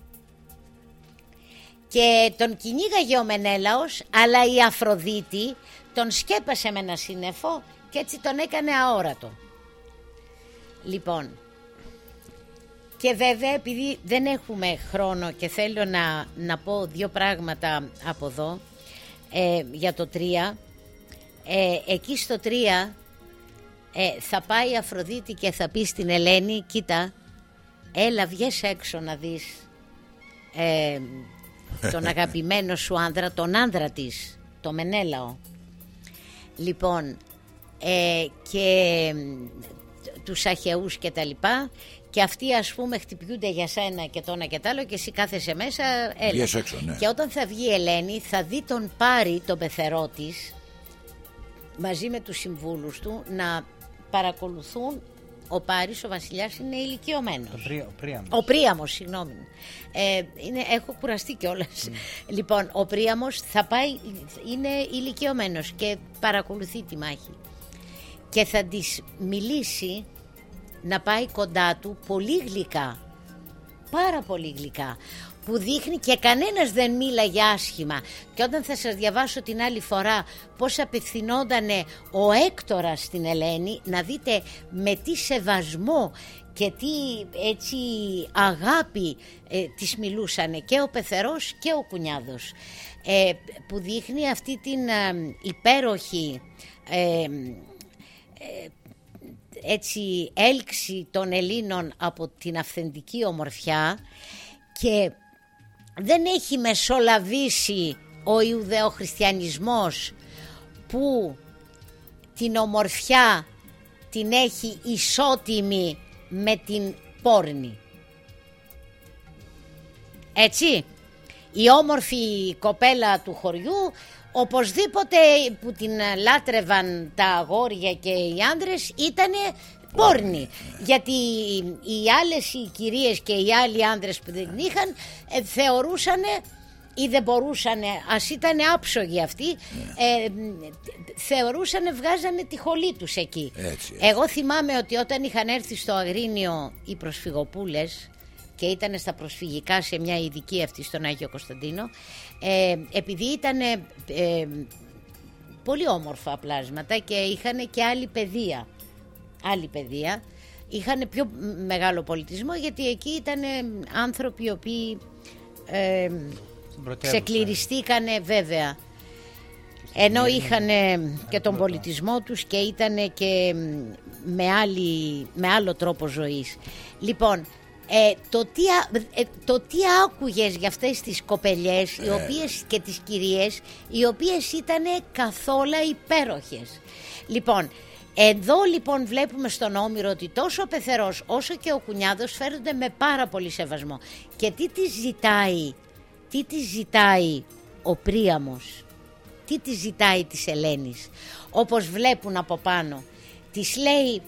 Και τον κυνήγαγε ο Μενέλαος αλλά η Αφροδίτη τον σκέπασε με ένα σύννεφο και έτσι τον έκανε αόρατο. Λοιπόν, και βέβαια επειδή δεν έχουμε χρόνο και θέλω να, να πω δύο πράγματα από εδώ ε, για το 3 ε, εκεί στο 3 ε, θα πάει η Αφροδίτη και θα πει στην Ελένη κοίτα έλα βγες έξω να δεις ε, τον αγαπημένο σου άνδρα τον άνδρα της το Μενέλαο λοιπόν ε, και τους αχαιούς και τα λοιπά και αυτοί ας πούμε χτυπιούνται για σένα και το ένα και το άλλο και εσύ κάθεσαι μέσα έλα. Βγες έξω, ναι. και όταν θα βγει η Ελένη θα δει τον πάρει τον πεθερό της μαζί με τους συμβούλους του να παρακολουθούν ο Πάρης, ο βασιλιάς είναι ηλικιωμένος. Ο, πρία, ο Πρίαμος. Ο Πρίαμος, συγγνώμη. Ε, είναι, έχω κουραστεί κιόλας. Λοιπόν, ο Πρίαμος θα πάει, είναι ηλικιωμένος και παρακολουθεί τη μάχη. Και θα της μιλήσει να πάει κοντά του πολύ γλυκά. Πάρα πολύ γλυκά. Που δείχνει και κανένας δεν μίλαγε άσχημα. Και όταν θα σας διαβάσω την άλλη φορά πώς απευθυνόταν ο Έκτορας στην Ελένη, να δείτε με τι σεβασμό και τι έτσι αγάπη ε, της μιλούσαν και ο Πεθερός και ο Κουνιάδος. Ε, που δείχνει αυτή την ε, υπέροχη ε, έτσι έλξη των Ελλήνων από την αυθεντική ομορφιά και δεν έχει μεσολαβήσει ο Ιουδεοχριστιανισμός που την ομορφιά την έχει ισότιμη με την πόρνη. Έτσι, η όμορφη κοπέλα του χωριού οπωσδήποτε που την λάτρευαν τα αγόρια και οι άντρες ήταν πόρνη. Γιατί οι άλλες οι κυρίες και οι άλλοι άντρες που δεν είχαν ε, θεωρούσαν ή δεν μπορούσαν, ας ήταν άψογοι αυτοί, ε, θεωρούσαν βγάζανε τη χολή τους εκεί. Έτσι, έτσι. Εγώ θυμάμαι ότι όταν είχαν έρθει στο Αγρίνιο οι προσφυγοπούλες και ήταν στα προσφυγικά σε μια ειδική αυτή στον Άγιο Κωνσταντίνο, ε, επειδή ήταν ε, πολύ όμορφα πλάσματα και είχαν και άλλη παιδεία, άλλη παιδεία, είχαν πιο μεγάλο πολιτισμό γιατί εκεί ήταν άνθρωποι οι οποίοι ε, Στην πρωτεύουσα. ξεκληριστήκανε βέβαια. Ενώ είχαν και τον πολιτισμό τους και ήταν και με, άλλη, με άλλο τρόπο ζωής. Λοιπόν, Ε, το, τι, α- ε, το τι άκουγες για αυτές τις κοπελιές οι οποίες, και τις κυρίες οι οποίες ήταν καθόλου υπέροχες. Λοιπόν, εδώ λοιπόν βλέπουμε στον Όμηρο ότι τόσο ο Πεθερός όσο και ο Κουνιάδος φέρονται με πάρα πολύ σεβασμό. Και τι της ζητάει, τι της ζητάει ο Πρίαμος, τι της ζητάει της Ελένης. Όπως βλέπουν από πάνω, της λέει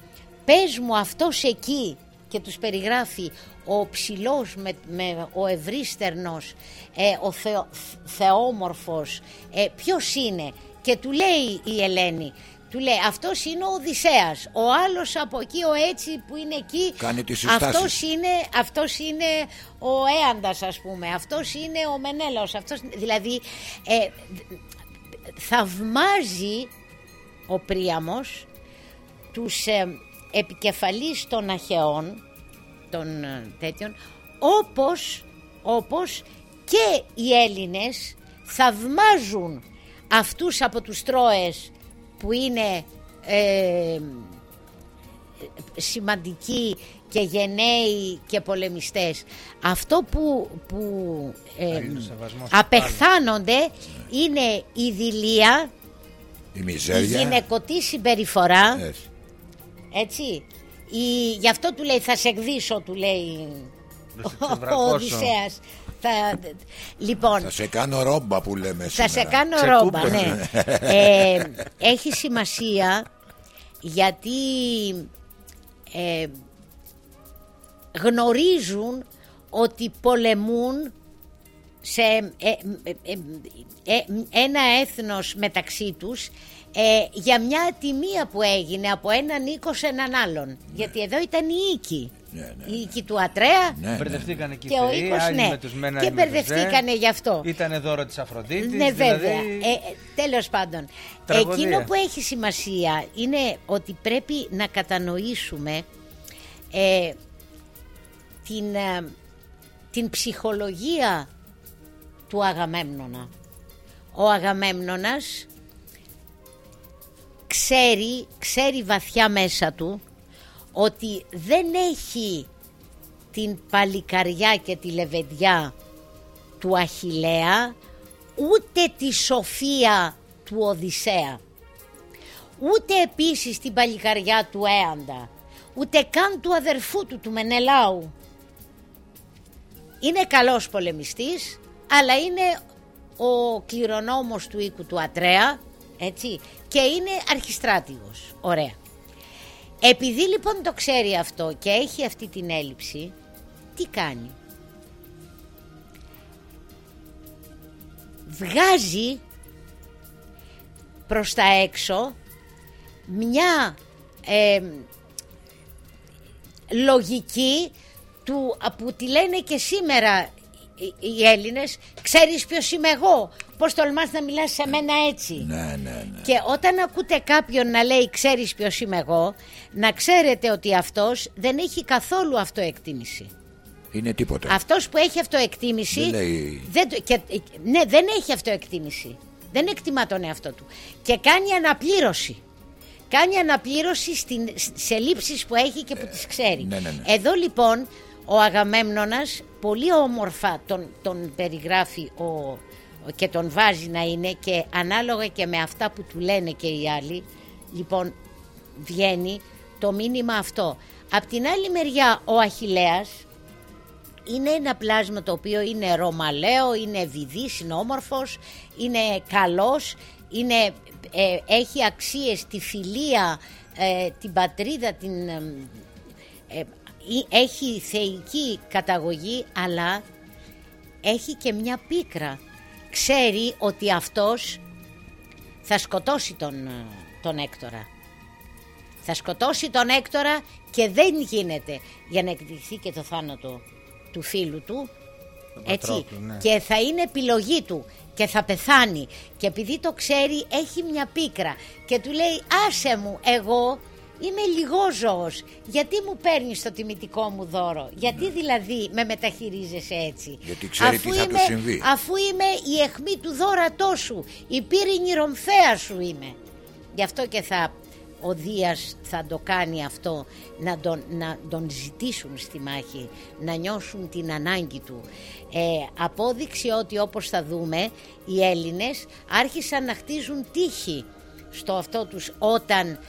πες μου αυτός εκεί και τους περιγράφει ο ψηλός με, με ο ευρύστερνος, ε, ο θεο, θεόμορφος, ε, ποιος είναι και του λέει η Ελένη, του λέει αυτός είναι ο Οδυσσέας, ο άλλος από εκεί ο έτσι που είναι εκεί, Κάνει τις συστάσεις. αυτός είναι, αυτός είναι ο Έαντας ας πούμε, αυτός είναι ο Μενέλαος, αυτός, δηλαδή ε, θαυμάζει ο Πρίαμος τους ε, επικεφαλείς των αχαιών των ε, τέτοιων όπως, όπως και οι Έλληνες θαυμάζουν αυτούς από τους Τρόες που είναι ε, σημαντικοί και γενναίοι και πολεμιστές. Αυτό που, που ε, είναι ο σεβασμός του απεχθάνονται είναι η δειλία, Η η μιζέρια. γυναικωτή συμπεριφορά, Έτσι. έτσι. Η, γι' αυτό του λέει θα σε εκδίσω, του λέει Να σε ο, ο ξεβρακώσω. Οδυσσέας. Θα, λοιπόν, Θα σε κάνω ρόμπα που λέμε θα σε σήμερα. κάνω Ξεκούπες. ρόμπα, ναι. <laughs> ε, έχει σημασία γιατί ε, γνωρίζουν ότι πολεμούν σε ε, ε, ε, ε, ένα έθνος μεταξύ τους ε, για μια ατιμία που έγινε από έναν οίκο σε έναν άλλον. Γιατί εδώ ήταν η οίκη. Ναι, ναι, Η οίκη του Ατρέα Ναι, ναι. Μπερδευτήκανε και, και οι ο θεοί, οίκος, άλλοι ναι. με τους μένα, Και άλλοι με τους δε. μπερδευτήκανε γι' αυτό. Ήτανε δώρο της Αφροδίτης. Ναι, δηλαδή, βέβαια. Ε, ε, τέλος πάντων. Τραγωδία. Εκείνο που έχει σημασία είναι ότι πρέπει να κατανοήσουμε ε, την, ε, την ψυχολογία του Αγαμέμνονα. Ο Αγαμέμνονας ξέρει, ξέρει βαθιά μέσα του ότι δεν έχει την παλικαριά και τη λεβεντιά του Αχιλέα ούτε τη σοφία του Οδυσσέα ούτε επίσης την παλικαριά του Έαντα ούτε καν του αδερφού του του Μενελάου. Είναι καλός πολεμιστής αλλά είναι ο κληρονόμος του οίκου του Ατρέα έτσι και είναι αρχιστράτηγος. Ωραία επειδή λοιπόν το ξέρει αυτό και έχει αυτή την έλλειψη τι κάνει; Βγάζει προς τα έξω μια ε, λογική του, που τη λένε και σήμερα οι- οι Έλληνες ξέρεις ποιος είμαι εγώ; Πως τολμάς να μιλάς σε μένα έτσι. Ναι, ναι, ναι. και όταν ακούτε κάποιον να λέει ξέρεις ποιος είμαι εγώ να ξέρετε ότι αυτός δεν έχει καθόλου αυτοεκτίμηση. Είναι τίποτα. αυτός που έχει αυτοεκτίμηση Δεν λέει- δεν, το- και, ναι, δεν έχει αυτοεκτίμηση. Δεν εκτιμά τον εαυτό του. Και κάνει αναπλήρωση. Κάνει αναπλήρωση στην, σε λήψεις που έχει και που τις ξέρει. Ναι, ναι, ναι. εδώ λοιπόν ο Αγαμέμνονας πολύ όμορφα τον, τον περιγράφει ο, ο- και τον βάζει να είναι και ανάλογα και με αυτά που του λένε και οι άλλοι λοιπόν βγαίνει το μήνυμα αυτό απ' την άλλη μεριά ο Αχιλέας είναι ένα πλάσμα το οποίο είναι ρωμαλαίο, είναι ευηδής, είναι όμορφος, είναι καλός, είναι, ε, έχει αξίες τη φιλία, ε, την πατρίδα, την, ε, ε, ή- έχει θεϊκή καταγωγή, αλλά έχει και μια πίκρα. Ξέρει ότι αυτός θα σκοτώσει τον, ε, τον Έκτορα. Θα σκοτώσει τον Έκτορα και δεν γίνεται για να εκδικηθεί και το θάνατο του φίλου του. Έτσι. Πατρόκλου, ναι. Και θα είναι επιλογή του και θα πεθάνει. Και επειδή το ξέρει έχει μια πίκρα και του λέει άσε μου εγώ είμαι λιγόζωος. Γιατί μου παίρνεις το τιμητικό μου δώρο; Γιατί δηλαδή με μεταχειρίζεσαι έτσι; Ναι. Γιατί ξέρει τι θα του είμαι, συμβεί. Αφού είμαι η αιχμή του δώρατό σου. Η πύρινη ρομφαία σου είμαι. Γι' αυτό και θα ο Δίας θα το κάνει αυτό να τον, να τον ζητήσουν στη μάχη να νιώσουν την ανάγκη του ε, απόδειξη ότι όπως θα δούμε οι Έλληνες άρχισαν να χτίζουν τύχη στο αυτό τους όταν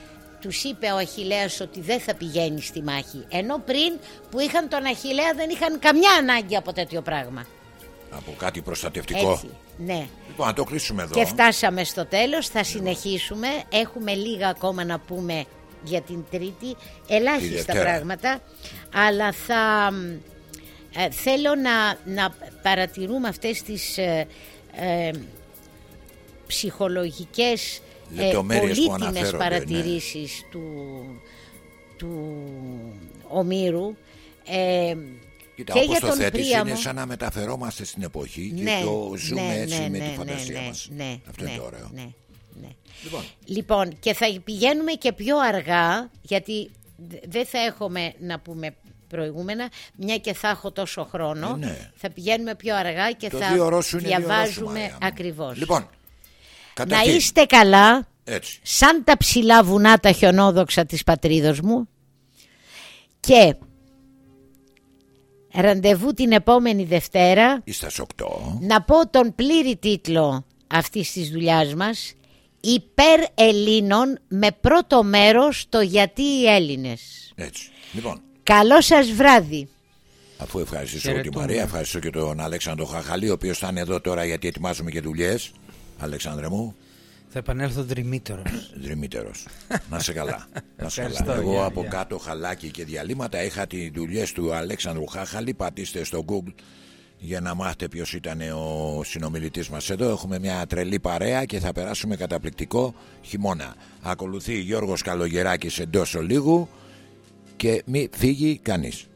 τους είπε ο Αχιλέας ότι δεν θα πηγαίνει στη μάχη ενώ πριν που είχαν τον Αχιλέα δεν είχαν καμιά ανάγκη από τέτοιο πράγμα Από κάτι προστατευτικό. έτσι, ναι Λοιπόν, να το κλείσουμε εδώ. και φτάσαμε στο τέλος, θα συνεχίσουμε. Έχουμε λίγα ακόμα να πούμε για την Τρίτη, Τη ελάχιστα Δευτέρα. πράγματα, αλλά θα ε, θέλω να, να παρατηρούμε αυτές τις ε, ε, ψυχολογικές ε, Λεπτομέρειες που πολύτιμες αναφέρονται, παρατηρήσεις του, του Ομήρου ε, Κοίτα, και όπως για το τον θέτεις Príamo. είναι σαν να μεταφερόμαστε στην εποχή και Ναι, το ζούμε ναι, έτσι ναι, με ναι, τη ναι, φαντασία ναι, μας. ναι, Αυτό ναι, είναι το ωραίο. ναι, ναι. Λοιπόν, Λοιπόν, και θα πηγαίνουμε και πιο αργά, γιατί δε- δεν θα έχουμε να πούμε προηγούμενα, μια και θα έχω τόσο χρόνο. Ε, ναι. Θα πηγαίνουμε πιο αργά και το θα δύο ώρο σου είναι δύο ώρο σου, διαβάζουμε Μαρία μου. ακριβώς. Λοιπόν, να καταρχήν, είστε καλά, έτσι. σαν τα ψηλά βουνά τα χιονόδοξα της πατρίδος μου και ραντεβού την επόμενη Δευτέρα Είστε στις 8. να πω τον πλήρη τίτλο αυτής της δουλειάς μας «Υπέρ Ελλήνων» με πρώτο μέρος το «Γιατί οι Έλληνες». Έτσι. Λοιπόν, Καλό σας βράδυ. αφού ευχαριστήσω τη Χαιρετούμε. Μαρία, ευχαριστώ και τον Αλέξανδρο Χαχαλή, ο οποίος θα είναι εδώ τώρα γιατί ετοιμάζουμε και δουλειές. Αλέξανδρε μου, Θα επανέλθω δρυμύτερος. <clears throat> δρυμύτερος. Να σε καλά. Να σε καλά. Ευχαριστώ, Εγώ γεια, από γεια. κάτω χαλάκι και διαλύματα είχα τις δουλειές του Αλέξανδρου Χάχαλη. Πατήστε στο Google για να μάθετε ποιος ήταν ο συνομιλητής μας εδώ. Έχουμε μια τρελή παρέα και θα περάσουμε καταπληκτικό χειμώνα. Ακολουθεί Γιώργος Καλογεράκης εντός ολίγου και μη φύγει κανείς.